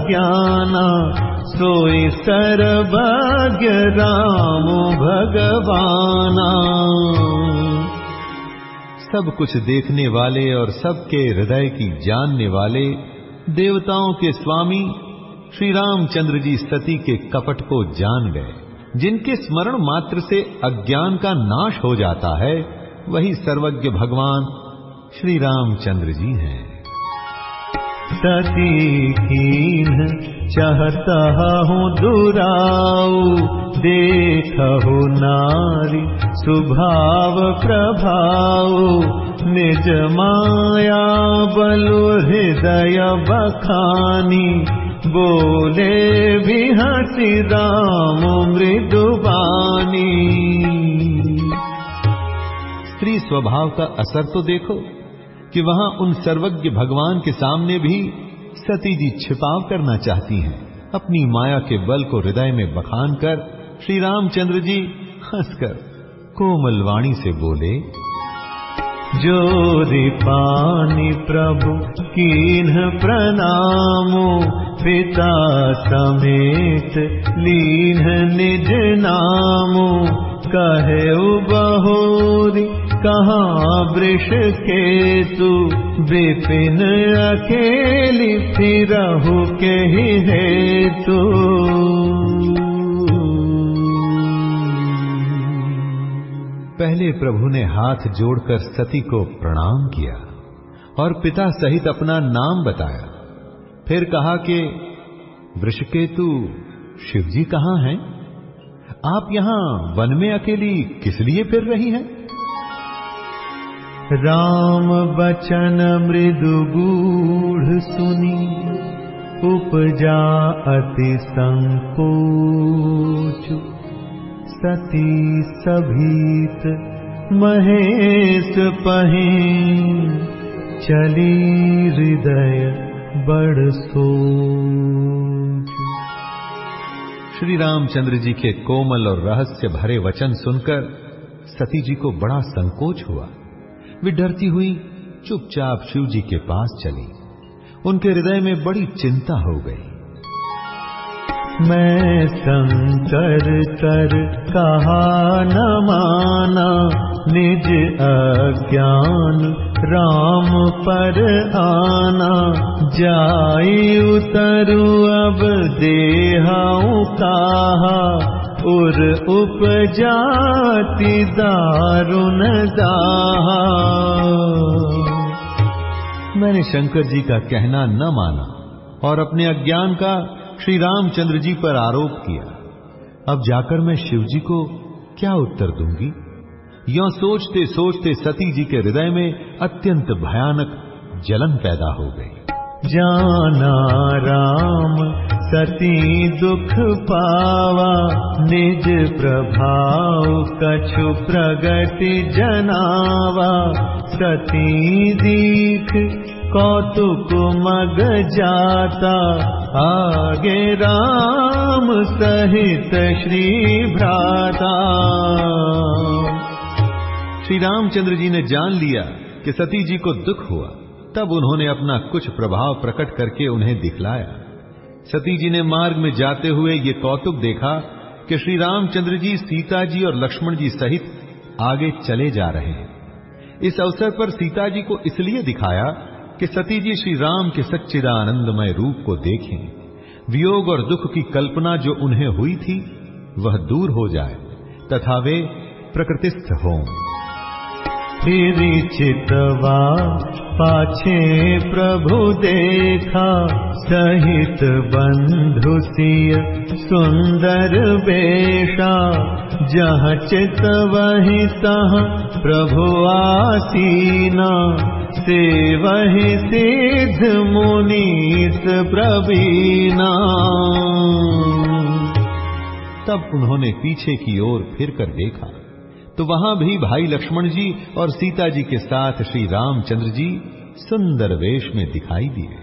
S1: ज्ञाना सोई सर्वज्ञ राम भगवाना
S2: सब कुछ देखने वाले और सबके हृदय की जानने वाले, देवताओं के स्वामी श्री रामचंद्र जी सती के कपट को जान गए। जिनके स्मरण मात्र से अज्ञान का नाश हो जाता है, वही सर्वज्ञ भगवान श्री रामचंद्र जी हैं।
S1: सती कीन चाहता हूँ दुराऊ देखो नारी सुभाव प्रभाव निज माया बलु हृदय बखानी बोले भी हसी राम मृदुबानी
S2: स्त्री स्वभाव का असर तो देखो कि वहाँ उन सर्वज्ञ भगवान के सामने भी सती जी छिपाव करना चाहती हैं। अपनी माया के बल को हृदय में बखान कर श्री रामचंद्र जी हंसकर कोमल वाणी से बोले
S1: जोरि पानी प्रभु कीन प्रणामो, पिता समेत लीन निज नामो, कहे बहोरी कहाँ वृष केतु विपिन अकेली फिरहु के हेतु
S2: पहले प्रभु ने हाथ जोड़कर सती को प्रणाम किया और पिता सहित अपना नाम बताया फिर कहा कि वृषकेतु शिवजी कहाँ हैं? आप यहाँ वन में अकेली किस लिए फिर रही हैं?
S1: राम बचन मृदु गूढ़ सुनी उपजा सती सभीत महेश पहे चली हृदय बड़ सोच।
S2: श्री रामचंद्र जी के कोमल और रहस्य भरे वचन सुनकर सती जी को बड़ा संकोच हुआ वे डरती हुई चुपचाप शिव जी के पास चली। उनके हृदय में बड़ी चिंता हो गई।
S1: मैं शंकर कर कहा न माना, निज अज्ञान राम पर आना। जाई उतरु अब देहाऊ कहा उर उपजाति दारुण दाहा
S2: मैंने शंकर जी का कहना न माना और अपने अज्ञान का श्री रामचंद्र जी पर आरोप किया। अब जाकर मैं शिव जी को क्या उत्तर दूँगी? यो सोचते सोचते सती जी के हृदय में अत्यंत भयानक जलन पैदा हो गई।
S1: जाना राम, सती दुख पावा, निज प्रभाव कछु प्रगति जनावा। सती दीख कौतुक मग जाता, आगे राम सहित श्री भ्राता।
S2: श्री रामचंद्र जी ने जान लिया कि सती जी को दुख हुआ। तब उन्होंने अपना कुछ प्रभाव प्रकट करके उन्हें दिखलाया। सती जी ने मार्ग में जाते हुए ये कौतुक देखा कि श्री रामचंद्र जी, सीता जी और लक्ष्मण जी सहित आगे चले जा रहे हैं। इस अवसर पर सीता जी को इसलिए दिखाया कि सती जी श्री राम के सच्चिदानंदमय रूप को देखें। वियोग और दुख की कल्पना जो उन्हें हुई थी, वह दूर हो जाए, तथा वे प्रकृतिस्थ हों।
S1: फिर चितवा पाछे प्रभु देखा, सहित बंधु सुंदर बेशा जहाँ चित वही तह, प्रभु आसीना। से वही सिद्ध मुनीस प्रवीणा।
S2: तब उन्होंने पीछे की ओर फिर कर देखा। तो वहाँ भी भाई लक्ष्मण जी और सीता जी के साथ श्री रामचंद्र जी सुंदर वेश में दिखाई दिए।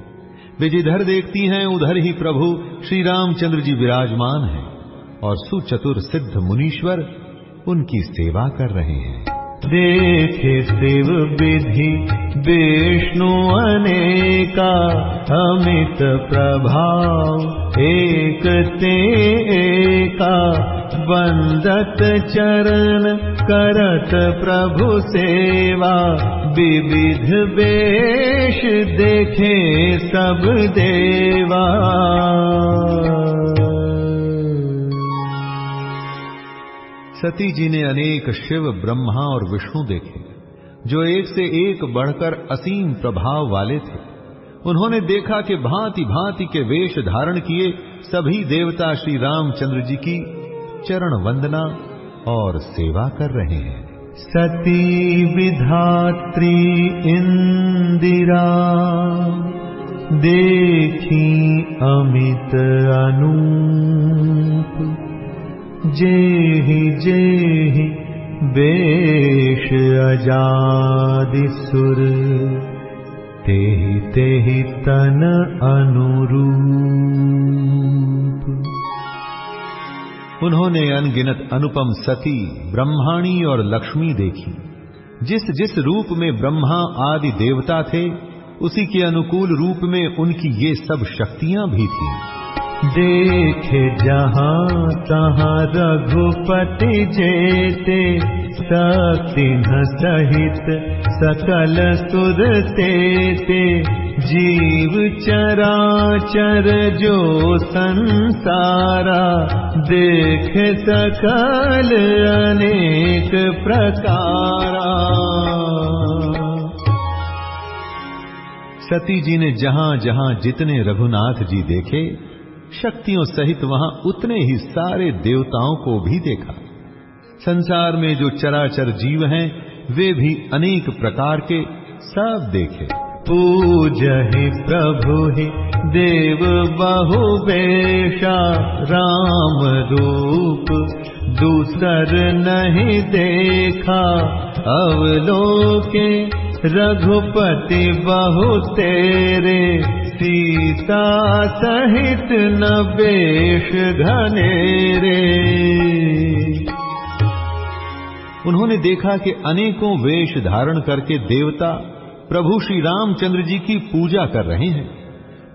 S2: वे जिधर देखती हैं, उधर ही प्रभु श्री रामचंद्र जी विराजमान हैं और सुचतुर सिद्ध मुनीश्वर उनकी सेवा कर रहे हैं।
S1: देखे शिव विधि विष्णु अनेका अमित प्रभाव एक ते एका वंदत चरण करत प्रभु सेवा विविध वेश देखे सब देवा
S2: सती जी ने अनेक शिव, ब्रह्मा और विष्णु देखे, जो एक से एक बढ़कर असीम प्रभाव वाले थे। उन्होंने देखा कि भांति भांति के वेश धारण किए सभी देवता श्री रामचंद्र जी की चरण वंदना और सेवा कर रहे हैं।
S1: सती विधात्री इंदिरा, देखी अमित अनूप। जेहि जेहि वेश अजादि सुर। तेहि तेहि तन अनुरूप।
S2: उन्होंने अनगिनत अनुपम सती, ब्रह्माणी और लक्ष्मी देखी। जिस जिस रूप में ब्रह्मा आदि देवता थे, उसी के अनुकूल रूप में उनकी ये सब शक्तियाँ भी थीं।
S1: देखे जहाँ तहाँ रघुपति जेते सतिन सहित सकल सुर तेते। जीव चराचर जो संसारा देख सकल अनेक प्रकारा।
S2: सती जी ने जहां जहां जितने रघुनाथ जी देखे शक्तियों सहित वहाँ उतने ही सारे देवताओं को भी देखा। संसार में जो चराचर जीव हैं, वे भी अनेक प्रकार के सब देखे।
S1: पूजहि प्रभु ही, देव बहु बेशा राम रूप दूसर नहीं देखा। अवलोके रघुपति बहु तेरे सीता सहित न बेश घनेरे
S2: उन्होंने देखा कि अनेकों वेश धारण करके देवता प्रभु श्री रामचंद्र जी की पूजा कर रहे हैं,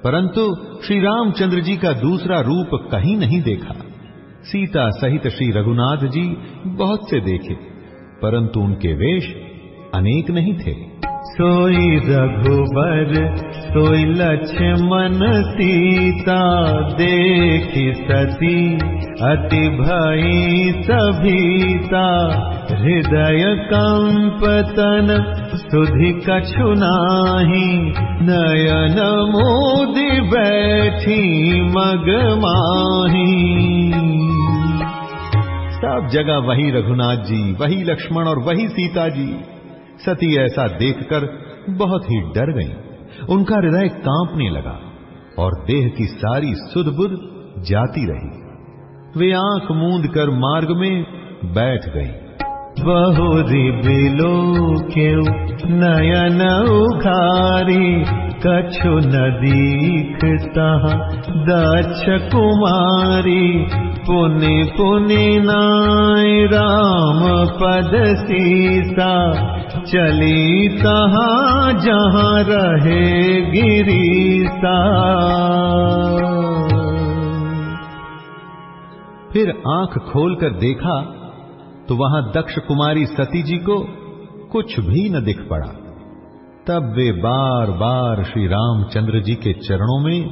S2: परंतु श्री रामचंद्र जी का दूसरा रूप कहीं नहीं देखा। सीता सहित श्री रघुनाथ जी बहुत से देखे, परंतु उनके वेश अनेक नहीं थे।
S1: सोई रघुबर सोई लक्ष्मण सीता देखी सती अति भई सभीता। हृदय कंपतन सुधि कछु नाही। नयन मोदि बैठी मग माही।
S2: सब जगह वही रघुनाथ जी वही लक्ष्मण और वही सीता जी सती ऐसा देखकर बहुत ही डर गई। उनका हृदय कांपने लगा और देह की सारी सुध बुध जाती रही। वे आँख मूंद कर मार्ग में बैठ गई।
S1: बहुरी बिलो क्यों नयन उघारी कछु न दीखता। दक्ष कुमारी, पुनि पुनि नाय राम पद सीता चली तहाँ जहाँ रहे गिरीसा।
S2: फिर आँख खोलकर देखा तो वहाँ दक्ष कुमारी सती जी को कुछ भी न दिख पड़ा। तब वे बार बार श्री रामचंद्र जी के चरणों में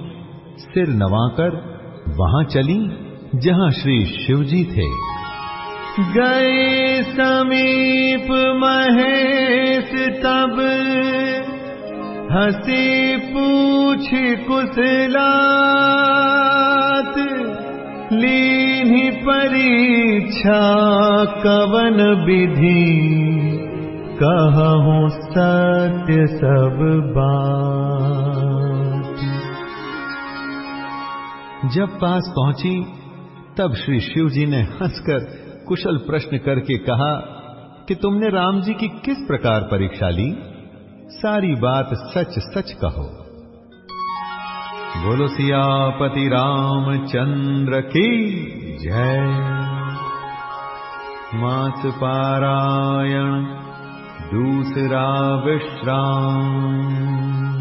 S2: सिर नवाकर वहाँ चली, जहाँ श्री शिव जी थे।
S1: गए समीप महेश तब, हसी पूछ कुशलात लीनी परीक्षा कवन विधि। कहूँ सत्य सब बात।
S2: जब पास पहुँची, तब श्री शिव जी ने हंसकर कुशल प्रश्न करके कहा कि तुमने राम जी की किस प्रकार परीक्षा ली? सारी बात सच सच कहो। बोलो, सियापति रामचंद्र की जय। मास पारायण दूसरा विश्राम